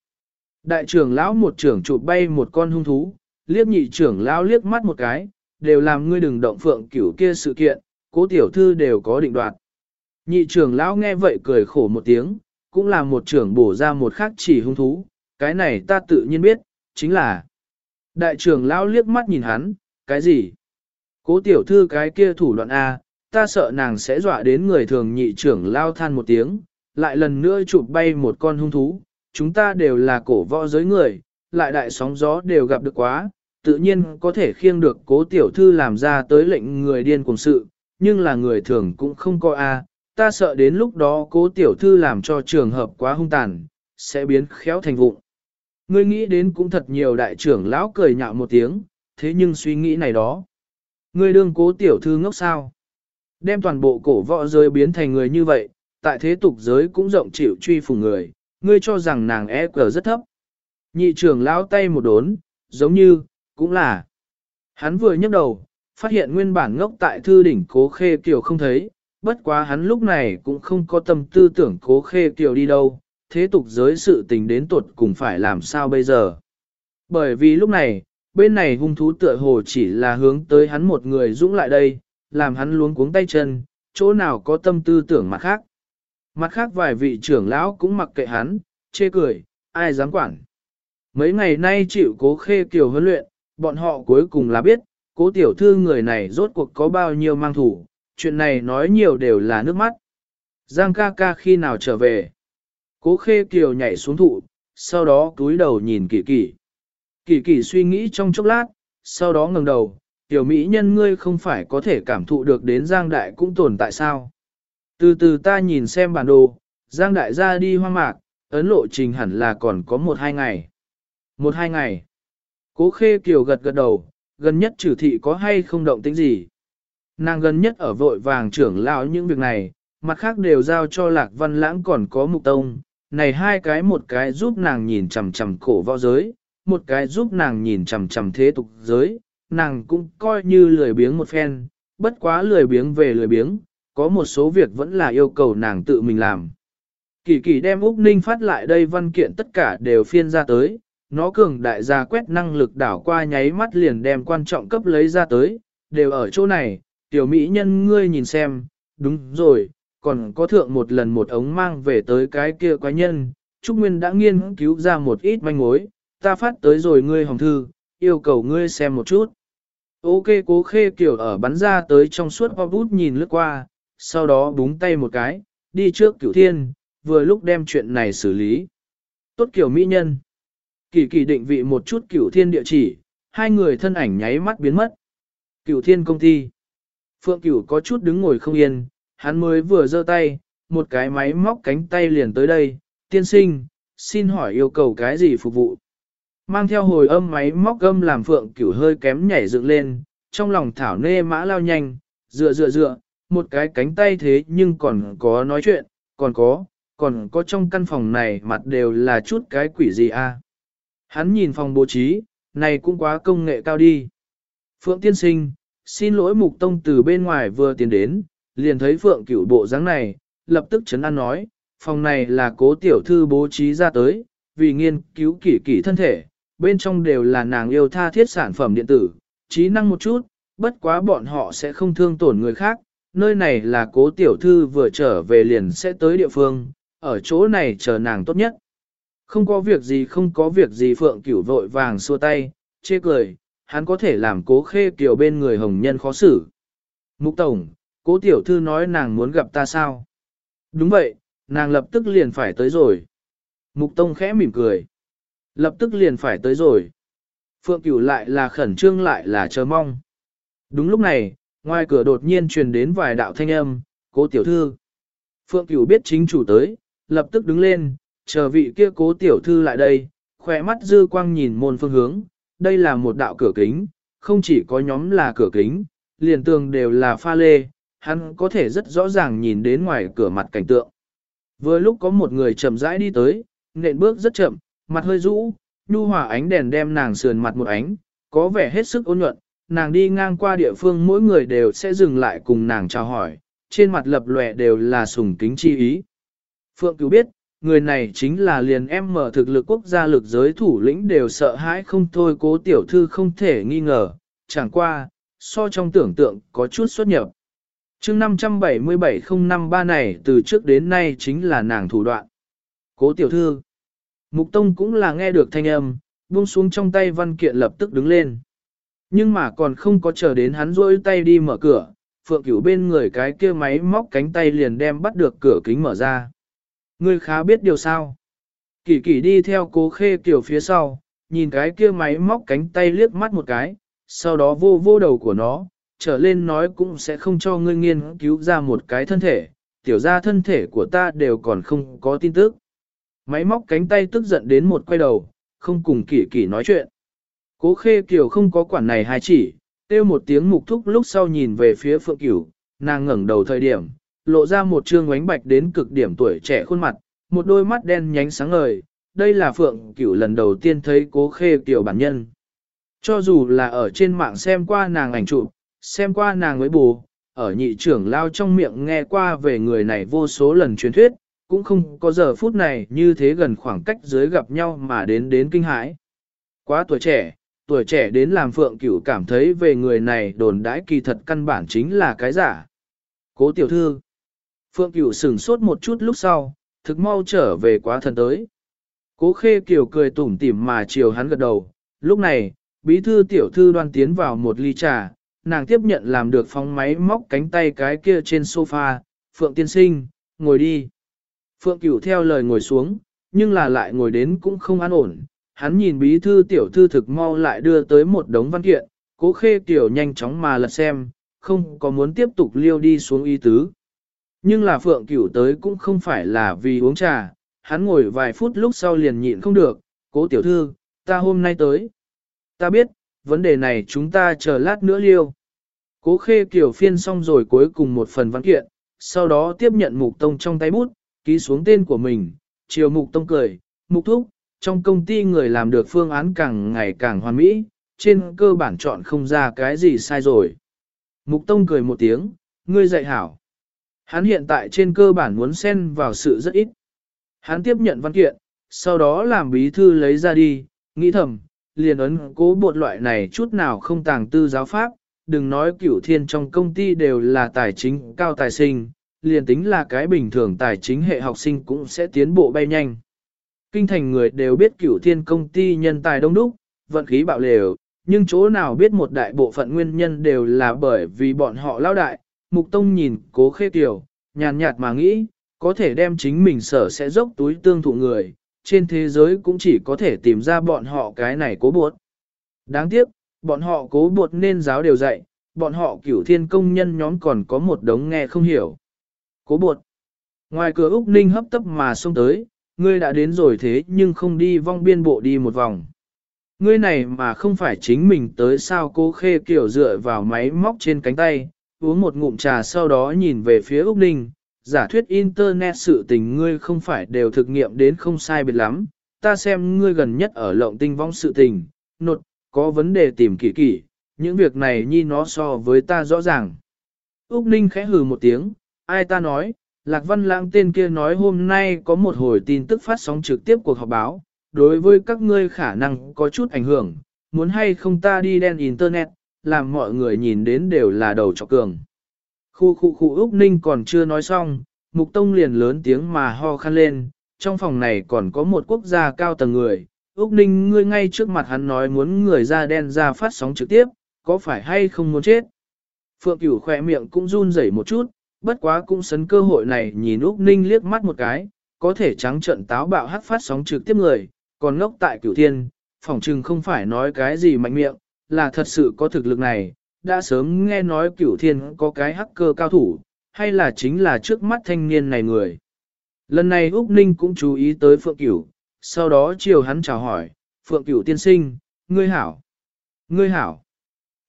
Đại trưởng lão một trưởng chụp bay một con hung thú, liếc nhị trưởng lão liếc mắt một cái, đều làm ngươi đừng động phượng cửu kia sự kiện, cố tiểu thư đều có định đoạt. Nhị trưởng lão nghe vậy cười khổ một tiếng, cũng là một trưởng bổ ra một khắc chỉ hung thú, cái này ta tự nhiên biết, chính là. Đại trưởng lão liếc mắt nhìn hắn, cái gì? Cố tiểu thư cái kia thủ đoạn A, ta sợ nàng sẽ dọa đến người thường nhị trưởng lao than một tiếng, lại lần nữa chụp bay một con hung thú, chúng ta đều là cổ võ giới người, lại đại sóng gió đều gặp được quá, tự nhiên có thể khiêng được cố tiểu thư làm ra tới lệnh người điên cùng sự, nhưng là người thường cũng không coi a ta sợ đến lúc đó cố tiểu thư làm cho trường hợp quá hung tàn, sẽ biến khéo thành vụng. Ngươi nghĩ đến cũng thật nhiều đại trưởng lão cười nhạo một tiếng, thế nhưng suy nghĩ này đó. Ngươi đương cố tiểu thư ngốc sao? Đem toàn bộ cổ võ giới biến thành người như vậy, tại thế tục giới cũng rộng chịu truy phùng người, ngươi cho rằng nàng e cờ rất thấp. Nhị trưởng lão tay một đốn, giống như, cũng là. Hắn vừa nhấc đầu, phát hiện nguyên bản ngốc tại thư đỉnh cố khê kiều không thấy, bất quá hắn lúc này cũng không có tâm tư tưởng cố khê kiều đi đâu, thế tục giới sự tình đến tuột cùng phải làm sao bây giờ. Bởi vì lúc này, bên này hung thú tựa hồ chỉ là hướng tới hắn một người dũng lại đây, làm hắn luống cuống tay chân, chỗ nào có tâm tư tưởng mặt khác. Mặt khác vài vị trưởng lão cũng mặc kệ hắn, chê cười, ai dám quản. Mấy ngày nay chịu cố khê kiều huấn luyện, bọn họ cuối cùng là biết, cố tiểu thư người này rốt cuộc có bao nhiêu mang thủ, chuyện này nói nhiều đều là nước mắt. Giang ca ca khi nào trở về? Cố khê kiều nhảy xuống thụ, sau đó túi đầu nhìn kỳ kỳ. Kỳ kỳ suy nghĩ trong chốc lát, sau đó ngẩng đầu, tiểu mỹ nhân ngươi không phải có thể cảm thụ được đến Giang đại cũng tồn tại sao? Từ từ ta nhìn xem bản đồ, Giang đại ra đi hoang mạc, ấn lộ trình hẳn là còn có một hai ngày. Một hai ngày. Cố khê kiều gật gật đầu, gần nhất trừ thị có hay không động tính gì. Nàng gần nhất ở vội vàng trưởng lão những việc này, mặt khác đều giao cho lạc văn lãng còn có mục tông. Này hai cái một cái giúp nàng nhìn chằm chằm cổ võ giới, một cái giúp nàng nhìn chằm chằm thế tục giới, nàng cũng coi như lười biếng một phen, bất quá lười biếng về lười biếng, có một số việc vẫn là yêu cầu nàng tự mình làm. Kỳ kỳ đem Úc Ninh phát lại đây văn kiện tất cả đều phiên ra tới, nó cường đại gia quét năng lực đảo qua nháy mắt liền đem quan trọng cấp lấy ra tới, đều ở chỗ này, tiểu mỹ nhân ngươi nhìn xem, đúng rồi, còn có thượng một lần một ống mang về tới cái kia quái nhân, Trúc Nguyên đã nghiên cứu ra một ít manh mối, ta phát tới rồi ngươi hồng thư, yêu cầu ngươi xem một chút. Ok cố khê kiểu ở bắn ra tới trong suốt hoa bút nhìn lướt qua, sau đó búng tay một cái, đi trước cửu thiên, vừa lúc đem chuyện này xử lý. Tốt kiểu mỹ nhân. Kỳ kỳ định vị một chút cửu thiên địa chỉ, hai người thân ảnh nháy mắt biến mất. Cửu thiên công ty. Phượng cửu có chút đứng ngồi không yên, hắn mới vừa giơ tay, một cái máy móc cánh tay liền tới đây, tiên sinh, xin hỏi yêu cầu cái gì phục vụ. Mang theo hồi âm máy móc âm làm phượng cửu hơi kém nhảy dựng lên, trong lòng thảo nê mã lao nhanh, dựa dựa dựa, một cái cánh tay thế nhưng còn có nói chuyện, còn có, còn có trong căn phòng này mặt đều là chút cái quỷ gì a? Hắn nhìn phòng bố trí, này cũng quá công nghệ cao đi. Phượng tiên sinh, xin lỗi mục tông từ bên ngoài vừa tiến đến, liền thấy phượng cửu bộ dáng này, lập tức chấn an nói, phòng này là cố tiểu thư bố trí ra tới, vì nghiên cứu kỹ kỹ thân thể, bên trong đều là nàng yêu tha thiết sản phẩm điện tử, trí năng một chút, bất quá bọn họ sẽ không thương tổn người khác, nơi này là cố tiểu thư vừa trở về liền sẽ tới địa phương, ở chỗ này chờ nàng tốt nhất. Không có việc gì không có việc gì Phượng Cửu vội vàng xua tay, chê cười, hắn có thể làm cố khê kiều bên người hồng nhân khó xử. Mục Tổng, cố tiểu thư nói nàng muốn gặp ta sao? Đúng vậy, nàng lập tức liền phải tới rồi. Mục Tông khẽ mỉm cười. Lập tức liền phải tới rồi. Phượng Cửu lại là khẩn trương lại là chờ mong. Đúng lúc này, ngoài cửa đột nhiên truyền đến vài đạo thanh âm, cố tiểu thư. Phượng Cửu biết chính chủ tới, lập tức đứng lên, chờ vị kia cố tiểu thư lại đây, khỏe mắt dư quang nhìn môn phương hướng, đây là một đạo cửa kính, không chỉ có nhóm là cửa kính, liền tường đều là pha lê, hắn có thể rất rõ ràng nhìn đến ngoài cửa mặt cảnh tượng. Vừa lúc có một người chậm rãi đi tới, nện bước rất chậm, mặt hơi rũ, nhu hòa ánh đèn đem nàng sườn mặt một ánh, có vẻ hết sức ôn nhuận, nàng đi ngang qua địa phương mỗi người đều sẽ dừng lại cùng nàng chào hỏi, trên mặt lập lòe đều là sùng kính chi ý. Phượng cứu biết, người này chính là liền em mở thực lực quốc gia lực giới thủ lĩnh đều sợ hãi không thôi cố tiểu thư không thể nghi ngờ, chẳng qua, so trong tưởng tượng có chút xuất nhập. chương 577053 này từ trước đến nay chính là nàng thủ đoạn. Cố tiểu thư, Mục Tông cũng là nghe được thanh âm, buông xuống trong tay văn kiện lập tức đứng lên. Nhưng mà còn không có chờ đến hắn rôi tay đi mở cửa, Phượng Cửu bên người cái kia máy móc cánh tay liền đem bắt được cửa kính mở ra. Ngươi khá biết điều sao. Kỳ kỳ đi theo cố khê kiểu phía sau, nhìn cái kia máy móc cánh tay liếc mắt một cái, sau đó vô vô đầu của nó, trở lên nói cũng sẽ không cho ngươi nghiên cứu ra một cái thân thể, tiểu ra thân thể của ta đều còn không có tin tức. Máy móc cánh tay tức giận đến một quay đầu, không cùng kỳ kỳ nói chuyện. Cố khê kiều không có quản này hai chỉ, kêu một tiếng mục thúc lúc sau nhìn về phía phượng cửu, nàng ngẩng đầu thời điểm, lộ ra một trương ánh bạch đến cực điểm tuổi trẻ khuôn mặt, một đôi mắt đen nhánh sáng ngời, đây là phượng cửu lần đầu tiên thấy cố khê tiểu bản nhân. Cho dù là ở trên mạng xem qua nàng ảnh chụp, xem qua nàng với bù, ở nhị trưởng lao trong miệng nghe qua về người này vô số lần truyền thuyết, cũng không có giờ phút này như thế gần khoảng cách dưới gặp nhau mà đến đến kinh hãi. Quá tuổi trẻ, tuổi trẻ đến làm Phượng Cửu cảm thấy về người này đồn đãi kỳ thật căn bản chính là cái giả. Cố tiểu thư. Phượng Cửu sửng sốt một chút lúc sau, thực mau trở về quá thần tới. Cố khê kiều cười tủm tỉm mà chiều hắn gật đầu. Lúc này, bí thư tiểu thư đoan tiến vào một ly trà, nàng tiếp nhận làm được phóng máy móc cánh tay cái kia trên sofa. Phượng tiên sinh, ngồi đi. Phượng Cửu theo lời ngồi xuống, nhưng là lại ngồi đến cũng không an ổn. Hắn nhìn bí thư tiểu thư thực mau lại đưa tới một đống văn kiện, cố khê kiều nhanh chóng mà lật xem, không có muốn tiếp tục liêu đi xuống y tứ. Nhưng là Phượng Cửu tới cũng không phải là vì uống trà, hắn ngồi vài phút lúc sau liền nhịn không được, cố tiểu thư, ta hôm nay tới. Ta biết, vấn đề này chúng ta chờ lát nữa liêu. Cố khê kiểu phiên xong rồi cuối cùng một phần văn kiện, sau đó tiếp nhận mục tông trong tay bút, ký xuống tên của mình, chiều mục tông cười, mục thúc, trong công ty người làm được phương án càng ngày càng hoàn mỹ, trên cơ bản chọn không ra cái gì sai rồi. Mục Tông cười một tiếng, ngươi dạy hảo. Hắn hiện tại trên cơ bản muốn xen vào sự rất ít. Hắn tiếp nhận văn kiện, sau đó làm bí thư lấy ra đi, nghĩ thầm, liền ấn cố bột loại này chút nào không tàng tư giáo pháp, đừng nói cửu thiên trong công ty đều là tài chính cao tài sinh, liền tính là cái bình thường tài chính hệ học sinh cũng sẽ tiến bộ bay nhanh. Kinh thành người đều biết cửu thiên công ty nhân tài đông đúc, vận khí bạo lều, nhưng chỗ nào biết một đại bộ phận nguyên nhân đều là bởi vì bọn họ lao đại. Mục Tông nhìn cố khê tiểu, nhàn nhạt mà nghĩ, có thể đem chính mình sở sẽ dốc túi tương thụ người, trên thế giới cũng chỉ có thể tìm ra bọn họ cái này cố buộc. Đáng tiếc, bọn họ cố buộc nên giáo đều dạy, bọn họ cửu thiên công nhân nhóm còn có một đống nghe không hiểu. Cố buộc. Ngoài cửa Úc Ninh hấp tấp mà xông tới, ngươi đã đến rồi thế nhưng không đi vong biên bộ đi một vòng. Ngươi này mà không phải chính mình tới sao cố khê kiểu dựa vào máy móc trên cánh tay, uống một ngụm trà sau đó nhìn về phía Úc Ninh, giả thuyết Internet sự tình ngươi không phải đều thực nghiệm đến không sai biệt lắm, ta xem ngươi gần nhất ở lộng tinh vong sự tình, nột, có vấn đề tìm kỹ kỹ, những việc này nhi nó so với ta rõ ràng. Úc Ninh khẽ hừ một tiếng, ai ta nói, Lạc Văn Lãng tên kia nói hôm nay có một hồi tin tức phát sóng trực tiếp cuộc họp báo, đối với các ngươi khả năng có chút ảnh hưởng, muốn hay không ta đi đen Internet, làm mọi người nhìn đến đều là đầu trọc cường. Khu khu khu Úc Ninh còn chưa nói xong, Mục Tông liền lớn tiếng mà ho khăn lên, trong phòng này còn có một quốc gia cao tầng người. Úc Ninh ngươi ngay trước mặt hắn nói muốn người da đen ra phát sóng trực tiếp, có phải hay không muốn chết? Phượng Cửu khỏe miệng cũng run rẩy một chút, bất quá cũng sấn cơ hội này nhìn Úc Ninh liếc mắt một cái, có thể trắng trận táo bạo hát phát sóng trực tiếp người, còn ngốc tại cửu thiên, phỏng chừng không phải nói cái gì mạnh miệng, là thật sự có thực lực này, đã sớm nghe nói cửu thiên có cái hacker cao thủ, hay là chính là trước mắt thanh niên này người. Lần này Úc Ninh cũng chú ý tới Phượng Cửu, sau đó chiều hắn chào hỏi, Phượng Cửu tiên sinh, ngươi hảo, ngươi hảo.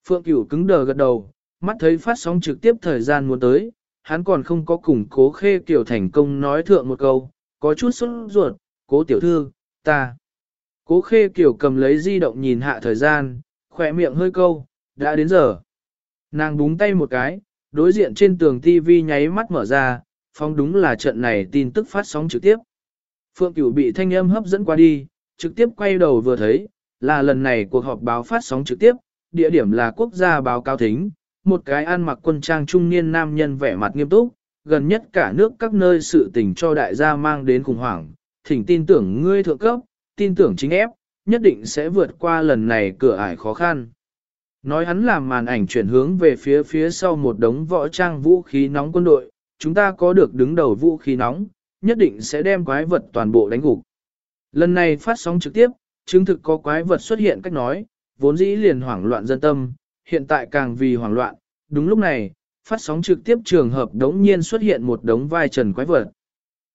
Phượng Cửu cứng đờ gật đầu, mắt thấy phát sóng trực tiếp thời gian muốn tới, hắn còn không có củng cố khê kiểu thành công nói thượng một câu, có chút sốt ruột, cố tiểu thư, ta. Cố khê kiểu cầm lấy di động nhìn hạ thời gian, khỏe miệng hơi câu, đã đến giờ. Nàng búng tay một cái, đối diện trên tường TV nháy mắt mở ra, phong đúng là trận này tin tức phát sóng trực tiếp. Phượng Cửu bị thanh âm hấp dẫn qua đi, trực tiếp quay đầu vừa thấy, là lần này cuộc họp báo phát sóng trực tiếp, địa điểm là quốc gia báo cáo thính, một cái ăn mặc quân trang trung niên nam nhân vẻ mặt nghiêm túc, gần nhất cả nước các nơi sự tình cho đại gia mang đến khủng hoảng, thỉnh tin tưởng ngươi thượng cấp, tin tưởng chính ép, nhất định sẽ vượt qua lần này cửa ải khó khăn. Nói hắn làm màn ảnh chuyển hướng về phía phía sau một đống võ trang vũ khí nóng quân đội, chúng ta có được đứng đầu vũ khí nóng, nhất định sẽ đem quái vật toàn bộ đánh gục. Lần này phát sóng trực tiếp, chứng thực có quái vật xuất hiện cách nói, vốn dĩ liền hoảng loạn dân tâm, hiện tại càng vì hoảng loạn, đúng lúc này, phát sóng trực tiếp trường hợp đống nhiên xuất hiện một đống vai trần quái vật.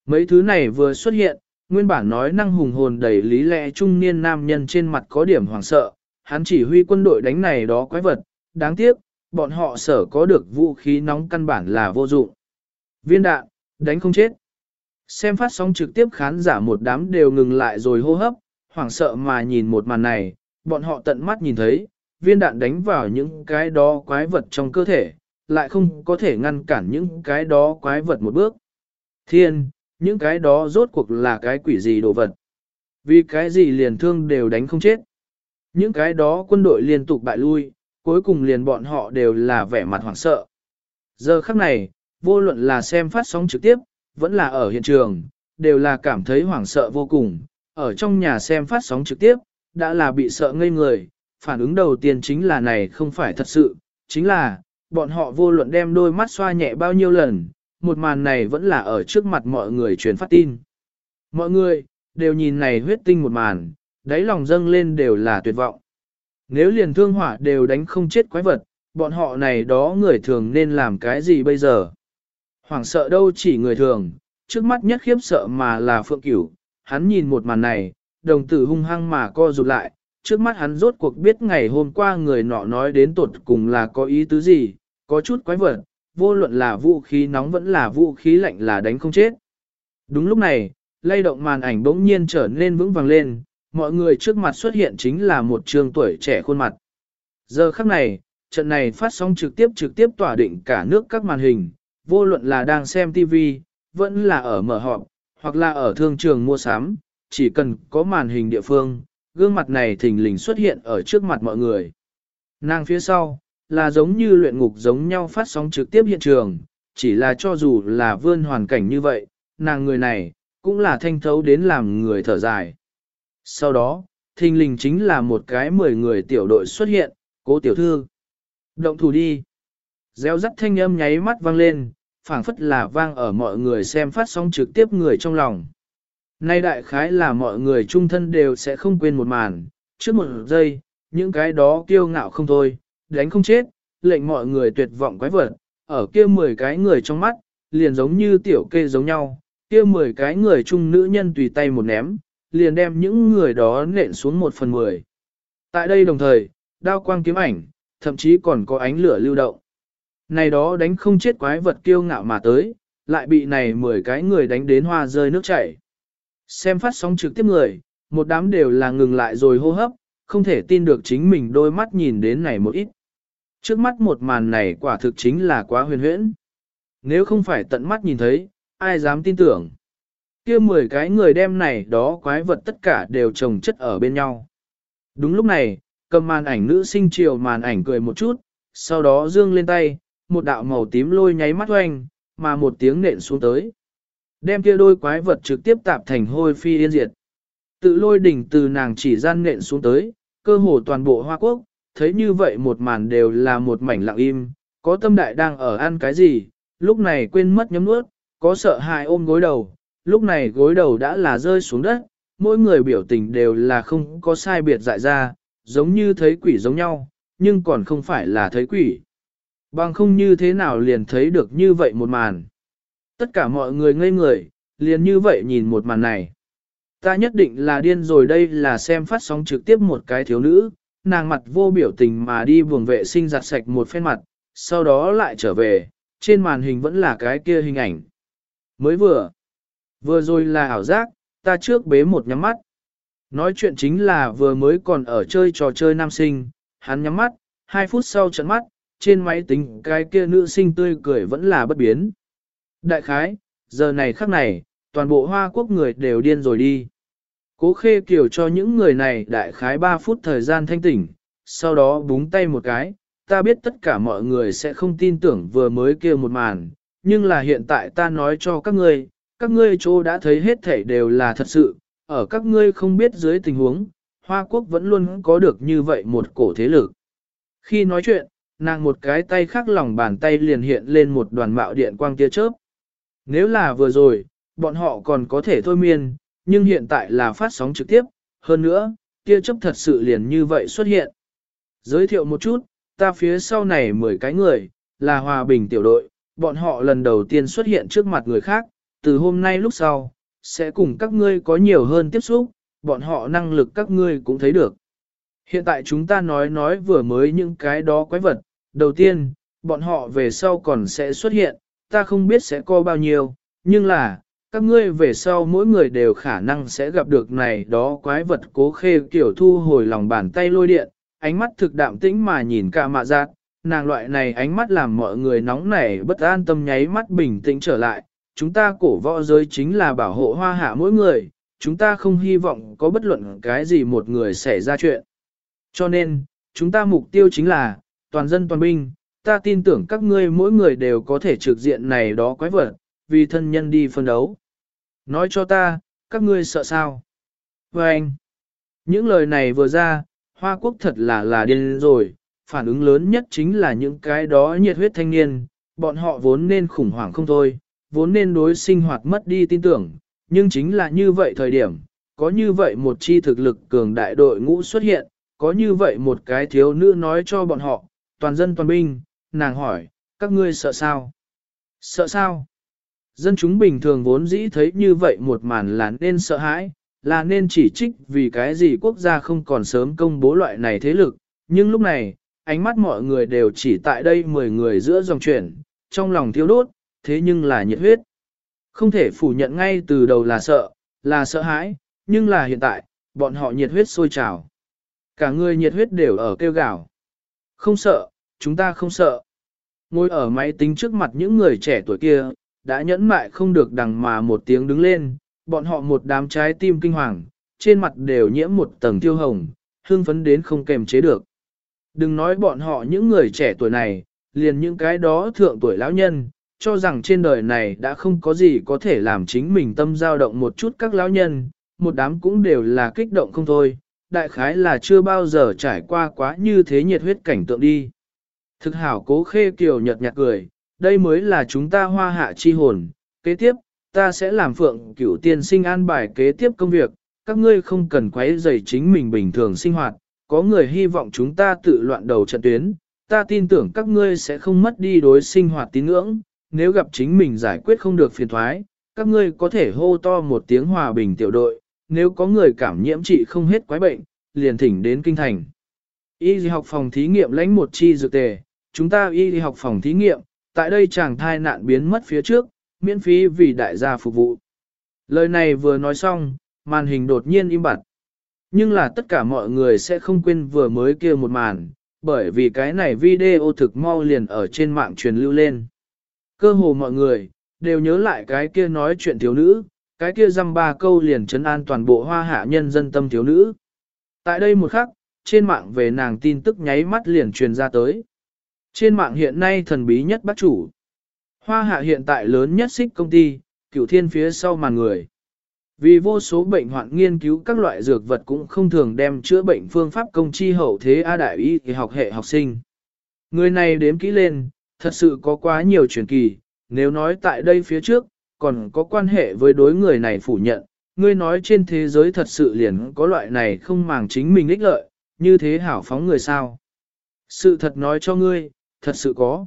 Mấy thứ này vừa xuất hiện, nguyên bản nói năng hùng hồn đầy lý lẽ trung niên nam nhân trên mặt có điểm hoảng sợ, hắn chỉ huy quân đội đánh này đó quái vật, đáng tiếc, bọn họ sở có được vũ khí nóng căn bản là vô dụng. Viên đạn, đánh không chết. Xem phát sóng trực tiếp khán giả một đám đều ngừng lại rồi hô hấp, hoảng sợ mà nhìn một màn này, bọn họ tận mắt nhìn thấy, viên đạn đánh vào những cái đó quái vật trong cơ thể, lại không có thể ngăn cản những cái đó quái vật một bước. Thiên, những cái đó rốt cuộc là cái quỷ gì đồ vật. Vì cái gì liền thương đều đánh không chết. Những cái đó quân đội liên tục bại lui, cuối cùng liền bọn họ đều là vẻ mặt hoảng sợ. Giờ khắc này, vô luận là xem phát sóng trực tiếp, vẫn là ở hiện trường, đều là cảm thấy hoảng sợ vô cùng. Ở trong nhà xem phát sóng trực tiếp, đã là bị sợ ngây người, phản ứng đầu tiên chính là này không phải thật sự, chính là, bọn họ vô luận đem đôi mắt xoa nhẹ bao nhiêu lần, một màn này vẫn là ở trước mặt mọi người truyền phát tin. Mọi người, đều nhìn này huyết tinh một màn, đáy lòng dâng lên đều là tuyệt vọng. Nếu liền thương hỏa đều đánh không chết quái vật, bọn họ này đó người thường nên làm cái gì bây giờ? Hoảng sợ đâu chỉ người thường, trước mắt nhất khiếp sợ mà là phượng cửu, hắn nhìn một màn này, đồng tử hung hăng mà co rụt lại, trước mắt hắn rốt cuộc biết ngày hôm qua người nọ nói đến tột cùng là có ý tứ gì, có chút quái vật, vô luận là vũ khí nóng vẫn là vũ khí lạnh là đánh không chết. Đúng lúc này, lay động màn ảnh bỗng nhiên trở nên vững vàng lên, mọi người trước mặt xuất hiện chính là một trường tuổi trẻ khuôn mặt. Giờ khắc này, trận này phát sóng trực tiếp trực tiếp tỏa định cả nước các màn hình, vô luận là đang xem TV, vẫn là ở mở họp, hoặc là ở thương trường mua sắm, chỉ cần có màn hình địa phương, gương mặt này thình lình xuất hiện ở trước mặt mọi người. Nàng phía sau, là giống như luyện ngục giống nhau phát sóng trực tiếp hiện trường, chỉ là cho dù là vươn hoàn cảnh như vậy, nàng người này, cũng là thanh thấu đến làm người thở dài. Sau đó, thình lình chính là một cái mười người tiểu đội xuất hiện, cố tiểu thư. Động thủ đi. Gieo rắt thanh âm nháy mắt vang lên, phảng phất là vang ở mọi người xem phát sóng trực tiếp người trong lòng. Nay đại khái là mọi người trung thân đều sẽ không quên một màn, trước một giây, những cái đó kiêu ngạo không thôi, đánh không chết, lệnh mọi người tuyệt vọng quái vật, ở kia 10 cái người trong mắt, liền giống như tiểu kê giống nhau, kia 10 cái người trung nữ nhân tùy tay một ném, liền đem những người đó nện xuống một phần mười. Tại đây đồng thời, đao quang kiếm ảnh, thậm chí còn có ánh lửa lưu động. Này đó đánh không chết quái vật kiêu ngạo mà tới, lại bị này 10 cái người đánh đến hoa rơi nước chảy. Xem phát sóng trực tiếp người, một đám đều là ngừng lại rồi hô hấp, không thể tin được chính mình đôi mắt nhìn đến này một ít. Trước mắt một màn này quả thực chính là quá huyền huyễn. Nếu không phải tận mắt nhìn thấy, ai dám tin tưởng. kia 10 cái người đem này đó quái vật tất cả đều trồng chất ở bên nhau. Đúng lúc này, cầm màn ảnh nữ sinh chiều màn ảnh cười một chút, sau đó dương lên tay, một đạo màu tím lôi nháy mắt oanh, mà một tiếng nện xuống tới. Đem kia đôi quái vật trực tiếp tạp thành hôi phi yên diệt. Tự lôi đỉnh từ nàng chỉ gian nện xuống tới, cơ hồ toàn bộ Hoa Quốc, thấy như vậy một màn đều là một mảnh lặng im, có tâm đại đang ở ăn cái gì, lúc này quên mất nhấm nuốt, có sợ hãi ôm gối đầu, lúc này gối đầu đã là rơi xuống đất, mỗi người biểu tình đều là không có sai biệt dại ra, giống như thấy quỷ giống nhau, nhưng còn không phải là thấy quỷ. Bằng không như thế nào liền thấy được như vậy một màn. Tất cả mọi người ngây người, liền như vậy nhìn một màn này. Ta nhất định là điên rồi đây là xem phát sóng trực tiếp một cái thiếu nữ, nàng mặt vô biểu tình mà đi buồng vệ sinh giặt sạch một phen mặt, sau đó lại trở về, trên màn hình vẫn là cái kia hình ảnh. Mới vừa, vừa rồi là ảo giác, ta trước bế một nhắm mắt. Nói chuyện chính là vừa mới còn ở chơi trò chơi nam sinh, hắn nhắm mắt, hai phút sau trận mắt, trên máy tính cái kia nữ sinh tươi cười vẫn là bất biến. Đại khái, giờ này khắc này, toàn bộ Hoa Quốc người đều điên rồi đi. Cố khê kiểu cho những người này đại khái 3 phút thời gian thanh tỉnh, sau đó búng tay một cái, ta biết tất cả mọi người sẽ không tin tưởng vừa mới kia một màn, nhưng là hiện tại ta nói cho các ngươi, các ngươi chỗ đã thấy hết thảy đều là thật sự, ở các ngươi không biết dưới tình huống, Hoa Quốc vẫn luôn có được như vậy một cổ thế lực. Khi nói chuyện, nàng một cái tay khác lòng bàn tay liền hiện lên một đoàn mạo điện quang tia chớp. Nếu là vừa rồi, bọn họ còn có thể thôi miên, nhưng hiện tại là phát sóng trực tiếp, hơn nữa, tia chấp thật sự liền như vậy xuất hiện. Giới thiệu một chút, ta phía sau này 10 cái người, là hòa bình tiểu đội, bọn họ lần đầu tiên xuất hiện trước mặt người khác, từ hôm nay lúc sau, sẽ cùng các ngươi có nhiều hơn tiếp xúc, bọn họ năng lực các ngươi cũng thấy được. Hiện tại chúng ta nói nói vừa mới những cái đó quái vật, đầu tiên, bọn họ về sau còn sẽ xuất hiện, ta không biết sẽ có bao nhiêu, nhưng là, các ngươi về sau mỗi người đều khả năng sẽ gặp được này đó quái vật cố khê kiểu thu hồi lòng bàn tay lôi điện, ánh mắt thực đạm tĩnh mà nhìn cả mạ giác, nàng loại này ánh mắt làm mọi người nóng nảy bất an tâm nháy mắt bình tĩnh trở lại, chúng ta cổ võ giới chính là bảo hộ hoa hạ mỗi người, chúng ta không hy vọng có bất luận cái gì một người xảy ra chuyện. Cho nên, chúng ta mục tiêu chính là, toàn dân toàn binh, ta tin tưởng các ngươi mỗi người đều có thể trực diện này đó quái vật, vì thân nhân đi phân đấu. Nói cho ta, các ngươi sợ sao? Và anh, những lời này vừa ra, Hoa Quốc thật là là điên rồi, phản ứng lớn nhất chính là những cái đó nhiệt huyết thanh niên, bọn họ vốn nên khủng hoảng không thôi, vốn nên đối sinh hoạt mất đi tin tưởng, nhưng chính là như vậy thời điểm, có như vậy một chi thực lực cường đại đội ngũ xuất hiện, có như vậy một cái thiếu nữ nói cho bọn họ, toàn dân toàn binh, nàng hỏi, các ngươi sợ sao? Sợ sao? Dân chúng bình thường vốn dĩ thấy như vậy một màn là nên sợ hãi, là nên chỉ trích vì cái gì quốc gia không còn sớm công bố loại này thế lực, nhưng lúc này, ánh mắt mọi người đều chỉ tại đây 10 người giữa dòng chuyển, trong lòng thiêu đốt, thế nhưng là nhiệt huyết. Không thể phủ nhận ngay từ đầu là sợ, là sợ hãi, nhưng là hiện tại, bọn họ nhiệt huyết sôi trào. Cả người nhiệt huyết đều ở kêu gào. Không sợ, chúng ta không sợ. Ngồi ở máy tính trước mặt những người trẻ tuổi kia, đã nhẫn mại không được đằng mà một tiếng đứng lên, bọn họ một đám trái tim kinh hoàng, trên mặt đều nhiễm một tầng tiêu hồng, hương phấn đến không kềm chế được. Đừng nói bọn họ những người trẻ tuổi này, liền những cái đó thượng tuổi lão nhân, cho rằng trên đời này đã không có gì có thể làm chính mình tâm dao động một chút các lão nhân, một đám cũng đều là kích động không thôi, đại khái là chưa bao giờ trải qua quá như thế nhiệt huyết cảnh tượng đi. Thực hảo cố khê kiều nhật nhạt cười, đây mới là chúng ta hoa hạ chi hồn, kế tiếp, ta sẽ làm phượng cửu tiên sinh an bài kế tiếp công việc, các ngươi không cần quấy rầy chính mình bình thường sinh hoạt, có người hy vọng chúng ta tự loạn đầu trận tuyến, ta tin tưởng các ngươi sẽ không mất đi đối sinh hoạt tín ngưỡng, nếu gặp chính mình giải quyết không được phiền thoái, các ngươi có thể hô to một tiếng hòa bình tiểu đội, nếu có người cảm nhiễm trị không hết quái bệnh, liền thỉnh đến kinh thành. Y học phòng thí nghiệm lãnh một chi dược tề, chúng ta y học phòng thí nghiệm, tại đây chàng thai nạn biến mất phía trước, miễn phí vì đại gia phục vụ. Lời này vừa nói xong, màn hình đột nhiên im bặt. Nhưng là tất cả mọi người sẽ không quên vừa mới kia một màn, bởi vì cái này video thực mau liền ở trên mạng truyền lưu lên. Cơ hồ mọi người, đều nhớ lại cái kia nói chuyện thiếu nữ, cái kia dăm ba câu liền chấn an toàn bộ hoa hạ nhân dân tâm thiếu nữ. Tại đây một khắc, trên mạng về nàng tin tức nháy mắt liền truyền ra tới. Trên mạng hiện nay thần bí nhất bác chủ. Hoa hạ hiện tại lớn nhất xích công ty, cửu thiên phía sau màn người. Vì vô số bệnh hoạn nghiên cứu các loại dược vật cũng không thường đem chữa bệnh phương pháp công chi hậu thế A đại y thì học hệ học sinh. Người này đếm kỹ lên, thật sự có quá nhiều truyền kỳ, nếu nói tại đây phía trước, còn có quan hệ với đối người này phủ nhận, ngươi nói trên thế giới thật sự liền có loại này không màng chính mình ích lợi, như thế hảo phóng người sao. Sự thật nói cho ngươi, thật sự có.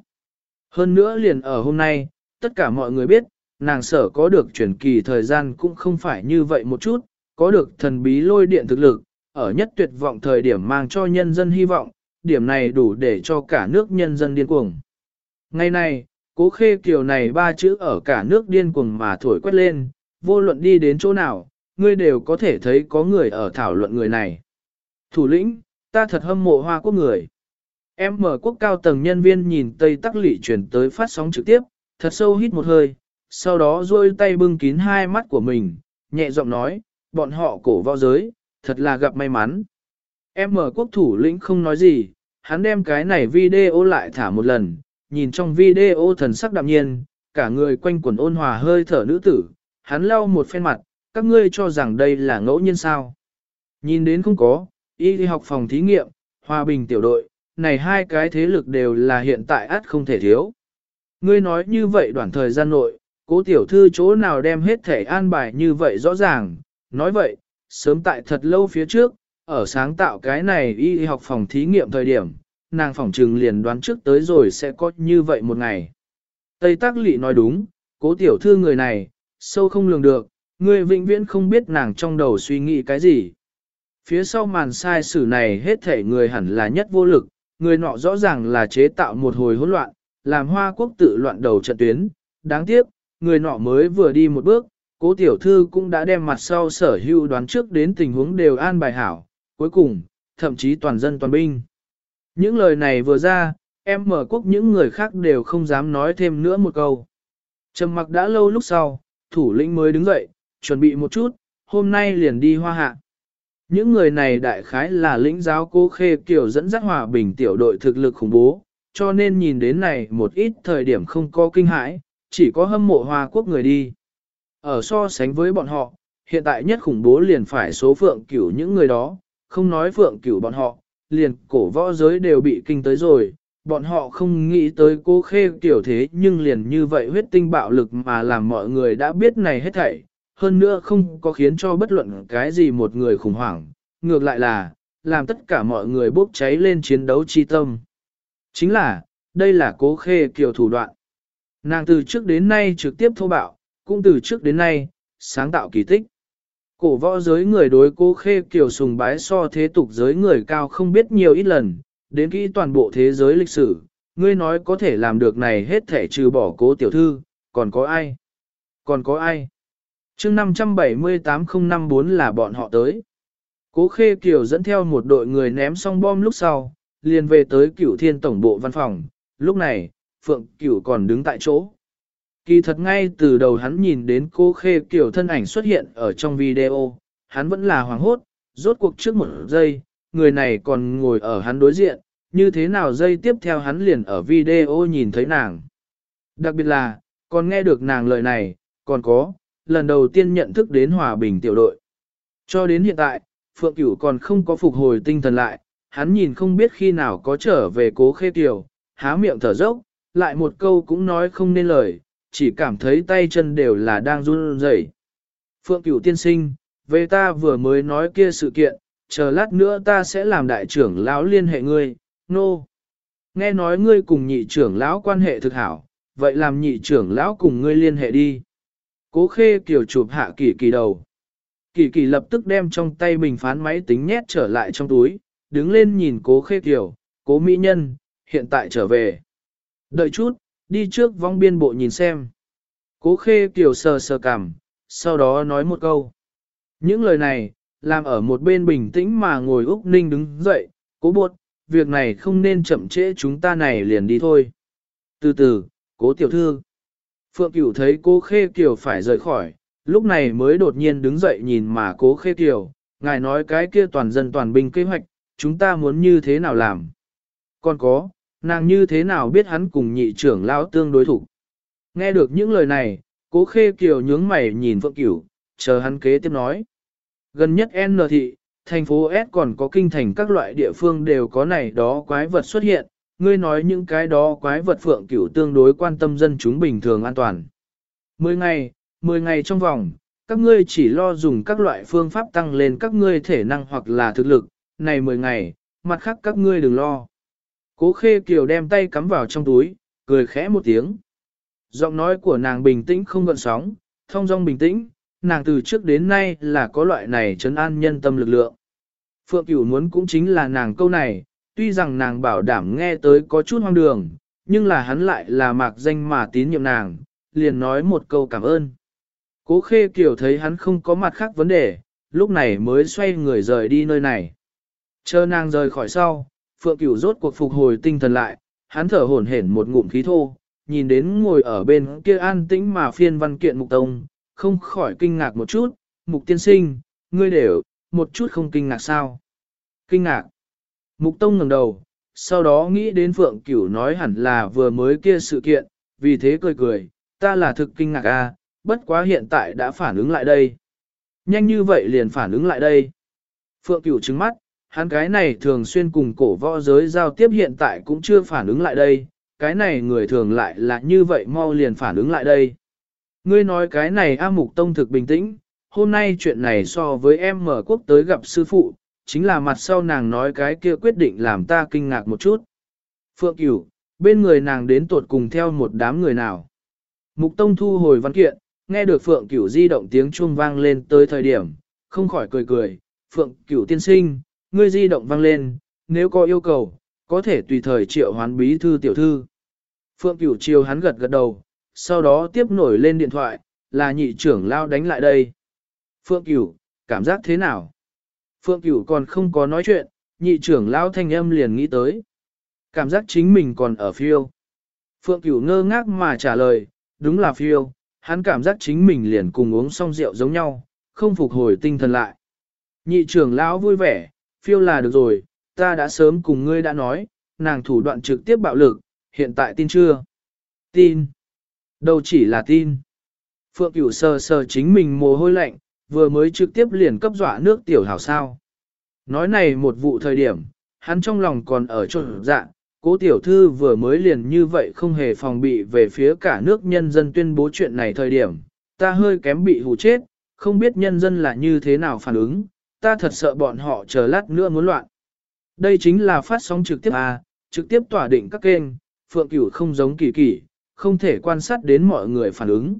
Hơn nữa liền ở hôm nay, tất cả mọi người biết, nàng sở có được chuyển kỳ thời gian cũng không phải như vậy một chút, có được thần bí lôi điện thực lực, ở nhất tuyệt vọng thời điểm mang cho nhân dân hy vọng, điểm này đủ để cho cả nước nhân dân điên cuồng. Ngày này, cố khê kiều này ba chữ ở cả nước điên cuồng mà thổi quét lên, vô luận đi đến chỗ nào, ngươi đều có thể thấy có người ở thảo luận người này. Thủ lĩnh, ta thật hâm mộ hoa quốc người. Em mở quốc cao tầng nhân viên nhìn Tây Tắc Lị chuyển tới phát sóng trực tiếp, thật sâu hít một hơi, sau đó duỗi tay bưng kín hai mắt của mình, nhẹ giọng nói, bọn họ cổ võ giới, thật là gặp may mắn. Em mở quốc thủ lĩnh không nói gì, hắn đem cái này video lại thả một lần, nhìn trong video thần sắc đạm nhiên, cả người quanh quần ôn hòa hơi thở nữ tử, hắn lau một phen mặt, các ngươi cho rằng đây là ngẫu nhiên sao. Nhìn đến không có, y đi học phòng thí nghiệm, hòa bình tiểu đội, này hai cái thế lực đều là hiện tại át không thể thiếu. Ngươi nói như vậy đoạn thời gian nội, cố tiểu thư chỗ nào đem hết thể an bài như vậy rõ ràng, nói vậy, sớm tại thật lâu phía trước, ở sáng tạo cái này y học phòng thí nghiệm thời điểm, nàng phòng trừng liền đoán trước tới rồi sẽ có như vậy một ngày. Tây Tác Lị nói đúng, cố tiểu thư người này, sâu không lường được, người vĩnh viễn không biết nàng trong đầu suy nghĩ cái gì. Phía sau màn sai sử này hết thể người hẳn là nhất vô lực, người nọ rõ ràng là chế tạo một hồi hỗn loạn, làm hoa quốc tự loạn đầu trận tuyến. Đáng tiếc, người nọ mới vừa đi một bước, cố tiểu thư cũng đã đem mặt sau sở hữu đoán trước đến tình huống đều an bài hảo, cuối cùng, thậm chí toàn dân toàn binh. Những lời này vừa ra, em mở quốc những người khác đều không dám nói thêm nữa một câu. Trầm mặc đã lâu lúc sau, thủ lĩnh mới đứng dậy, chuẩn bị một chút, hôm nay liền đi hoa hạ. Những người này đại khái là lĩnh giáo cố khê kiểu dẫn dắt hòa bình tiểu đội thực lực khủng bố, cho nên nhìn đến này một ít thời điểm không có kinh hãi, chỉ có hâm mộ hoa quốc người đi. Ở so sánh với bọn họ, hiện tại nhất khủng bố liền phải số phượng cửu những người đó, không nói phượng cửu bọn họ, liền cổ võ giới đều bị kinh tới rồi, bọn họ không nghĩ tới cố khê tiểu thế nhưng liền như vậy huyết tinh bạo lực mà làm mọi người đã biết này hết thảy, hơn nữa không có khiến cho bất luận cái gì một người khủng hoảng, ngược lại là, làm tất cả mọi người bốc cháy lên chiến đấu chi tâm. Chính là, đây là cố khê kiều thủ đoạn. Nàng từ trước đến nay trực tiếp thô bạo, cũng từ trước đến nay, sáng tạo kỳ tích. Cổ võ giới người đối cố khê kiều sùng bái so thế tục giới người cao không biết nhiều ít lần, đến kỹ toàn bộ thế giới lịch sử, ngươi nói có thể làm được này hết thể trừ bỏ cố tiểu thư, còn có ai? Còn có ai? Chương 578054 là bọn họ tới. Cố khê kiều dẫn theo một đội người ném xong bom lúc sau, liền về tới cửu thiên tổng bộ văn phòng, lúc này, Phượng Cửu còn đứng tại chỗ. Kỳ thật ngay từ đầu hắn nhìn đến cô khê Kiều thân ảnh xuất hiện ở trong video, hắn vẫn là hoảng hốt, rốt cuộc trước một giây, người này còn ngồi ở hắn đối diện, như thế nào giây tiếp theo hắn liền ở video nhìn thấy nàng. Đặc biệt là, còn nghe được nàng lời này, còn có, lần đầu tiên nhận thức đến hòa bình tiểu đội. Cho đến hiện tại, Phượng Cửu còn không có phục hồi tinh thần lại, hắn nhìn không biết khi nào có trở về cố khê tiểu, há miệng thở dốc, lại một câu cũng nói không nên lời, chỉ cảm thấy tay chân đều là đang run rẩy. Phượng Cửu tiên sinh, về ta vừa mới nói kia sự kiện, chờ lát nữa ta sẽ làm đại trưởng lão liên hệ ngươi, nô. No. Nghe nói ngươi cùng nhị trưởng lão quan hệ thực hảo, vậy làm nhị trưởng lão cùng ngươi liên hệ đi. Cố khê kiểu chụp hạ kỳ kỳ đầu. Kỳ kỳ lập tức đem trong tay bình phán máy tính nhét trở lại trong túi, đứng lên nhìn cố khê kiểu, cố mỹ nhân, hiện tại trở về. Đợi chút, đi trước vong biên bộ nhìn xem. Cố khê kiểu sờ sờ cằm, sau đó nói một câu. Những lời này, làm ở một bên bình tĩnh mà ngồi Úc Ninh đứng dậy, cố buộc, việc này không nên chậm trễ chúng ta này liền đi thôi. Từ từ, cố tiểu thư. Phượng Cửu thấy cố Khê Kiều phải rời khỏi, lúc này mới đột nhiên đứng dậy nhìn mà cố Khê Kiều, ngài nói cái kia toàn dân toàn binh kế hoạch, chúng ta muốn như thế nào làm. Còn có, nàng như thế nào biết hắn cùng nhị trưởng lão tương đối thủ. Nghe được những lời này, cố Khê Kiều nhướng mày nhìn Phượng Cửu, chờ hắn kế tiếp nói. Gần nhất N thị, thành phố S còn có kinh thành các loại địa phương đều có này đó quái vật xuất hiện, ngươi nói những cái đó quái vật phượng cửu tương đối quan tâm dân chúng bình thường an toàn. Mười ngày, mười ngày trong vòng, các ngươi chỉ lo dùng các loại phương pháp tăng lên các ngươi thể năng hoặc là thực lực, này mười ngày, mặt khác các ngươi đừng lo. Cố khê kiều đem tay cắm vào trong túi, cười khẽ một tiếng. Giọng nói của nàng bình tĩnh không gợn sóng, thông dong bình tĩnh, nàng từ trước đến nay là có loại này trấn an nhân tâm lực lượng. Phượng Cửu muốn cũng chính là nàng câu này, tuy rằng nàng bảo đảm nghe tới có chút hoang đường, nhưng là hắn lại là mạc danh mà tín nhiệm nàng, liền nói một câu cảm ơn. Cố khê kiểu thấy hắn không có mặt khác vấn đề, lúc này mới xoay người rời đi nơi này. Chờ nàng rời khỏi sau, Phượng Cửu rốt cuộc phục hồi tinh thần lại, hắn thở hổn hển một ngụm khí thô, nhìn đến ngồi ở bên kia an tĩnh mà phiên văn kiện mục tông, không khỏi kinh ngạc một chút, mục tiên sinh, ngươi đều, một chút không kinh ngạc sao. Kinh ngạc. Mục Tông ngẩng đầu, sau đó nghĩ đến Phượng Cửu nói hẳn là vừa mới kia sự kiện, vì thế cười cười, ta là thực kinh ngạc a, bất quá hiện tại đã phản ứng lại đây. Nhanh như vậy liền phản ứng lại đây. Phượng Cửu trứng mắt, hắn cái này thường xuyên cùng cổ võ giới giao tiếp hiện tại cũng chưa phản ứng lại đây, cái này người thường lại là như vậy mau liền phản ứng lại đây. Ngươi nói cái này A Mục Tông thực bình tĩnh, hôm nay chuyện này so với em mở quốc tới gặp sư phụ, chính là mặt sau nàng nói cái kia quyết định làm ta kinh ngạc một chút. Phượng Cửu, bên người nàng đến tuột cùng theo một đám người nào. Mục Tông thu hồi văn kiện, nghe được Phượng Cửu di động tiếng chuông vang lên tới thời điểm, không khỏi cười cười, Phượng Cửu tiên sinh, ngươi di động vang lên, nếu có yêu cầu, có thể tùy thời triệu hoán bí thư tiểu thư. Phượng Cửu chiều hắn gật gật đầu, sau đó tiếp nổi lên điện thoại, là nhị trưởng lao đánh lại đây. Phượng Cửu, cảm giác thế nào? Phượng Cửu còn không có nói chuyện, nhị trưởng lão thanh âm liền nghĩ tới. Cảm giác chính mình còn ở phiêu. Phượng Cửu ngơ ngác mà trả lời, đúng là phiêu, hắn cảm giác chính mình liền cùng uống xong rượu giống nhau, không phục hồi tinh thần lại. Nhị trưởng lão vui vẻ, phiêu là được rồi, ta đã sớm cùng ngươi đã nói, nàng thủ đoạn trực tiếp bạo lực, hiện tại tin chưa? Tin. Đâu chỉ là tin. Phượng Cửu sờ sờ chính mình mồ hôi lạnh, vừa mới trực tiếp liền cấp dọa nước tiểu hảo sao. Nói này một vụ thời điểm, hắn trong lòng còn ở trộn dạ, cố tiểu thư vừa mới liền như vậy không hề phòng bị về phía cả nước nhân dân tuyên bố chuyện này thời điểm, ta hơi kém bị hù chết, không biết nhân dân là như thế nào phản ứng, ta thật sợ bọn họ chờ lát nữa muốn loạn. Đây chính là phát sóng trực tiếp à, trực tiếp tỏa định các kênh, phượng cửu không giống kỳ kỳ, không thể quan sát đến mọi người phản ứng.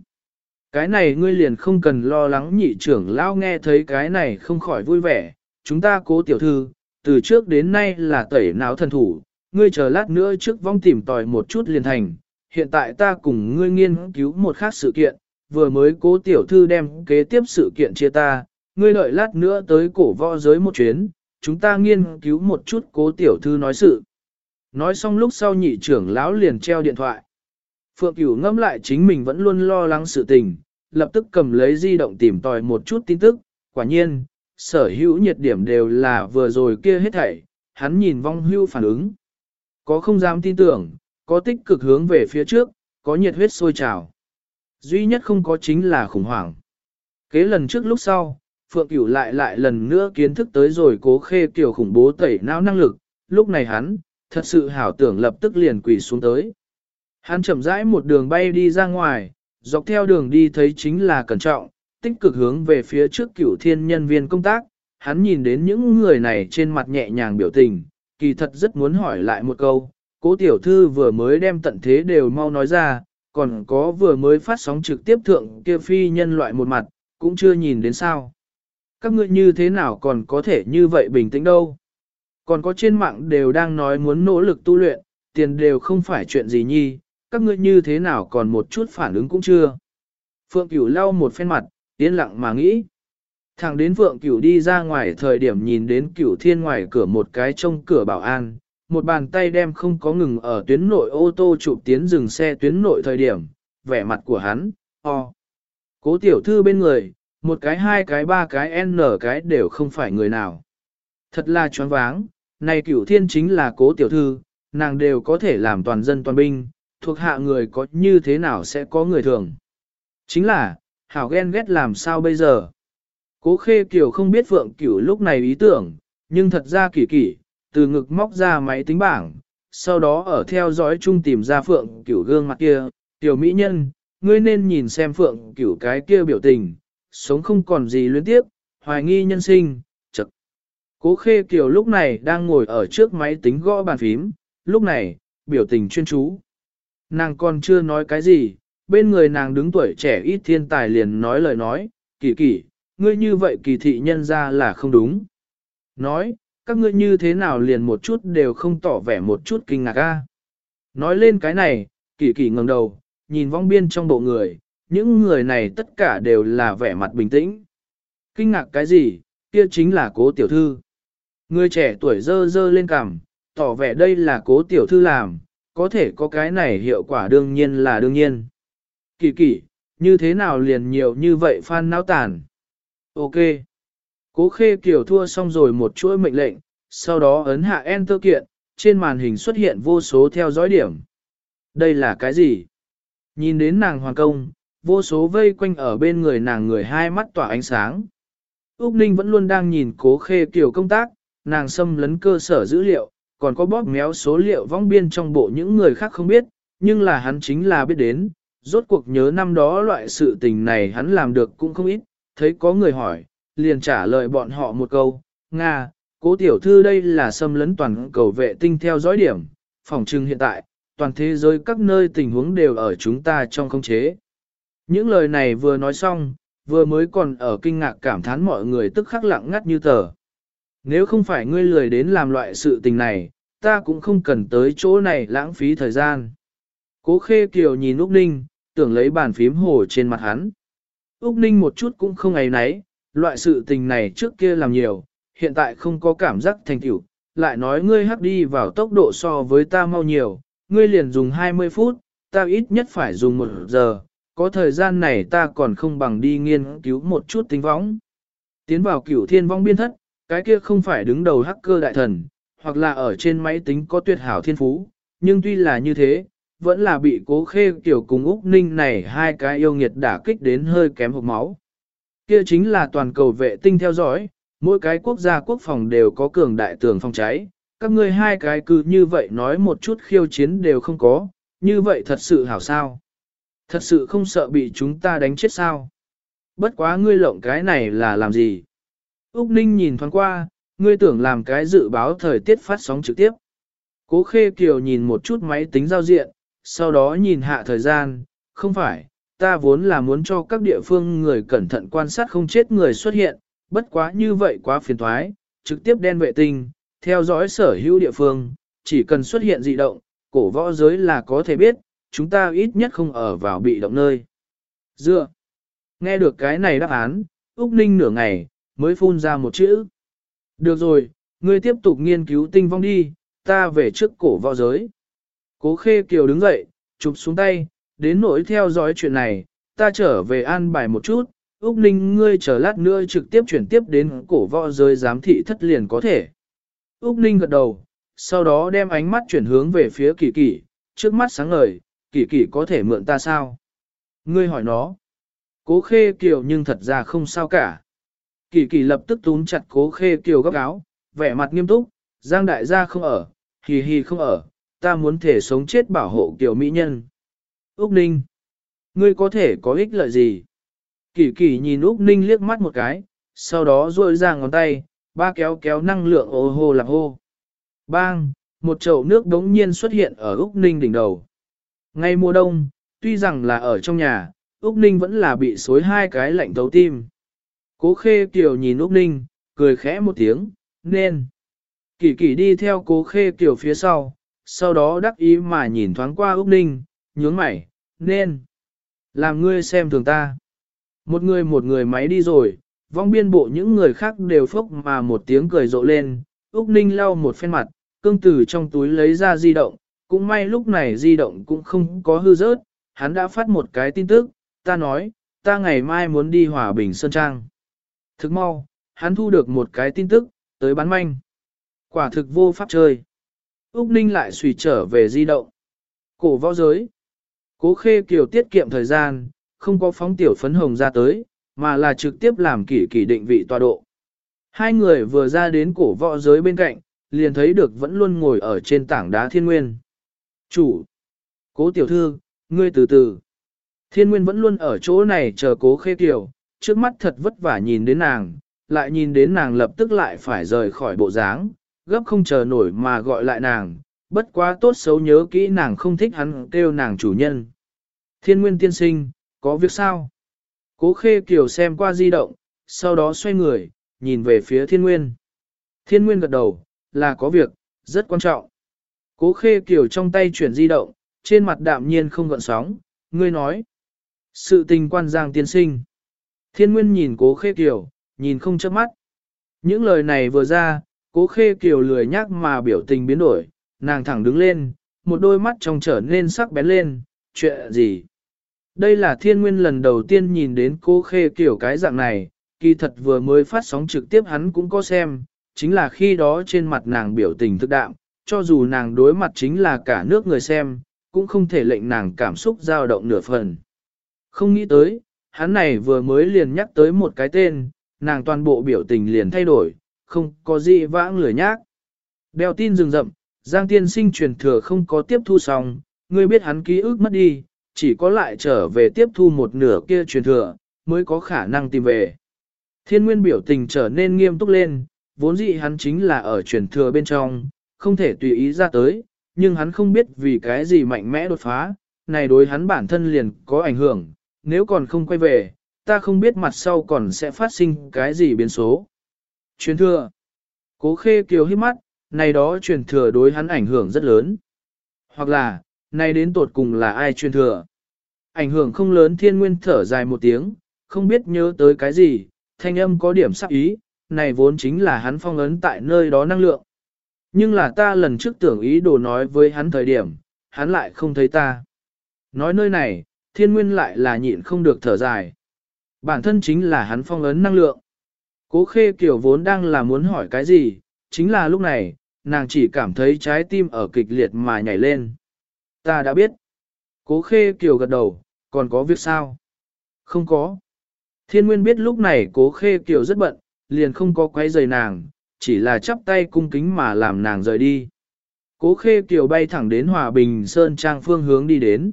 Cái này ngươi liền không cần lo lắng nhị trưởng lão nghe thấy cái này không khỏi vui vẻ, chúng ta cố tiểu thư, từ trước đến nay là tẩy não thần thủ, ngươi chờ lát nữa trước vong tìm tòi một chút liền thành, hiện tại ta cùng ngươi nghiên cứu một khác sự kiện, vừa mới cố tiểu thư đem kế tiếp sự kiện chia ta, ngươi đợi lát nữa tới cổ võ giới một chuyến, chúng ta nghiên cứu một chút cố tiểu thư nói sự. Nói xong lúc sau nhị trưởng lão liền treo điện thoại. Phượng Cửu ngẫm lại chính mình vẫn luôn lo lắng sự tình, lập tức cầm lấy di động tìm tòi một chút tin tức, quả nhiên, sở hữu nhiệt điểm đều là vừa rồi kia hết thảy, hắn nhìn vong hưu phản ứng. Có không dám tin tưởng, có tích cực hướng về phía trước, có nhiệt huyết sôi trào. Duy nhất không có chính là khủng hoảng. Kế lần trước lúc sau, Phượng Cửu lại lại lần nữa kiến thức tới rồi cố khê kiểu khủng bố tẩy não năng lực, lúc này hắn, thật sự hảo tưởng lập tức liền quỳ xuống tới. Hắn chậm rãi một đường bay đi ra ngoài, dọc theo đường đi thấy chính là cẩn trọng, tích cực hướng về phía trước cửu thiên nhân viên công tác, hắn nhìn đến những người này trên mặt nhẹ nhàng biểu tình, kỳ thật rất muốn hỏi lại một câu, cố tiểu thư vừa mới đem tận thế đều mau nói ra, còn có vừa mới phát sóng trực tiếp thượng kia phi nhân loại một mặt, cũng chưa nhìn đến sao. Các ngươi như thế nào còn có thể như vậy bình tĩnh đâu. Còn có trên mạng đều đang nói muốn nỗ lực tu luyện, tiền đều không phải chuyện gì nhi, các ngươi như thế nào còn một chút phản ứng cũng chưa. Phượng Cửu lau một phen mặt, yên lặng mà nghĩ. Thẳng đến Phượng Cửu đi ra ngoài thời điểm nhìn đến Cửu Thiên ngoài cửa một cái trông cửa bảo an, một bàn tay đem không có ngừng ở tuyến nội ô tô chụp tiến dừng xe tuyến nội thời điểm, vẻ mặt của hắn, o. Cố tiểu thư bên người, một cái hai cái ba cái n cái đều không phải người nào. Thật là choáng váng, này Cửu Thiên chính là cố tiểu thư, nàng đều có thể làm toàn dân toàn binh, thuộc hạ người có như thế nào sẽ có người thường. Chính là, hảo ghen ghét làm sao bây giờ. Cố khê kiểu không biết Phượng Cửu lúc này ý tưởng, nhưng thật ra kỳ kỳ, từ ngực móc ra máy tính bảng, sau đó ở theo dõi chung tìm ra Phượng Cửu gương mặt kia, tiểu mỹ nhân, ngươi nên nhìn xem Phượng Cửu cái kia biểu tình, sống không còn gì luyến tiếp, hoài nghi nhân sinh, chật. Cố khê kiểu lúc này đang ngồi ở trước máy tính gõ bàn phím, lúc này, biểu tình chuyên chú. Nàng còn chưa nói cái gì, bên người nàng đứng tuổi trẻ ít thiên tài liền nói lời nói, kỳ kỳ, ngươi như vậy kỳ thị nhân ra là không đúng. Nói, các ngươi như thế nào liền một chút đều không tỏ vẻ một chút kinh ngạc a. Nói lên cái này, kỳ kỳ ngẩng đầu, nhìn vong biên trong bộ người, những người này tất cả đều là vẻ mặt bình tĩnh. Kinh ngạc cái gì, kia chính là cố tiểu thư. Người trẻ tuổi dơ dơ lên cằm, tỏ vẻ đây là cố tiểu thư làm, có thể có cái này hiệu quả đương nhiên là đương nhiên. Kỳ kỳ, như thế nào liền nhiều như vậy phan náo tàn. Ok. Cố khê kiểu thua xong rồi một chuỗi mệnh lệnh, sau đó ấn hạ Enter kiện, trên màn hình xuất hiện vô số theo dõi điểm. Đây là cái gì? Nhìn đến nàng hoàng công, vô số vây quanh ở bên người nàng người hai mắt tỏa ánh sáng. Úc Ninh vẫn luôn đang nhìn cố khê kiểu công tác, nàng xâm lấn cơ sở dữ liệu, còn có bóp méo số liệu vong biên trong bộ những người khác không biết, nhưng là hắn chính là biết đến, rốt cuộc nhớ năm đó loại sự tình này hắn làm được cũng không ít, thấy có người hỏi, liền trả lời bọn họ một câu, Nga, cố tiểu thư đây là xâm lấn toàn cầu vệ tinh theo dõi điểm, phòng trưng hiện tại, toàn thế giới các nơi tình huống đều ở chúng ta trong không chế. Những lời này vừa nói xong, vừa mới còn ở kinh ngạc cảm thán mọi người tức khắc lặng ngắt như tờ. Nếu không phải ngươi lười đến làm loại sự tình này, ta cũng không cần tới chỗ này lãng phí thời gian. Cố khê kiều nhìn Úc Ninh, tưởng lấy bàn phím hồ trên mặt hắn. Úc Ninh một chút cũng không ấy nấy, loại sự tình này trước kia làm nhiều, hiện tại không có cảm giác thành tựu, lại nói ngươi hắc đi vào tốc độ so với ta mau nhiều, ngươi liền dùng 20 phút, ta ít nhất phải dùng một giờ, có thời gian này ta còn không bằng đi nghiên cứu một chút tính võng. Tiến vào cửu thiên vong biên thất, cái kia không phải đứng đầu hacker đại thần, hoặc là ở trên máy tính có tuyệt hảo thiên phú, nhưng tuy là như thế, vẫn là bị cố khê kiểu cùng Úc Ninh này hai cái yêu nghiệt đả kích đến hơi kém hộp máu. Kia chính là toàn cầu vệ tinh theo dõi, mỗi cái quốc gia quốc phòng đều có cường đại tường phòng cháy, các ngươi hai cái cứ như vậy nói một chút khiêu chiến đều không có, như vậy thật sự hảo sao. Thật sự không sợ bị chúng ta đánh chết sao. Bất quá ngươi lộng cái này là làm gì? Úc Ninh nhìn thoáng qua, ngươi tưởng làm cái dự báo thời tiết phát sóng trực tiếp. Cố Khê Kiều nhìn một chút máy tính giao diện, sau đó nhìn hạ thời gian, không phải, ta vốn là muốn cho các địa phương người cẩn thận quan sát không chết người xuất hiện, bất quá như vậy quá phiền toái, trực tiếp đen vệ tinh, theo dõi sở hữu địa phương, chỉ cần xuất hiện dị động, cổ võ giới là có thể biết, chúng ta ít nhất không ở vào bị động nơi. Dựa, nghe được cái này đáp án, Úc Ninh nửa ngày, mới phun ra một chữ. Được rồi, ngươi tiếp tục nghiên cứu tinh vong đi, ta về trước cổ võ giới. Cố khê kiều đứng dậy, chụp xuống tay, đến nỗi theo dõi chuyện này, ta trở về an bài một chút, Úc Ninh ngươi chờ lát nữa trực tiếp chuyển tiếp đến cổ võ giới giám thị thất liền có thể. Úc Ninh gật đầu, sau đó đem ánh mắt chuyển hướng về phía kỳ kỳ, trước mắt sáng ngời, kỳ kỳ có thể mượn ta sao? Ngươi hỏi nó. Cố khê kiều nhưng thật ra không sao cả. Kỳ kỳ lập tức túm chặt cố khê kiều góc áo, vẻ mặt nghiêm túc, giang đại gia không ở, hì hì không ở, ta muốn thể sống chết bảo hộ kiều mỹ nhân. Úc Ninh, ngươi có thể có ích lợi gì? Kỳ kỳ nhìn Úc Ninh liếc mắt một cái, sau đó duỗi ra ngón tay, ba kéo kéo năng lượng ô hô lạc hô. Bang, một chậu nước đống nhiên xuất hiện ở Úc Ninh đỉnh đầu. Ngay mùa đông, tuy rằng là ở trong nhà, Úc Ninh vẫn là bị xối hai cái lạnh thấu tim. Cố khê kiều nhìn Úc Ninh, cười khẽ một tiếng, nên. Kỳ kỳ đi theo cố khê kiều phía sau, sau đó đắc ý mà nhìn thoáng qua Úc Ninh, nhướng mày, nên. Làm ngươi xem thường ta. Một người một người máy đi rồi, vong biên bộ những người khác đều phốc mà một tiếng cười rộ lên, Úc Ninh lau một phen mặt, cương tử trong túi lấy ra di động, cũng may lúc này di động cũng không có hư rớt, hắn đã phát một cái tin tức, ta nói, ta ngày mai muốn đi Hòa Bình Sơn Trang. Thực mau, hắn thu được một cái tin tức, tới bán manh. Quả thực vô pháp chơi. Úc Ninh lại suy trở về di động. Cổ võ giới. Cố khê kiều tiết kiệm thời gian, không có phóng tiểu phấn hồng ra tới, mà là trực tiếp làm kỷ kỷ định vị tọa độ. Hai người vừa ra đến cổ võ giới bên cạnh, liền thấy được vẫn luôn ngồi ở trên tảng đá thiên nguyên. Chủ! Cố tiểu thư, ngươi từ từ. Thiên nguyên vẫn luôn ở chỗ này chờ cố khê kiều, trước mắt thật vất vả nhìn đến nàng, lại nhìn đến nàng lập tức lại phải rời khỏi bộ dáng, gấp không chờ nổi mà gọi lại nàng, bất quá tốt xấu nhớ kỹ nàng không thích hắn kêu nàng chủ nhân. Thiên nguyên tiên sinh, có việc sao? Cố khê kiều xem qua di động, sau đó xoay người, nhìn về phía thiên nguyên. Thiên nguyên gật đầu, là có việc, rất quan trọng. Cố khê kiều trong tay chuyển di động, trên mặt đạm nhiên không gợn sóng, ngươi nói. Sự tình quan giang tiên sinh. Thiên nguyên nhìn cố khê kiều, nhìn không chớp mắt. Những lời này vừa ra, cố khê kiều lười nhác mà biểu tình biến đổi, nàng thẳng đứng lên, một đôi mắt trong trở nên sắc bén lên, chuyện gì? Đây là thiên nguyên lần đầu tiên nhìn đến cố khê kiều cái dạng này, kỳ thật vừa mới phát sóng trực tiếp hắn cũng có xem, chính là khi đó trên mặt nàng biểu tình thức đạm, cho dù nàng đối mặt chính là cả nước người xem, cũng không thể lệnh nàng cảm xúc dao động nửa phần. Không nghĩ tới, hắn này vừa mới liền nhắc tới một cái tên, nàng toàn bộ biểu tình liền thay đổi, không có gì vãng lửa nhác. Đeo tin rừng rậm, Giang tiên sinh truyền thừa không có tiếp thu xong, ngươi biết hắn ký ức mất đi, chỉ có lại trở về tiếp thu một nửa kia truyền thừa, mới có khả năng tìm về. Thiên nguyên biểu tình trở nên nghiêm túc lên, vốn dĩ hắn chính là ở truyền thừa bên trong, không thể tùy ý ra tới, nhưng hắn không biết vì cái gì mạnh mẽ đột phá, này đối hắn bản thân liền có ảnh hưởng, nếu còn không quay về, ta không biết mặt sau còn sẽ phát sinh cái gì biến số. Truyền thừa. Cố khê kiều hít mắt, này đó truyền thừa đối hắn ảnh hưởng rất lớn. Hoặc là, này đến tột cùng là ai truyền thừa. Ảnh hưởng không lớn thiên nguyên thở dài một tiếng, không biết nhớ tới cái gì, thanh âm có điểm sắc ý, này vốn chính là hắn phong ấn tại nơi đó năng lượng. Nhưng là ta lần trước tưởng ý đồ nói với hắn thời điểm, hắn lại không thấy ta. Nói nơi này, thiên nguyên lại là nhịn không được thở dài. Bản thân chính là hắn phong ấn năng lượng. Cố khê kiểu vốn đang là muốn hỏi cái gì, chính là lúc này, nàng chỉ cảm thấy trái tim ở kịch liệt mà nhảy lên. Ta đã biết. Cố khê kiều gật đầu, còn có việc sao? Không có. Thiên Nguyên biết lúc này cố khê kiều rất bận, liền không có quấy rầy nàng, chỉ là chắp tay cung kính mà làm nàng rời đi. Cố khê kiều bay thẳng đến Hòa Bình Sơn Trang phương hướng đi đến.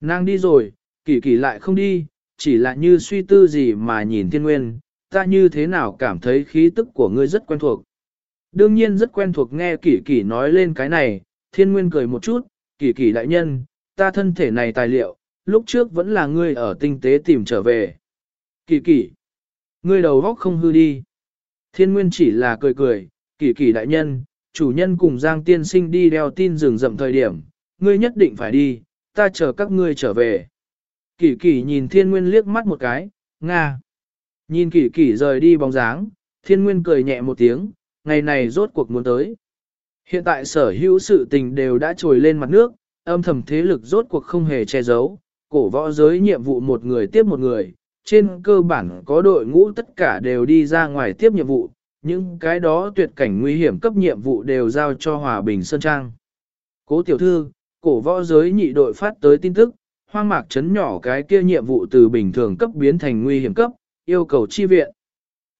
Nàng đi rồi, kỳ kỳ lại không đi, chỉ là như suy tư gì mà nhìn thiên nguyên, ta như thế nào cảm thấy khí tức của ngươi rất quen thuộc. Đương nhiên rất quen thuộc nghe kỳ kỳ nói lên cái này, thiên nguyên cười một chút, kỳ kỳ đại nhân, ta thân thể này tài liệu, lúc trước vẫn là ngươi ở tinh tế tìm trở về. Kỳ kỳ, ngươi đầu góc không hư đi. Thiên nguyên chỉ là cười cười, kỳ kỳ đại nhân, chủ nhân cùng Giang tiên sinh đi đeo tin rừng rậm thời điểm, ngươi nhất định phải đi, ta chờ các ngươi trở về. Kỷ Kỷ nhìn thiên nguyên liếc mắt một cái, Nga. Nhìn Kỷ Kỷ rời đi bóng dáng, thiên nguyên cười nhẹ một tiếng, ngày này rốt cuộc muốn tới. Hiện tại sở hữu sự tình đều đã trồi lên mặt nước, âm thầm thế lực rốt cuộc không hề che giấu, cổ võ giới nhiệm vụ một người tiếp một người, trên cơ bản có đội ngũ tất cả đều đi ra ngoài tiếp nhiệm vụ, những cái đó tuyệt cảnh nguy hiểm cấp nhiệm vụ đều giao cho Hòa Bình Sơn Trang. Cố tiểu thư, cổ võ giới nhị đội phát tới tin tức, hoang mạc chấn nhỏ cái kia nhiệm vụ từ bình thường cấp biến thành nguy hiểm cấp, yêu cầu chi viện.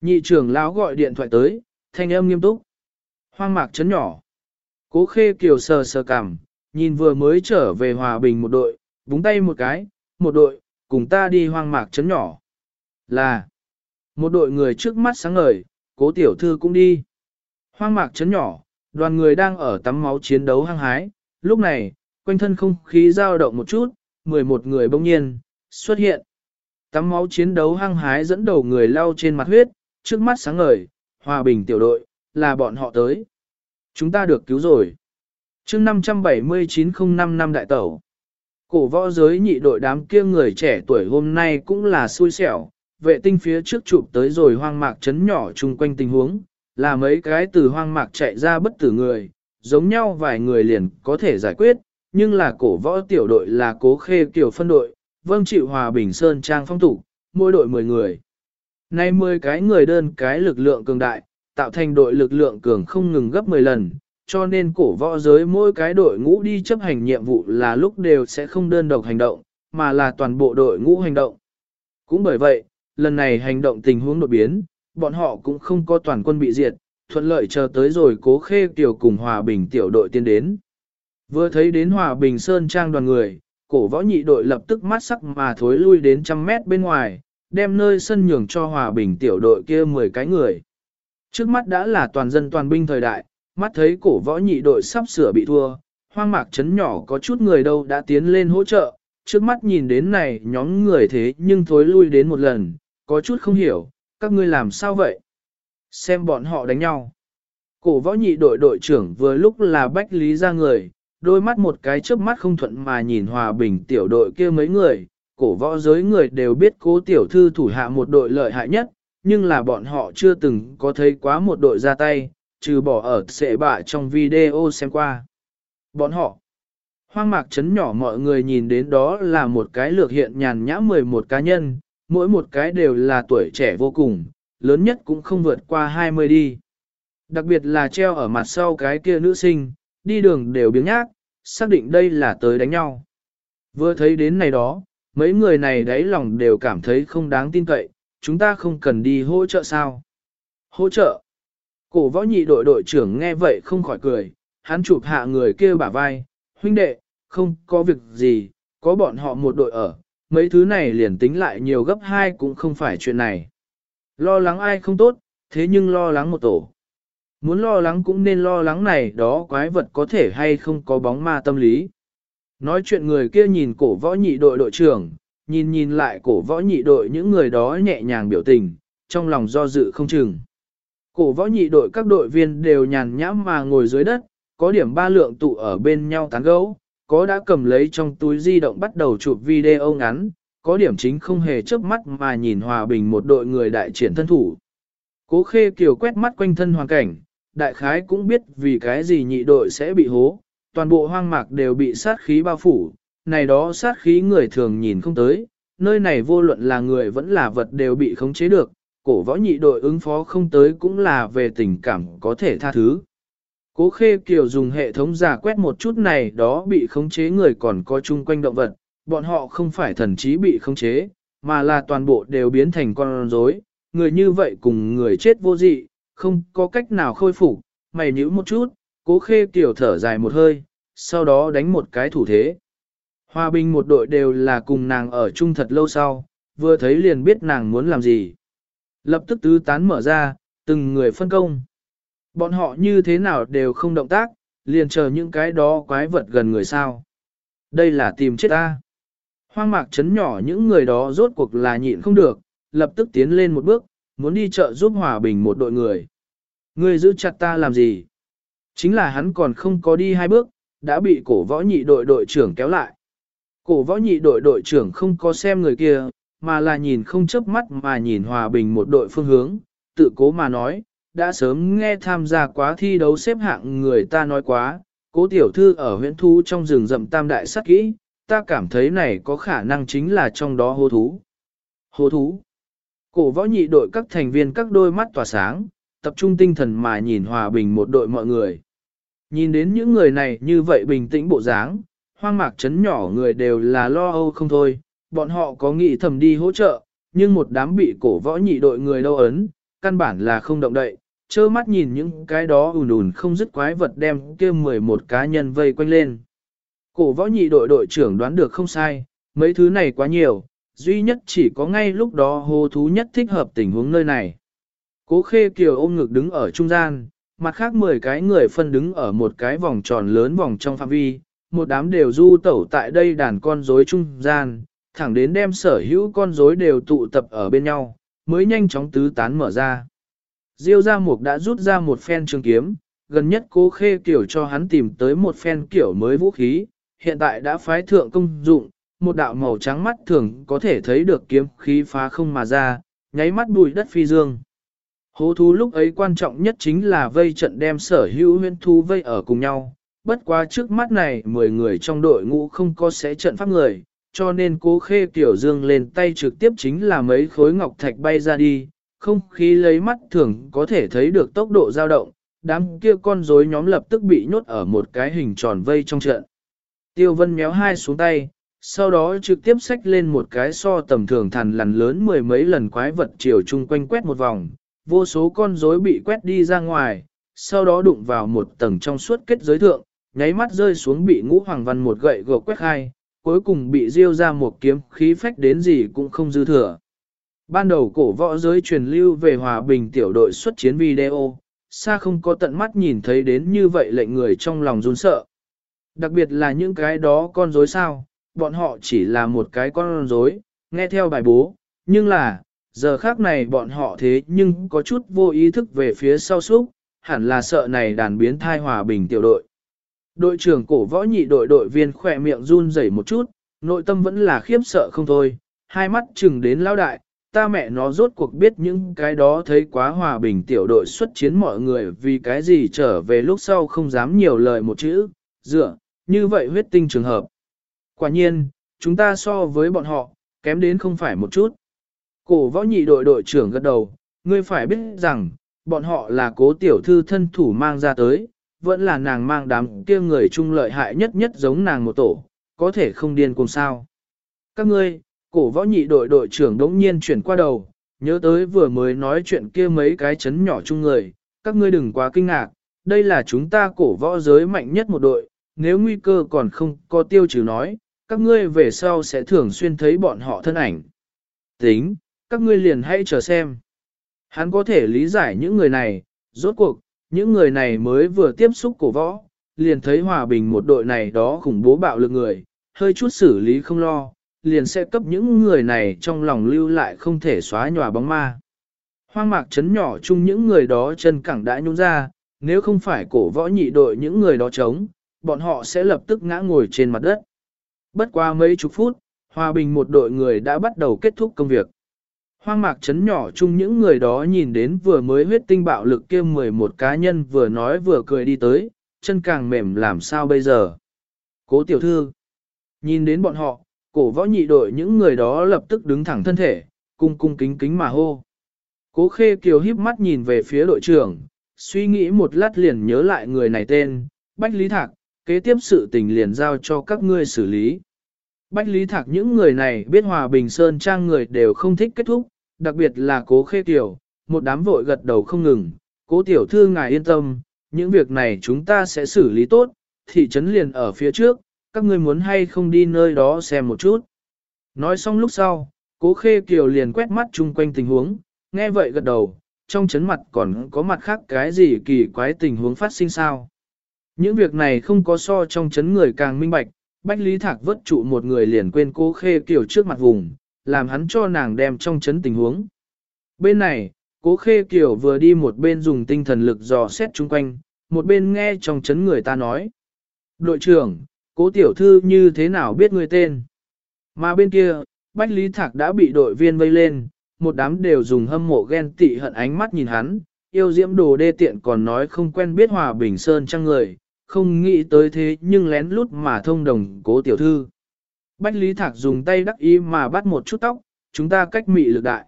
Nhị trưởng lão gọi điện thoại tới, thanh âm nghiêm túc. Hoang mạc chấn nhỏ. Cố khê kiều sờ sờ cằm, nhìn vừa mới trở về hòa bình một đội, búng tay một cái, một đội, cùng ta đi hoang mạc chấn nhỏ. Là, một đội người trước mắt sáng ngời, cố tiểu thư cũng đi. Hoang mạc chấn nhỏ, đoàn người đang ở tắm máu chiến đấu hăng hái, lúc này, quanh thân không khí dao động một chút, 11 người bỗng nhiên, xuất hiện. Tắm máu chiến đấu hăng hái dẫn đầu người lao trên mặt huyết, trước mắt sáng ngời, hòa bình tiểu đội, là bọn họ tới. Chúng ta được cứu rồi. chương 57905 năm đại tẩu. Cổ võ giới nhị đội đám kia người trẻ tuổi hôm nay cũng là xui xẻo, vệ tinh phía trước chụp tới rồi hoang mạc chấn nhỏ chung quanh tình huống, là mấy cái từ hoang mạc chạy ra bất tử người, giống nhau vài người liền có thể giải quyết, nhưng là cổ võ tiểu đội là cố khê tiểu phân đội, vâng chịu hòa bình sơn trang phong thủ, mỗi đội 10 người. Nay 10 cái người đơn cái lực lượng cường đại, tạo thành đội lực lượng cường không ngừng gấp 10 lần, cho nên cổ võ giới mỗi cái đội ngũ đi chấp hành nhiệm vụ là lúc đều sẽ không đơn độc hành động, mà là toàn bộ đội ngũ hành động. Cũng bởi vậy, lần này hành động tình huống đột biến, bọn họ cũng không có toàn quân bị diệt, thuận lợi chờ tới rồi cố khê tiểu cùng hòa bình tiểu đội tiến đến. Vừa thấy đến hòa bình sơn trang đoàn người, cổ võ nhị đội lập tức mắt sắc mà thối lui đến trăm mét bên ngoài, đem nơi sân nhường cho hòa bình tiểu đội kia 10 cái người. Trước mắt đã là toàn dân toàn binh thời đại, mắt thấy cổ võ nhị đội sắp sửa bị thua, hoang mạc chấn nhỏ có chút người đâu đã tiến lên hỗ trợ, trước mắt nhìn đến này nhóm người thế nhưng thối lui đến một lần, có chút không hiểu, các ngươi làm sao vậy? Xem bọn họ đánh nhau. Cổ võ nhị đội đội trưởng vừa lúc là bách lý ra người, đôi mắt một cái chớp mắt không thuận mà nhìn hòa bình tiểu đội kia mấy người, cổ võ giới người đều biết cố tiểu thư thủ hạ một đội lợi hại nhất, nhưng là bọn họ chưa từng có thấy quá một đội ra tay, trừ bỏ ở sệ bạ trong video xem qua. Bọn họ, hoang mạc chấn nhỏ mọi người nhìn đến đó là một cái lược hiện nhàn nhã 11 cá nhân, mỗi một cái đều là tuổi trẻ vô cùng, lớn nhất cũng không vượt qua 20 đi. Đặc biệt là treo ở mặt sau cái kia nữ sinh, đi đường đều biếng nhác, xác định đây là tới đánh nhau. Vừa thấy đến này đó, mấy người này đáy lòng đều cảm thấy không đáng tin cậy, chúng ta không cần đi hỗ trợ sao. Hỗ trợ. Cổ võ nhị đội đội trưởng nghe vậy không khỏi cười, hắn chụp hạ người kia bả vai, huynh đệ, không có việc gì, có bọn họ một đội ở, mấy thứ này liền tính lại nhiều gấp hai cũng không phải chuyện này. Lo lắng ai không tốt, thế nhưng lo lắng một tổ. Muốn lo lắng cũng nên lo lắng này đó quái vật có thể hay không có bóng ma tâm lý. Nói chuyện người kia nhìn cổ võ nhị đội đội trưởng, nhìn nhìn lại cổ võ nhị đội những người đó nhẹ nhàng biểu tình, trong lòng do dự không chừng. Cổ võ nhị đội các đội viên đều nhàn nhãm mà ngồi dưới đất, có điểm ba lượng tụ ở bên nhau tán gẫu, có đã cầm lấy trong túi di động bắt đầu chụp video ngắn, có điểm chính không hề chớp mắt mà nhìn hòa bình một đội người đại triển thân thủ. Cố khê kiều quét mắt quanh thân hoàn cảnh, đại khái cũng biết vì cái gì nhị đội sẽ bị hố, toàn bộ hoang mạc đều bị sát khí bao phủ, này đó sát khí người thường nhìn không tới, nơi này vô luận là người vẫn là vật đều bị khống chế được, cổ võ nhị đội ứng phó không tới cũng là về tình cảm có thể tha thứ. Cố khê kiều dùng hệ thống giả quét một chút này đó bị khống chế người còn có chung quanh động vật, bọn họ không phải thần trí bị khống chế, mà là toàn bộ đều biến thành con rối. người như vậy cùng người chết vô dị, không có cách nào khôi phục, mày nhíu một chút, cố khê tiểu thở dài một hơi, sau đó đánh một cái thủ thế. Hòa bình một đội đều là cùng nàng ở chung thật lâu sau, vừa thấy liền biết nàng muốn làm gì. Lập tức tứ tán mở ra, từng người phân công. Bọn họ như thế nào đều không động tác, liền chờ những cái đó quái vật gần người sao. Đây là tìm chết ta. Hoang mạc chấn nhỏ những người đó rốt cuộc là nhịn không được, lập tức tiến lên một bước, muốn đi chợ giúp hòa bình một đội người. ngươi giữ chặt ta làm gì? Chính là hắn còn không có đi hai bước, đã bị cổ võ nhị đội đội trưởng kéo lại. Cổ võ nhị đội đội trưởng không có xem người kia, mà là nhìn không chớp mắt mà nhìn hòa bình một đội phương hướng, tự cố mà nói, đã sớm nghe tham gia quá thi đấu xếp hạng người ta nói quá, cố tiểu thư ở huyện thu trong rừng rậm tam đại sắc kỹ, ta cảm thấy này có khả năng chính là trong đó hô thú. Hô thú. Cổ võ nhị đội các thành viên các đôi mắt tỏa sáng, tập trung tinh thần mà nhìn hòa bình một đội mọi người. Nhìn đến những người này như vậy bình tĩnh bộ dáng, hoang mạc chấn nhỏ người đều là lo âu không thôi, bọn họ có nghĩ thầm đi hỗ trợ, nhưng một đám bị cổ võ nhị đội người đâu ấn, căn bản là không động đậy, trơ mắt nhìn những cái đó ùn ùn không dứt quái vật đem kia 11 cá nhân vây quanh lên. Cổ võ nhị đội đội trưởng đoán được không sai, mấy thứ này quá nhiều, duy nhất chỉ có ngay lúc đó hô thú nhất thích hợp tình huống nơi này. Cố khê kiều ôm ngực đứng ở trung gian, mặt khác 10 cái người phân đứng ở một cái vòng tròn lớn vòng trong phạm vi, một đám đều du tẩu tại đây đàn con rối trung gian, thẳng đến đem sở hữu con rối đều tụ tập ở bên nhau, mới nhanh chóng tứ tán mở ra. Diêu gia mục đã rút ra một phen trường kiếm, gần nhất cố khê kiểu cho hắn tìm tới một phen kiểu mới vũ khí, hiện tại đã phái thượng công dụng, một đạo màu trắng mắt thường có thể thấy được kiếm khí phá không mà ra, nháy mắt bùi đất phi dương. Hố thú lúc ấy quan trọng nhất chính là vây trận đem sở hữu huyên thú vây ở cùng nhau, bất quá trước mắt này 10 người trong đội ngũ không có sẽ trận pháp người, cho nên cố khê tiểu dương lên tay trực tiếp chính là mấy khối ngọc thạch bay ra đi, không khí lấy mắt thường có thể thấy được tốc độ dao động, đám kia con rối nhóm lập tức bị nhốt ở một cái hình tròn vây trong trận. Tiêu vân méo hai xuống tay, sau đó trực tiếp xách lên một cái so tầm thường thằn lằn lớn mười mấy lần quái vật chiều chung quanh quét một vòng, vô số con rối bị quét đi ra ngoài, sau đó đụng vào một tầng trong suốt kết giới thượng, nháy mắt rơi xuống bị ngũ hoàng văn một gậy gộc quét hai, cuối cùng bị diêu ra một kiếm khí phách đến gì cũng không dư thừa. Ban đầu cổ võ giới truyền lưu về hòa bình tiểu đội xuất chiến video, xa không có tận mắt nhìn thấy đến như vậy lệnh người trong lòng run sợ. Đặc biệt là những cái đó con rối sao, bọn họ chỉ là một cái con rối, nghe theo bài bố, nhưng là, giờ khác này bọn họ thế nhưng có chút vô ý thức về phía sau súc, hẳn là sợ này đàn biến thai hòa bình tiểu đội. Đội trưởng cổ võ nhị đội đội viên khỏe miệng run rẩy một chút, nội tâm vẫn là khiếp sợ không thôi, hai mắt chừng đến lao đại, ta mẹ nó rốt cuộc biết những cái đó thấy quá hòa bình tiểu đội xuất chiến mọi người vì cái gì trở về lúc sau không dám nhiều lời một chữ, dựa, như vậy huyết tinh trường hợp. Quả nhiên, chúng ta so với bọn họ, kém đến không phải một chút. Cổ võ nhị đội đội trưởng gật đầu, ngươi phải biết rằng, bọn họ là cố tiểu thư thân thủ mang ra tới, vẫn là nàng mang đám kia người chung lợi hại nhất nhất giống nàng một tổ, có thể không điên cùng sao. Các ngươi, cổ võ nhị đội đội trưởng đống nhiên chuyển qua đầu, nhớ tới vừa mới nói chuyện kia mấy cái chấn nhỏ chung người, các ngươi đừng quá kinh ngạc, đây là chúng ta cổ võ giới mạnh nhất một đội, nếu nguy cơ còn không có tiêu trừ nói, các ngươi về sau sẽ thường xuyên thấy bọn họ thân ảnh. Tính, các ngươi liền hãy chờ xem. Hắn có thể lý giải những người này, rốt cuộc, những người này mới vừa tiếp xúc cổ võ, liền thấy hòa bình một đội này đó khủng bố bạo lực người, hơi chút xử lý không lo, liền sẽ cấp những người này trong lòng lưu lại không thể xóa nhòa bóng ma. Hoang mạc chấn nhỏ chung những người đó chân cẳng đã nhún ra, nếu không phải cổ võ nhị đội những người đó chống, bọn họ sẽ lập tức ngã ngồi trên mặt đất. Bất qua mấy chục phút, hòa bình một đội người đã bắt đầu kết thúc công việc. Hoang mạc chấn nhỏ chung những người đó nhìn đến vừa mới huyết tinh bạo lực kia 11 cá nhân vừa nói vừa cười đi tới, chân càng mềm làm sao bây giờ. Cố tiểu thư, nhìn đến bọn họ, cổ võ nhị đội những người đó lập tức đứng thẳng thân thể, cung cung kính kính mà hô. Cố khê kiều híp mắt nhìn về phía đội trưởng, suy nghĩ một lát liền nhớ lại người này tên, Bách Lý Thạc, kế tiếp sự tình liền giao cho các ngươi xử lý. Bách Lý Thạc những người này biết Hòa Bình Sơn Trang người đều không thích kết thúc, đặc biệt là cố khê tiểu, một đám vội gật đầu không ngừng, cố tiểu thư ngài yên tâm, những việc này chúng ta sẽ xử lý tốt, thị trấn liền ở phía trước, các ngươi muốn hay không đi nơi đó xem một chút. Nói xong lúc sau, cố khê kiều liền quét mắt chung quanh tình huống, nghe vậy gật đầu, trong chấn mặt còn có mặt khác cái gì kỳ quái tình huống phát sinh sao. Những việc này không có so trong chấn người càng minh bạch, Bách Lý Thạc vất trụ một người liền quên cố khê kiều trước mặt vùng, làm hắn cho nàng đem trong chấn tình huống. Bên này, cố khê kiều vừa đi một bên dùng tinh thần lực dò xét chung quanh, một bên nghe trong chấn người ta nói. Đội trưởng, cố tiểu thư như thế nào biết người tên? Mà bên kia, Bách Lý Thạc đã bị đội viên vây lên, một đám đều dùng hâm mộ ghen tị hận ánh mắt nhìn hắn, yêu diễm đồ đê tiện còn nói không quen biết hòa bình sơn trăng người, không nghĩ tới thế nhưng lén lút mà thông đồng cố tiểu thư. Bách Lý Thạc dùng tay đắc ý mà bắt một chút tóc, chúng ta cách mị lực đại.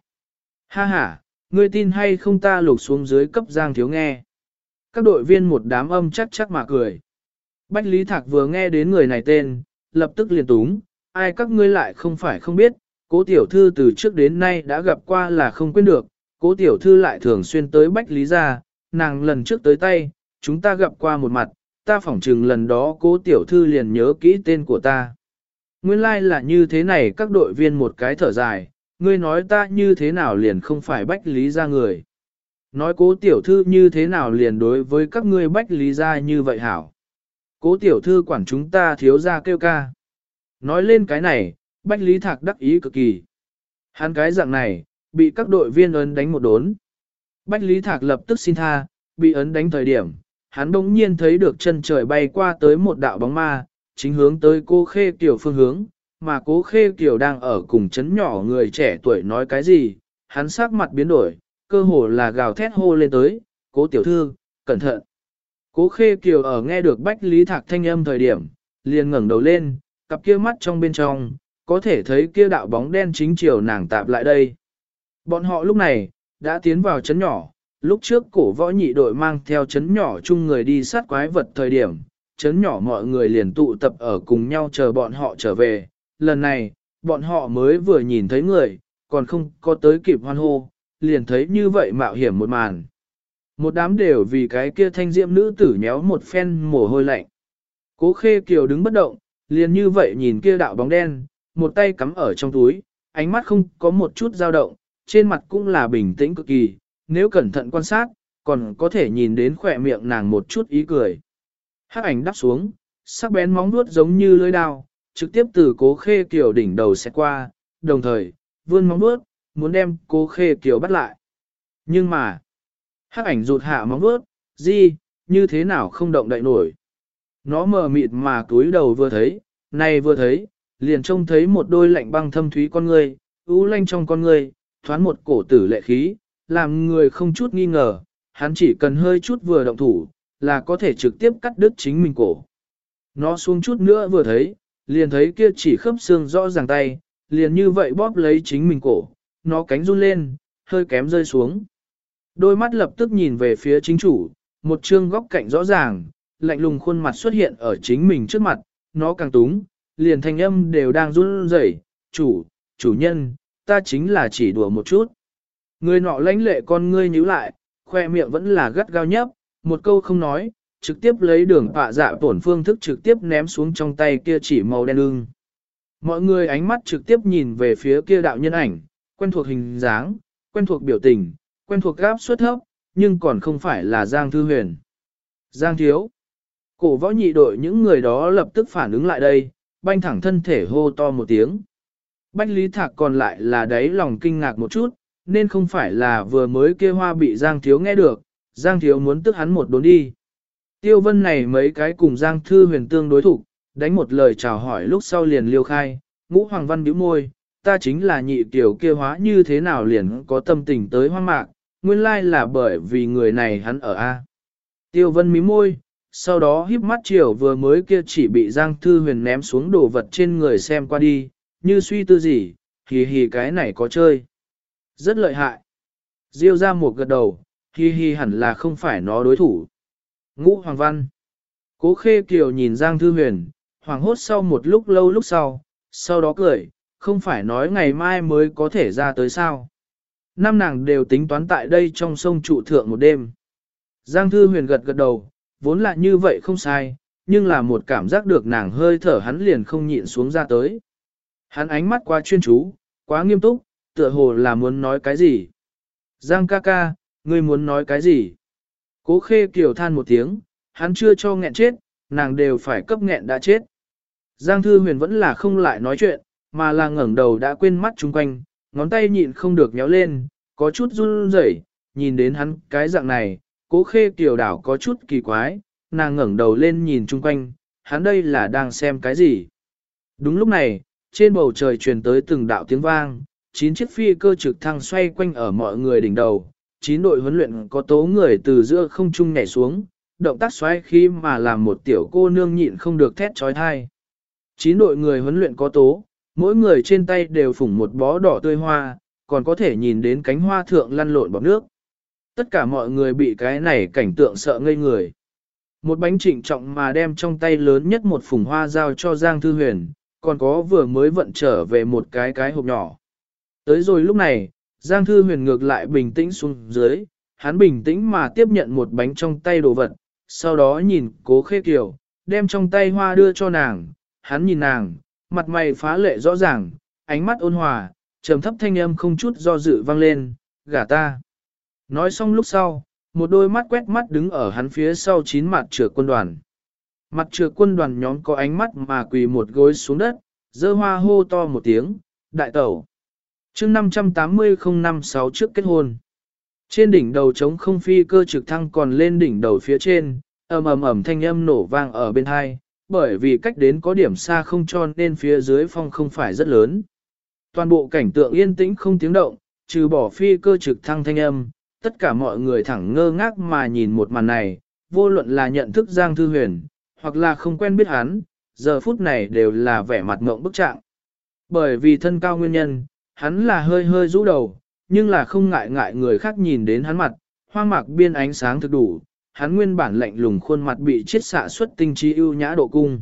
Ha ha, ngươi tin hay không ta lục xuống dưới cấp giang thiếu nghe. Các đội viên một đám âm chắc chắc mà cười. Bách Lý Thạc vừa nghe đến người này tên, lập tức liền túng, ai các ngươi lại không phải không biết, cố tiểu thư từ trước đến nay đã gặp qua là không quên được, cố tiểu thư lại thường xuyên tới Bách Lý ra, nàng lần trước tới tay, chúng ta gặp qua một mặt, ta phỏng chừng lần đó cố tiểu thư liền nhớ kỹ tên của ta. Nguyên lai like là như thế này các đội viên một cái thở dài, ngươi nói ta như thế nào liền không phải Bách Lý ra người. Nói cố tiểu thư như thế nào liền đối với các ngươi Bách Lý ra như vậy hảo. Cố tiểu thư quản chúng ta thiếu ra kêu ca. Nói lên cái này, Bách Lý Thạc đắc ý cực kỳ. Hắn cái dạng này, bị các đội viên ấn đánh một đốn. Bách Lý Thạc lập tức xin tha, bị ấn đánh thời điểm, hắn bỗng nhiên thấy được chân trời bay qua tới một đạo bóng ma, chính hướng tới cô Khê Kiều phương hướng, mà cố Khê Kiều đang ở cùng chấn nhỏ người trẻ tuổi nói cái gì, hắn sắc mặt biến đổi, cơ hồ là gào thét hô lên tới, cố tiểu thư, cẩn thận. Cố Khê Kiều ở nghe được Bách Lý Thạc thanh âm thời điểm, liền ngẩng đầu lên, cặp kia mắt trong bên trong, có thể thấy kia đạo bóng đen chính chiều nàng tạp lại đây. Bọn họ lúc này, đã tiến vào chấn nhỏ, lúc trước cổ võ nhị đội mang theo chấn nhỏ chung người đi sát quái vật thời điểm, chấn nhỏ mọi người liền tụ tập ở cùng nhau chờ bọn họ trở về. Lần này, bọn họ mới vừa nhìn thấy người, còn không có tới kịp hoan hô, liền thấy như vậy mạo hiểm một màn. Một đám đều vì cái kia thanh diệm nữ tử nhéo một phen mồ hôi lạnh. Cố khê kiều đứng bất động, liền như vậy nhìn kia đạo bóng đen, một tay cắm ở trong túi, ánh mắt không có một chút dao động, trên mặt cũng là bình tĩnh cực kỳ, nếu cẩn thận quan sát, còn có thể nhìn đến khỏe miệng nàng một chút ý cười. Hắc ảnh đắp xuống, sắc bén móng vuốt giống như lưỡi dao, trực tiếp từ cố khê kiều đỉnh đầu sẽ qua, đồng thời, vươn móng vuốt, muốn đem cố khê kiều bắt lại. Nhưng mà, hắc ảnh rụt hạ móng vuốt, gì, như thế nào không động đậy nổi. Nó mờ mịt mà túi đầu vừa thấy, này vừa thấy, liền trông thấy một đôi lạnh băng thâm thúy con người, u lanh trong con người, thoán một cổ tử lệ khí, làm người không chút nghi ngờ, hắn chỉ cần hơi chút vừa động thủ, là có thể trực tiếp cắt đứt chính mình cổ. Nó xuống chút nữa vừa thấy, liền thấy kia chỉ khớp xương rõ ràng tay, liền như vậy bóp lấy chính mình cổ, nó cánh run lên, hơi kém rơi xuống. Đôi mắt lập tức nhìn về phía chính chủ, một trương góc cạnh rõ ràng, lạnh lùng khuôn mặt xuất hiện ở chính mình trước mặt, nó càng túng, liền thanh âm đều đang run rẩy, chủ, chủ nhân, ta chính là chỉ đùa một chút. Người nọ lãnh lệ con ngươi nhíu lại, khoe miệng vẫn là gắt gao nhấp, một câu không nói, trực tiếp lấy đường họa dạ tổn phương thức trực tiếp ném xuống trong tay kia chỉ màu đen ưng. Mọi người ánh mắt trực tiếp nhìn về phía kia đạo nhân ảnh, quen thuộc hình dáng, quen thuộc biểu tình, quen thuộc gáp suất thấp, nhưng còn không phải là Giang Thư Huyền. Giang Thiếu. Cổ võ nhị đội những người đó lập tức phản ứng lại đây, banh thẳng thân thể hô to một tiếng. Bách Lý Thạc còn lại là đáy lòng kinh ngạc một chút, nên không phải là vừa mới kia hoa bị Giang Thiếu nghe được, Giang Thiếu muốn tức hắn một đốn đi. Tiêu vân này mấy cái cùng Giang Thư huyền tương đối thủ, đánh một lời chào hỏi lúc sau liền liêu khai, ngũ hoàng văn bĩu môi, ta chính là nhị tiểu kia hóa như thế nào liền có tâm tình tới hoang mạc, nguyên lai là bởi vì người này hắn ở A. Tiêu vân mí môi, sau đó híp mắt chiều vừa mới kia chỉ bị Giang Thư huyền ném xuống đồ vật trên người xem qua đi, như suy tư gì, hì hì cái này có chơi. Rất lợi hại. Diêu ra một gật đầu, hi hi hẳn là không phải nó đối thủ. Ngũ Hoàng Văn. Cố Khê Kiều nhìn Giang Thư Huyền, hoàng hốt sau một lúc lâu lúc sau, sau đó cười, không phải nói ngày mai mới có thể ra tới sao. Năm nàng đều tính toán tại đây trong sông trụ thượng một đêm. Giang Thư Huyền gật gật đầu, vốn là như vậy không sai, nhưng là một cảm giác được nàng hơi thở hắn liền không nhịn xuống ra tới. Hắn ánh mắt quá chuyên chú, quá nghiêm túc, tựa hồ là muốn nói cái gì. Giang ca ca, ngươi muốn nói cái gì? Cố khê kiều than một tiếng, hắn chưa cho nghẹn chết, nàng đều phải cấp nghẹn đã chết. Giang thư huyền vẫn là không lại nói chuyện, mà là ngẩng đầu đã quên mắt chung quanh, ngón tay nhịn không được nhéo lên, có chút run rẩy, nhìn đến hắn cái dạng này, cố khê kiều đảo có chút kỳ quái, nàng ngẩng đầu lên nhìn chung quanh, hắn đây là đang xem cái gì. Đúng lúc này, trên bầu trời truyền tới từng đạo tiếng vang, chín chiếc phi cơ trực thăng xoay quanh ở mọi người đỉnh đầu, chín đội huấn luyện có tố người từ giữa không trung nhảy xuống, động tác xoáy khi mà làm một tiểu cô nương nhịn không được thét trói thai. Chín đội người huấn luyện có tố, mỗi người trên tay đều phủng một bó đỏ tươi hoa, còn có thể nhìn đến cánh hoa thượng lăn lộn bọc nước. Tất cả mọi người bị cái này cảnh tượng sợ ngây người. Một bánh trịnh trọng mà đem trong tay lớn nhất một phùng hoa giao cho Giang Thư Huyền, còn có vừa mới vận trở về một cái cái hộp nhỏ. Tới rồi lúc này, Giang Thư Huyền ngược lại bình tĩnh xuống dưới, hắn bình tĩnh mà tiếp nhận một bánh trong tay đồ vật, sau đó nhìn cố khê kiều, đem trong tay hoa đưa cho nàng, hắn nhìn nàng, mặt mày phá lệ rõ ràng, ánh mắt ôn hòa, trầm thấp thanh âm không chút do dự vang lên, gả ta. Nói xong lúc sau, một đôi mắt quét mắt đứng ở hắn phía sau chín mặt trượt quân đoàn. Mặt trượt quân đoàn nhóm có ánh mắt mà quỳ một gối xuống đất, dơ hoa hô to một tiếng, đại tẩu chương 580-056 trước kết hôn. Trên đỉnh đầu trống không phi cơ trực thăng còn lên đỉnh đầu phía trên, ầm ầm ầm thanh âm nổ vang ở bên hai, bởi vì cách đến có điểm xa không cho nên phía dưới phong không phải rất lớn. Toàn bộ cảnh tượng yên tĩnh không tiếng động, trừ bỏ phi cơ trực thăng thanh âm, tất cả mọi người thẳng ngơ ngác mà nhìn một màn này, vô luận là nhận thức Giang Thư Huyền, hoặc là không quen biết hắn, giờ phút này đều là vẻ mặt ngộng bức trạng. Bởi vì thân cao nguyên nhân, hắn là hơi hơi rũ đầu, nhưng là không ngại ngại người khác nhìn đến hắn mặt, hoang mạc biên ánh sáng thực đủ, hắn nguyên bản lạnh lùng khuôn mặt bị chết xạ xuất tinh trí ưu nhã độ cung.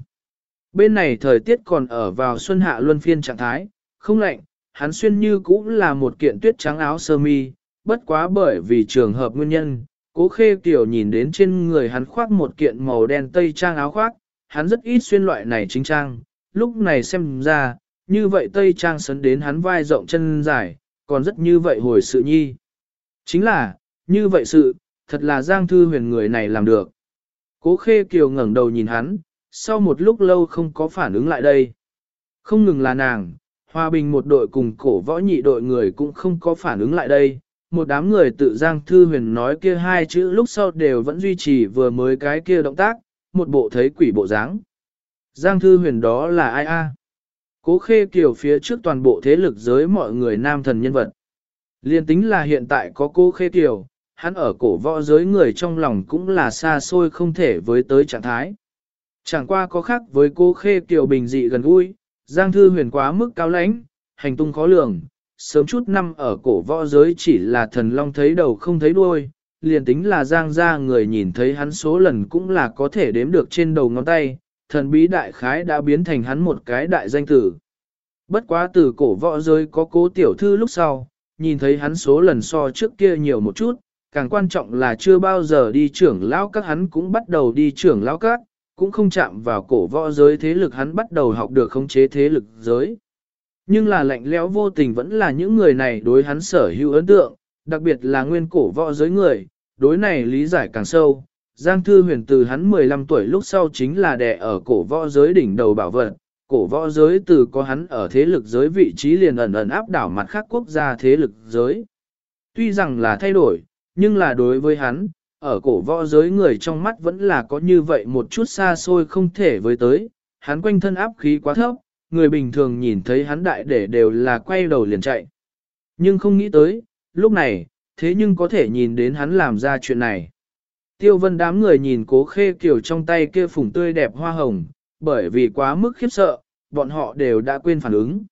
Bên này thời tiết còn ở vào xuân hạ luân phiên trạng thái, không lạnh, hắn xuyên như cũng là một kiện tuyết trắng áo sơ mi, bất quá bởi vì trường hợp nguyên nhân, cố khê kiểu nhìn đến trên người hắn khoác một kiện màu đen tây trang áo khoác, hắn rất ít xuyên loại này chính trang, lúc này xem ra, như vậy tây trang sấn đến hắn vai rộng chân dài, còn rất như vậy hồi sự nhi. Chính là, như vậy sự, thật là Giang Thư Huyền người này làm được. Cố Khê Kiều ngẩng đầu nhìn hắn, sau một lúc lâu không có phản ứng lại đây. Không ngừng là nàng, Hòa Bình một đội cùng cổ võ nhị đội người cũng không có phản ứng lại đây. Một đám người tự Giang Thư Huyền nói kia hai chữ lúc sau đều vẫn duy trì vừa mới cái kia động tác, một bộ thấy quỷ bộ dáng. Giang Thư Huyền đó là ai a? Cố Khê Kiều phía trước toàn bộ thế lực giới mọi người nam thần nhân vật. Liên tính là hiện tại có Cố Khê Kiều, hắn ở cổ võ giới người trong lòng cũng là xa xôi không thể với tới trạng thái. Chẳng qua có khác với Cố Khê Kiều bình dị gần gũi, Giang Thư Huyền quá mức cao lãnh, hành tung khó lường, sớm chút năm ở cổ võ giới chỉ là thần long thấy đầu không thấy đuôi, liền tính là Giang gia người nhìn thấy hắn số lần cũng là có thể đếm được trên đầu ngón tay, thần bí đại khái đã biến thành hắn một cái đại danh tử. Bất quá từ cổ võ giới có cố tiểu thư lúc sau, nhìn thấy hắn số lần so trước kia nhiều một chút, càng quan trọng là chưa bao giờ đi trưởng lão các hắn cũng bắt đầu đi trưởng lão các, cũng không chạm vào cổ võ giới thế lực hắn bắt đầu học được khống chế thế lực giới. Nhưng là lạnh lẽo vô tình vẫn là những người này đối hắn sở hữu ấn tượng, đặc biệt là nguyên cổ võ giới người, đối này lý giải càng sâu. Giang Thư Huyền từ hắn 15 tuổi lúc sau chính là đệ ở cổ võ giới đỉnh đầu bảo vật, cổ võ giới từ có hắn ở thế lực giới vị trí liền ẩn ẩn áp đảo mặt khác quốc gia thế lực giới. Tuy rằng là thay đổi, nhưng là đối với hắn, ở cổ võ giới người trong mắt vẫn là có như vậy một chút xa xôi không thể với tới, hắn quanh thân áp khí quá thấp, người bình thường nhìn thấy hắn đại để đều là quay đầu liền chạy. Nhưng không nghĩ tới, lúc này, thế nhưng có thể nhìn đến hắn làm ra chuyện này. Tiêu vân đám người nhìn cố khê kiểu trong tay kia phủng tươi đẹp hoa hồng, bởi vì quá mức khiếp sợ, bọn họ đều đã quên phản ứng.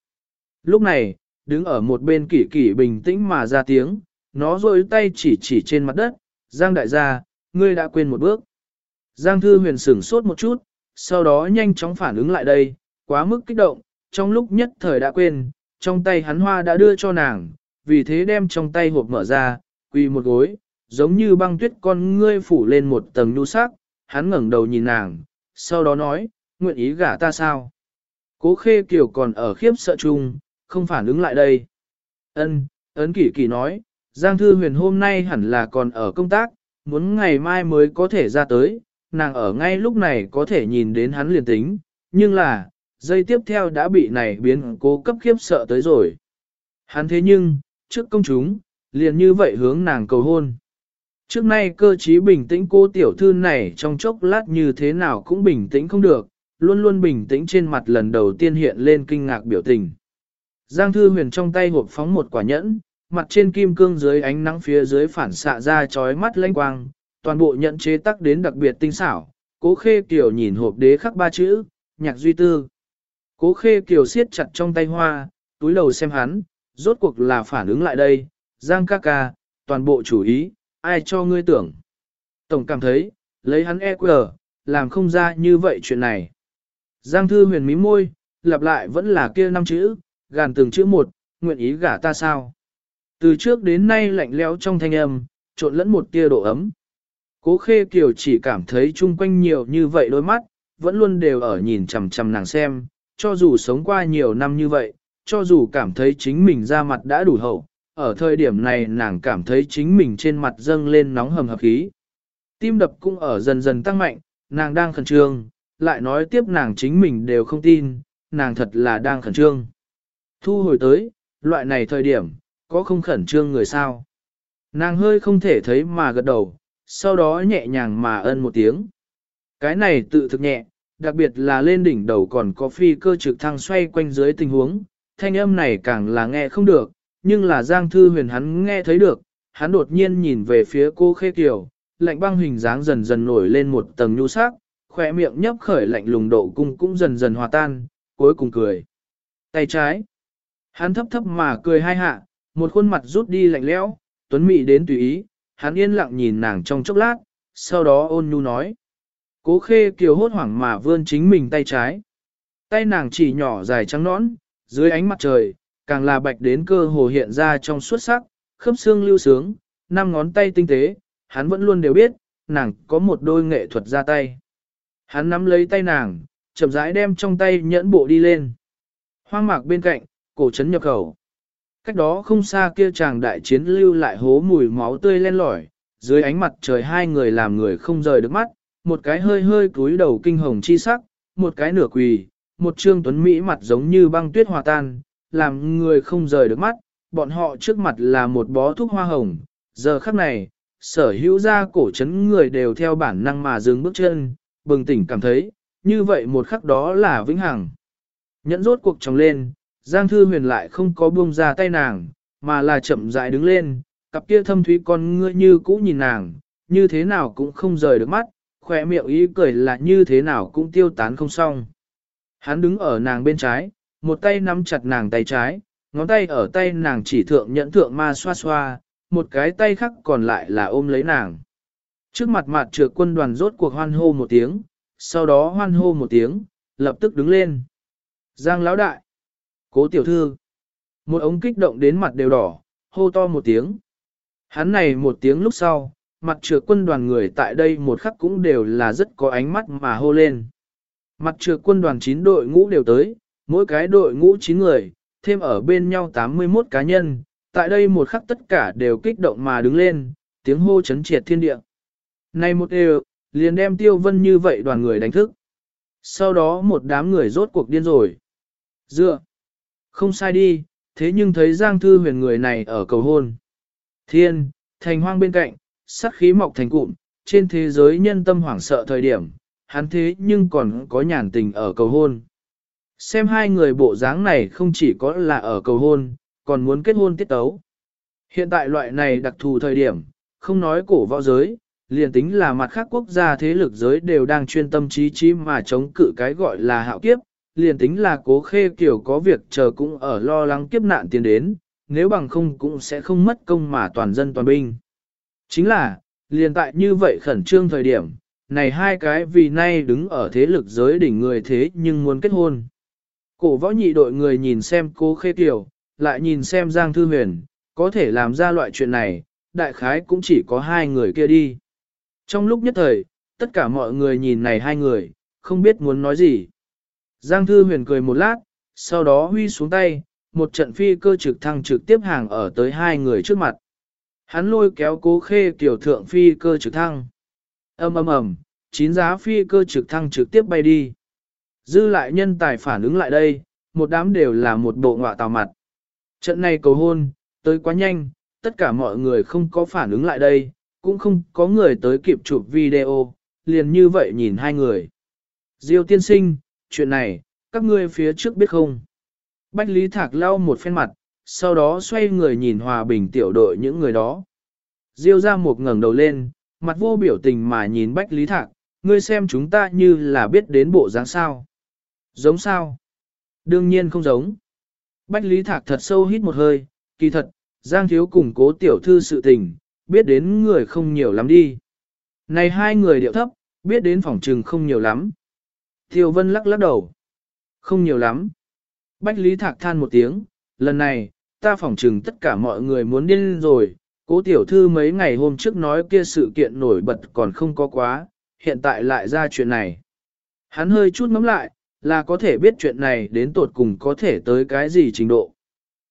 Lúc này, đứng ở một bên kỷ kỷ bình tĩnh mà ra tiếng, nó rôi tay chỉ chỉ trên mặt đất, Giang đại gia, ngươi đã quên một bước. Giang thư huyền sửng sốt một chút, sau đó nhanh chóng phản ứng lại đây, quá mức kích động, trong lúc nhất thời đã quên, trong tay hắn hoa đã đưa cho nàng, vì thế đem trong tay hộp mở ra, quỳ một gối, giống như băng tuyết con ngươi phủ lên một tầng nhu sắc, hắn ngẩng đầu nhìn nàng, sau đó nói, nguyện ý gả ta sao? Cố khê kiều còn ở khiếp sợ chung, không phản ứng lại đây. Ân, ấn kỷ kỳ nói, Giang Thư Huyền hôm nay hẳn là còn ở công tác, muốn ngày mai mới có thể ra tới, nàng ở ngay lúc này có thể nhìn đến hắn liền tính, nhưng là, dây tiếp theo đã bị này biến cố cấp khiếp sợ tới rồi. Hắn thế nhưng, trước công chúng, liền như vậy hướng nàng cầu hôn. Trước nay cơ trí bình tĩnh cô tiểu thư này trong chốc lát như thế nào cũng bình tĩnh không được, luôn luôn bình tĩnh trên mặt lần đầu tiên hiện lên kinh ngạc biểu tình. Giang Thư Huyền trong tay hộp phóng một quả nhẫn, mặt trên kim cương dưới ánh nắng phía dưới phản xạ ra chói mắt lanh quang, toàn bộ nhẫn chế tác đến đặc biệt tinh xảo. Cố khê kiểu nhìn hộp đế khắc ba chữ, nhạc duy tư. Cố khê kiểu siết chặt trong tay hoa, túi đầu xem hắn, rốt cuộc là phản ứng lại đây, giang ca ca, toàn bộ chủ ý, ai cho ngươi tưởng. Tổng cảm thấy, lấy hắn EQ, làm không ra như vậy chuyện này. Giang thư huyền mí môi, lặp lại vẫn là kia năm chữ, gàn từng chữ một, nguyện ý gả ta sao. Từ trước đến nay lạnh lẽo trong thanh âm, trộn lẫn một tia độ ấm. Cố khê kiều chỉ cảm thấy chung quanh nhiều như vậy đôi mắt, vẫn luôn đều ở nhìn chằm chằm nàng xem, cho dù sống qua nhiều năm như vậy, cho dù cảm thấy chính mình ra mặt đã đủ hậu, ở thời điểm này nàng cảm thấy chính mình trên mặt dâng lên nóng hầm hập khí. Tim đập cũng ở dần dần tăng mạnh, nàng đang khẩn trương, lại nói tiếp nàng chính mình đều không tin, nàng thật là đang khẩn trương. Thu hồi tới, loại này thời điểm, có không khẩn trương người sao? Nàng hơi không thể thấy mà gật đầu, sau đó nhẹ nhàng mà ân một tiếng. Cái này tự thực nhẹ, đặc biệt là lên đỉnh đầu còn có phi cơ trực thăng xoay quanh dưới tình huống, thanh âm này càng là nghe không được, nhưng là Giang Thư Huyền hắn nghe thấy được, hắn đột nhiên nhìn về phía cô Khê Kiều, lạnh băng hình dáng dần dần nổi lên một tầng nhu sắc, khỏe miệng nhấp khởi lạnh lùng độ cung cũng dần dần hòa tan, cuối cùng cười. Tay trái, hắn thấp thấp mà cười hai hạ, một khuôn mặt rút đi lạnh lẽo, tuấn mị đến tùy ý, hắn yên lặng nhìn nàng trong chốc lát, sau đó ôn nhu nói. Cố khê kiều hốt hoảng mà vươn chính mình tay trái. Tay nàng chỉ nhỏ dài trắng nõn, dưới ánh mặt trời, càng là bạch đến cơ hồ hiện ra trong suốt sắc, khớp xương lưu sướng, năm ngón tay tinh tế, hắn vẫn luôn đều biết, nàng có một đôi nghệ thuật ra tay. Hắn nắm lấy tay nàng, chậm rãi đem trong tay nhẫn bộ đi lên. Hoang mạc bên cạnh, cổ trấn nhập khẩu. Cách đó không xa kia chàng đại chiến lưu lại hố mùi máu tươi len lỏi, dưới ánh mặt trời hai người làm người không rời được mắt, một cái hơi hơi cúi đầu kinh hồng chi sắc, một cái nửa quỳ, một trương tuấn mỹ mặt giống như băng tuyết hòa tan, làm người không rời được mắt, bọn họ trước mặt là một bó thuốc hoa hồng, giờ khắc này, sở hữu ra cổ chấn người đều theo bản năng mà dừng bước chân, bừng tỉnh cảm thấy, như vậy một khắc đó là vĩnh hằng. Nhẫn rốt cuộc tròng lên, Giang Thư Huyền lại không có buông ra tay nàng, mà là chậm rãi đứng lên, cặp kia thâm thúy con ngươi như cũ nhìn nàng, như thế nào cũng không rời được mắt, khỏe miệng ý cười là như thế nào cũng tiêu tán không xong. Hắn đứng ở nàng bên trái, một tay nắm chặt nàng tay trái, ngón tay ở tay nàng chỉ thượng nhẫn thượng ma xoa xoa, một cái tay khác còn lại là ôm lấy nàng. Trước mặt mặt trượt quân đoàn rốt cuộc hoan hô một tiếng, sau đó hoan hô một tiếng, lập tức đứng lên. Giang lão đại, cố tiểu thư, một ống kích động đến mặt đều đỏ, hô to một tiếng. Hắn này một tiếng lúc sau, mặt trượt quân đoàn người tại đây một khắc cũng đều là rất có ánh mắt mà hô lên. Mặt trượt quân đoàn chín đội ngũ đều tới, mỗi cái đội ngũ 9 người, thêm ở bên nhau 81 cá nhân, tại đây một khắc tất cả đều kích động mà đứng lên, tiếng hô chấn triệt thiên địa. Này một đều, liền đem tiêu vân như vậy đoàn người đánh thức. Sau đó một đám người rốt cuộc điên rồi. Dựa, không sai đi, thế nhưng thấy Giang Thư huyền người này ở cầu hôn. Thiên, thành hoang bên cạnh, sắc khí mọc thành cụm, trên thế giới nhân tâm hoảng sợ thời điểm, hắn thế nhưng còn có nhàn tình ở cầu hôn. Xem hai người bộ dáng này không chỉ có là ở cầu hôn, còn muốn kết hôn tiết tấu. Hiện tại loại này đặc thù thời điểm, không nói cổ võ giới, liền tính là mặt khác quốc gia thế lực giới đều đang chuyên tâm trí trí mà chống cự cái gọi là hạo kiếp, liền tính là cố khê kiểu có việc chờ cũng ở lo lắng kiếp nạn tiến đến, nếu bằng không cũng sẽ không mất công mà toàn dân toàn binh. Chính là, liền tại như vậy khẩn trương thời điểm, này hai cái vì nay đứng ở thế lực giới đỉnh người thế nhưng muốn kết hôn. Cổ võ nhị đội người nhìn xem cố khê tiểu, lại nhìn xem Giang Thư Huyền, có thể làm ra loại chuyện này, đại khái cũng chỉ có hai người kia đi. Trong lúc nhất thời, tất cả mọi người nhìn này hai người, không biết muốn nói gì. Giang Thư Huyền cười một lát, sau đó huy xuống tay, một trận phi cơ trực thăng trực tiếp hàng ở tới hai người trước mặt. Hắn lôi kéo cố khê tiểu thượng phi cơ trực thăng. ầm ầm ầm, chín giá phi cơ trực thăng trực tiếp bay đi. Dư lại nhân tài phản ứng lại đây, một đám đều là một bộ ngọa tào mặt. Trận này cầu hôn, tới quá nhanh, tất cả mọi người không có phản ứng lại đây, cũng không có người tới kịp chụp video, liền như vậy nhìn hai người. Diêu tiên sinh, chuyện này, các ngươi phía trước biết không? Bách Lý Thạc lau một phen mặt, sau đó xoay người nhìn hòa bình tiểu đội những người đó. Diêu ra một ngẩng đầu lên, mặt vô biểu tình mà nhìn Bách Lý Thạc, ngươi xem chúng ta như là biết đến bộ dáng sao. Giống sao? Đương nhiên không giống. Bách Lý Thạc thật sâu hít một hơi, kỳ thật, Giang Thiếu cùng cố tiểu thư sự tình, biết đến người không nhiều lắm đi. Này hai người điệu thấp, biết đến phòng trừng không nhiều lắm. Tiêu Vân lắc lắc đầu. Không nhiều lắm. Bách Lý Thạc than một tiếng, lần này, ta phỏng trừng tất cả mọi người muốn điên rồi, cố tiểu thư mấy ngày hôm trước nói kia sự kiện nổi bật còn không có quá, hiện tại lại ra chuyện này. Hắn hơi chút ngắm lại, là có thể biết chuyện này đến tột cùng có thể tới cái gì trình độ.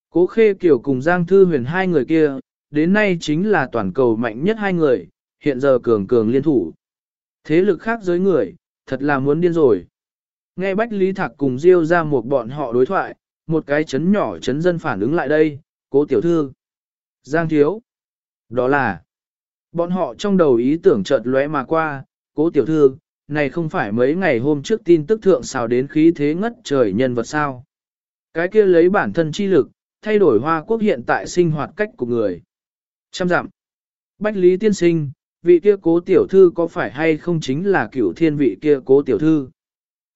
Cố khê kiều cùng Giang Thư huyền hai người kia, đến nay chính là toàn cầu mạnh nhất hai người, hiện giờ cường cường liên thủ. Thế lực khác giới người, thật là muốn điên rồi. Nghe Bách Lý Thạc cùng Diêu ra một bọn họ đối thoại, một cái chấn nhỏ chấn dân phản ứng lại đây, cố tiểu thư. Giang thiếu. Đó là, bọn họ trong đầu ý tưởng chợt lóe mà qua, cố tiểu thư, này không phải mấy ngày hôm trước tin tức thượng xào đến khí thế ngất trời nhân vật sao. Cái kia lấy bản thân chi lực, thay đổi Hoa Quốc hiện tại sinh hoạt cách của người. Trăm dặm. Bách Lý Tiên Sinh, vị kia cố tiểu thư có phải hay không chính là cửu thiên vị kia cố tiểu thư?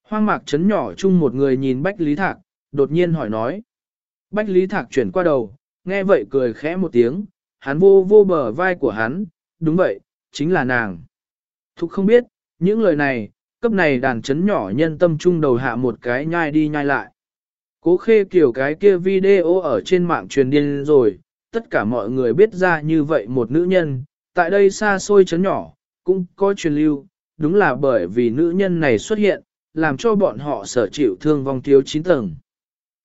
Hoang mạc chấn nhỏ chung một người nhìn Bách Lý Thạc, đột nhiên hỏi nói. Bách Lý Thạc chuyển qua đầu, nghe vậy cười khẽ một tiếng, hắn vô vô bờ vai của hắn, đúng vậy, chính là nàng. Thục không biết, những lời này, cấp này đàn chấn nhỏ nhân tâm trung đầu hạ một cái nhai đi nhai lại. Cố khê kiểu cái kia video ở trên mạng truyền điên rồi, tất cả mọi người biết ra như vậy một nữ nhân, tại đây xa xôi chấn nhỏ, cũng có truyền lưu, đúng là bởi vì nữ nhân này xuất hiện, làm cho bọn họ sở chịu thương vong thiếu 9 tầng.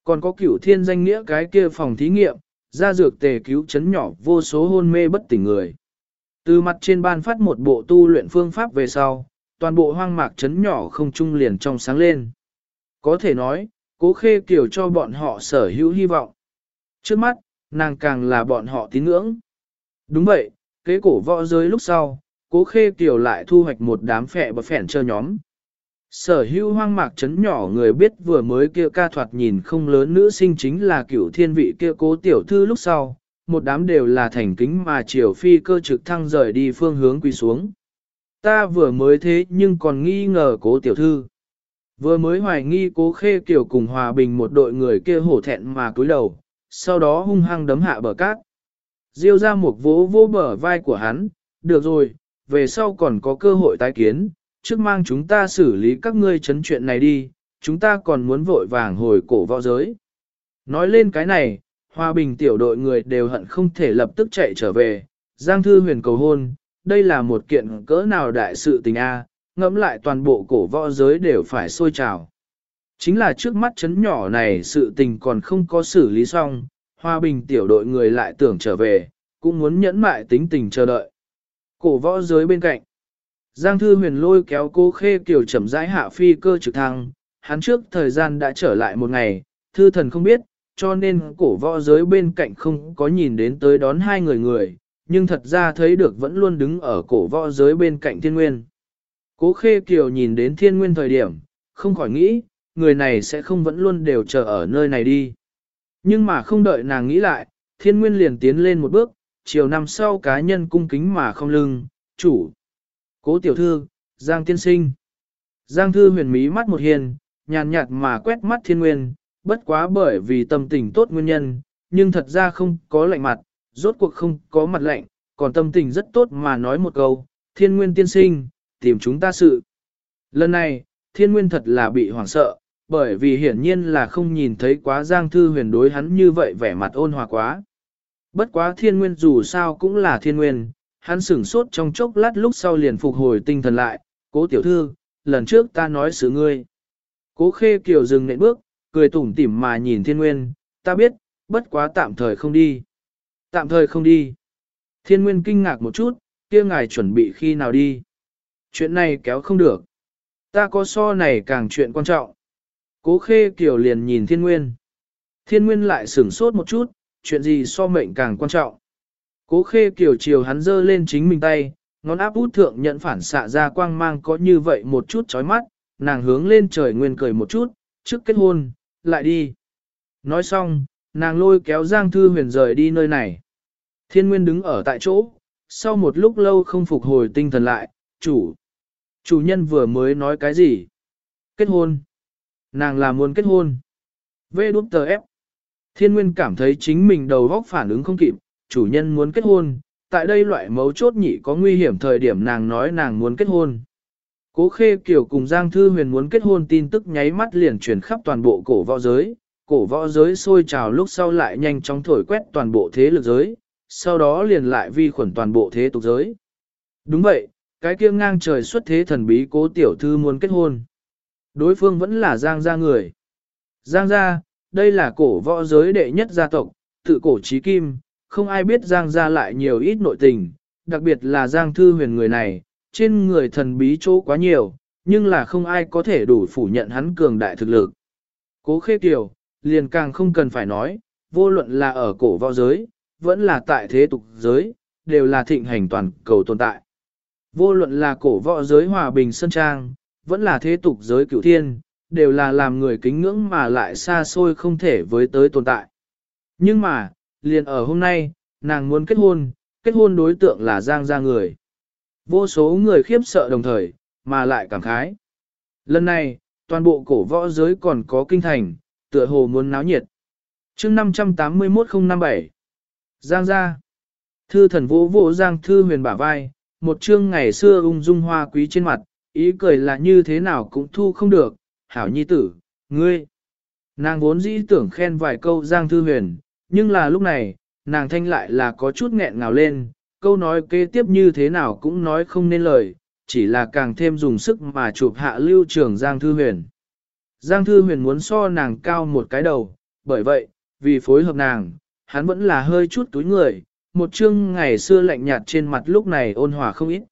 Còn có cửu thiên danh nghĩa cái kia phòng thí nghiệm, ra dược tề cứu chấn nhỏ vô số hôn mê bất tỉnh người. Từ mặt trên ban phát một bộ tu luyện phương pháp về sau, toàn bộ hoang mạc trấn nhỏ không trung liền trong sáng lên. Có thể nói, cố khê kiểu cho bọn họ sở hữu hy vọng. Trước mắt, nàng càng là bọn họ tín ngưỡng. Đúng vậy, kế cổ võ giới lúc sau, cố khê kiểu lại thu hoạch một đám phẹ và phèn chơi nhóm. Sở hữu hoang mạc chấn nhỏ người biết vừa mới kia ca thoạt nhìn không lớn nữ sinh chính là cửu thiên vị kia cố tiểu thư lúc sau, một đám đều là thành kính mà triều phi cơ trực thăng rời đi phương hướng quỳ xuống. Ta vừa mới thế nhưng còn nghi ngờ cố tiểu thư. Vừa mới hoài nghi cố khê kiểu cùng hòa bình một đội người kia hổ thẹn mà cúi đầu, sau đó hung hăng đấm hạ bờ cát. Diêu ra một vỗ vô bờ vai của hắn, được rồi, về sau còn có cơ hội tái kiến, trước mang chúng ta xử lý các ngươi chấn chuyện này đi, chúng ta còn muốn vội vàng hồi cổ võ giới. Nói lên cái này, hòa bình tiểu đội người đều hận không thể lập tức chạy trở về, Giang Thư huyền cầu hôn, đây là một kiện cỡ nào đại sự tình a, ngẫm lại toàn bộ cổ võ giới đều phải sôi trào. Chính là trước mắt chấn nhỏ này sự tình còn không có xử lý xong, hòa bình tiểu đội người lại tưởng trở về, cũng muốn nhẫn mại tính tình chờ đợi. Cổ võ giới bên cạnh. Giang Thư Huyền lôi kéo cô Khê Kiều chậm rãi hạ phi cơ trực thăng, hắn trước thời gian đã trở lại một ngày, Thư Thần không biết, cho nên cổ võ giới bên cạnh không có nhìn đến tới đón hai người người, nhưng thật ra thấy được vẫn luôn đứng ở cổ võ giới bên cạnh Thiên Nguyên. Cố Khê Kiều nhìn đến Thiên Nguyên thời điểm, không khỏi nghĩ, người này sẽ không vẫn luôn đều chờ ở nơi này đi. Nhưng mà không đợi nàng nghĩ lại, Thiên Nguyên liền tiến lên một bước, chiều năm sau cá nhân cung kính mà không lưng, chủ. Cố tiểu thư, Giang tiên sinh. Giang thư huyền mí mắt một hiền, nhàn nhạt mà quét mắt thiên nguyên, bất quá bởi vì tâm tình tốt nguyên nhân, nhưng thật ra không có lạnh mặt, rốt cuộc không có mặt lạnh, còn tâm tình rất tốt mà nói một câu, thiên nguyên tiên sinh, tìm chúng ta sự. Lần này, thiên nguyên thật là bị hoảng sợ, bởi vì hiển nhiên là không nhìn thấy quá giang thư huyền đối hắn như vậy vẻ mặt ôn hòa quá. Bất quá thiên nguyên dù sao cũng là thiên nguyên, hắn sửng sốt trong chốc lát lúc sau liền phục hồi tinh thần lại, cố tiểu thư, lần trước ta nói sự ngươi. Cố khê kiều dừng nệm bước, cười tủm tỉm mà nhìn thiên nguyên, ta biết, bất quá tạm thời không đi. Tạm thời không đi. Thiên nguyên kinh ngạc một chút, kia ngài chuẩn bị khi nào đi. Chuyện này kéo không được. Ta có so này càng chuyện quan trọng. Cố khê kiều liền nhìn thiên nguyên. Thiên nguyên lại sửng sốt một chút, chuyện gì so mệnh càng quan trọng. Cố khê kiểu chiều hắn dơ lên chính mình tay, ngón áp út thượng nhận phản xạ ra quang mang có như vậy một chút chói mắt, nàng hướng lên trời nguyên cười một chút, trước kết hôn, lại đi. Nói xong, nàng lôi kéo Giang Thư Huyền rời đi nơi này. Thiên Nguyên đứng ở tại chỗ, sau một lúc lâu không phục hồi tinh thần lại, chủ. Chủ nhân vừa mới nói cái gì? Kết hôn. Nàng là muốn kết hôn. Vê đút tờ ép. Thiên Nguyên cảm thấy chính mình đầu góc phản ứng không kịp, chủ nhân muốn kết hôn, tại đây loại mấu chốt nhị có nguy hiểm thời điểm nàng nói nàng muốn kết hôn. Cố Khê Kiều cùng Giang Thư Huyền muốn kết hôn tin tức nháy mắt liền truyền khắp toàn bộ cổ võ giới, cổ võ giới sôi trào lúc sau lại nhanh chóng thổi quét toàn bộ thế lực giới, sau đó liền lại vi khuẩn toàn bộ thế tục giới. Đúng vậy, cái kia ngang trời xuất thế thần bí cố tiểu thư muốn kết hôn. Đối phương vẫn là Giang gia người. Giang gia, đây là cổ võ giới đệ nhất gia tộc, tự cổ trí kim, không ai biết Giang gia lại nhiều ít nội tình, đặc biệt là Giang Thư Huyền người này, trên người thần bí chỗ quá nhiều, nhưng là không ai có thể đủ phủ nhận hắn cường đại thực lực. Cố khê kiều, liền càng không cần phải nói, vô luận là ở cổ võ giới, vẫn là tại thế tục giới, đều là thịnh hành toàn cầu tồn tại. Vô luận là cổ võ giới hòa bình sân trang, vẫn là thế tục giới cựu thiên, đều là làm người kính ngưỡng mà lại xa xôi không thể với tới tồn tại. Nhưng mà, liền ở hôm nay, nàng muốn kết hôn, kết hôn đối tượng là Giang gia người. Vô số người khiếp sợ đồng thời, mà lại cảm khái. Lần này, toàn bộ cổ võ giới còn có kinh thành, tựa hồ muốn náo nhiệt. chương 581057 Giang gia Thư thần vũ vô Giang Thư huyền bả vai, một chương ngày xưa ung dung hoa quý trên mặt, ý cười là như thế nào cũng thu không được, hảo nhi tử, ngươi. Nàng vốn dĩ tưởng khen vài câu Giang Thư huyền, nhưng là lúc này, nàng thanh lại là có chút nghẹn ngào lên, câu nói kế tiếp như thế nào cũng nói không nên lời, chỉ là càng thêm dùng sức mà chụp hạ lưu trường Giang Thư Huyền. Giang Thư Huyền muốn so nàng cao một cái đầu, bởi vậy, vì phối hợp nàng, hắn vẫn là hơi chút túi người, một chương ngày xưa lạnh nhạt trên mặt lúc này ôn hòa không ít.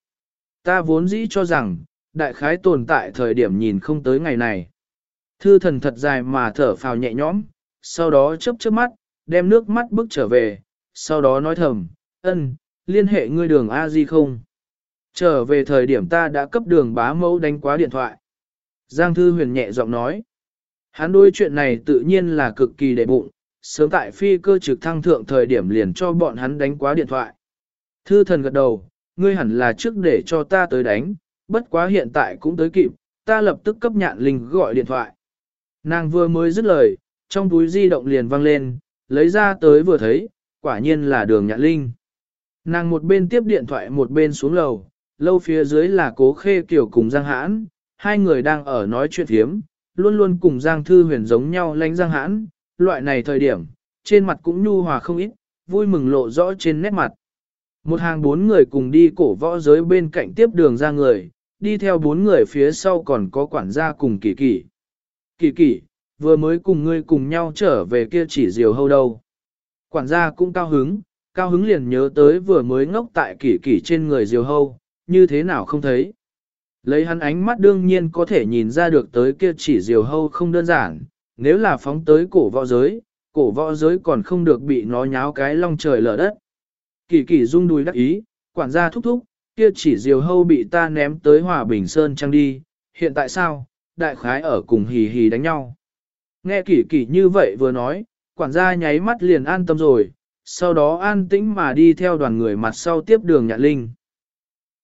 Ta vốn dĩ cho rằng, đại khái tồn tại thời điểm nhìn không tới ngày này. Thư thần thật dài mà thở phào nhẹ nhõm, sau đó chớp chớp mắt, đem nước mắt bước trở về, sau đó nói thầm, ân, liên hệ ngươi đường A Di không? Trở về thời điểm ta đã cấp đường bá mẫu đánh quá điện thoại. Giang Thư Huyền nhẹ giọng nói. Hắn đối chuyện này tự nhiên là cực kỳ đệ bụng, sớm tại phi cơ trực thăng thượng thời điểm liền cho bọn hắn đánh quá điện thoại. Thư thần gật đầu, ngươi hẳn là trước để cho ta tới đánh, bất quá hiện tại cũng tới kịp, ta lập tức cấp nhạn linh gọi điện thoại. Nàng vừa mới dứt lời, trong túi di động liền vang lên, lấy ra tới vừa thấy, quả nhiên là đường nhạn linh. Nàng một bên tiếp điện thoại một bên xuống lầu, lâu phía dưới là cố khê kiểu cùng Giang Hãn, hai người đang ở nói chuyện thiếm, luôn luôn cùng Giang Thư Huyền giống nhau lánh Giang Hãn, loại này thời điểm, trên mặt cũng nhu hòa không ít, vui mừng lộ rõ trên nét mặt. Một hàng bốn người cùng đi cổ võ giới bên cạnh tiếp đường ra người, đi theo bốn người phía sau còn có quản gia cùng kỳ kỳ. Kỳ kỳ, vừa mới cùng ngươi cùng nhau trở về kia chỉ diều hâu đâu. Quản gia cũng cao hứng, cao hứng liền nhớ tới vừa mới ngốc tại kỷ kỷ trên người diều hâu, như thế nào không thấy. Lấy hắn ánh mắt đương nhiên có thể nhìn ra được tới kia chỉ diều hâu không đơn giản, nếu là phóng tới cổ võ giới, cổ võ giới còn không được bị nó nháo cái long trời lở đất. Kỳ kỳ rung đùi đắc ý, quản gia thúc thúc, kia chỉ diều hâu bị ta ném tới hòa bình sơn trăng đi, hiện tại sao, đại khái ở cùng hì hì đánh nhau. Nghe kỳ kỳ như vậy vừa nói, quản gia nháy mắt liền an tâm rồi, sau đó an tĩnh mà đi theo đoàn người mặt sau tiếp đường nhạn linh.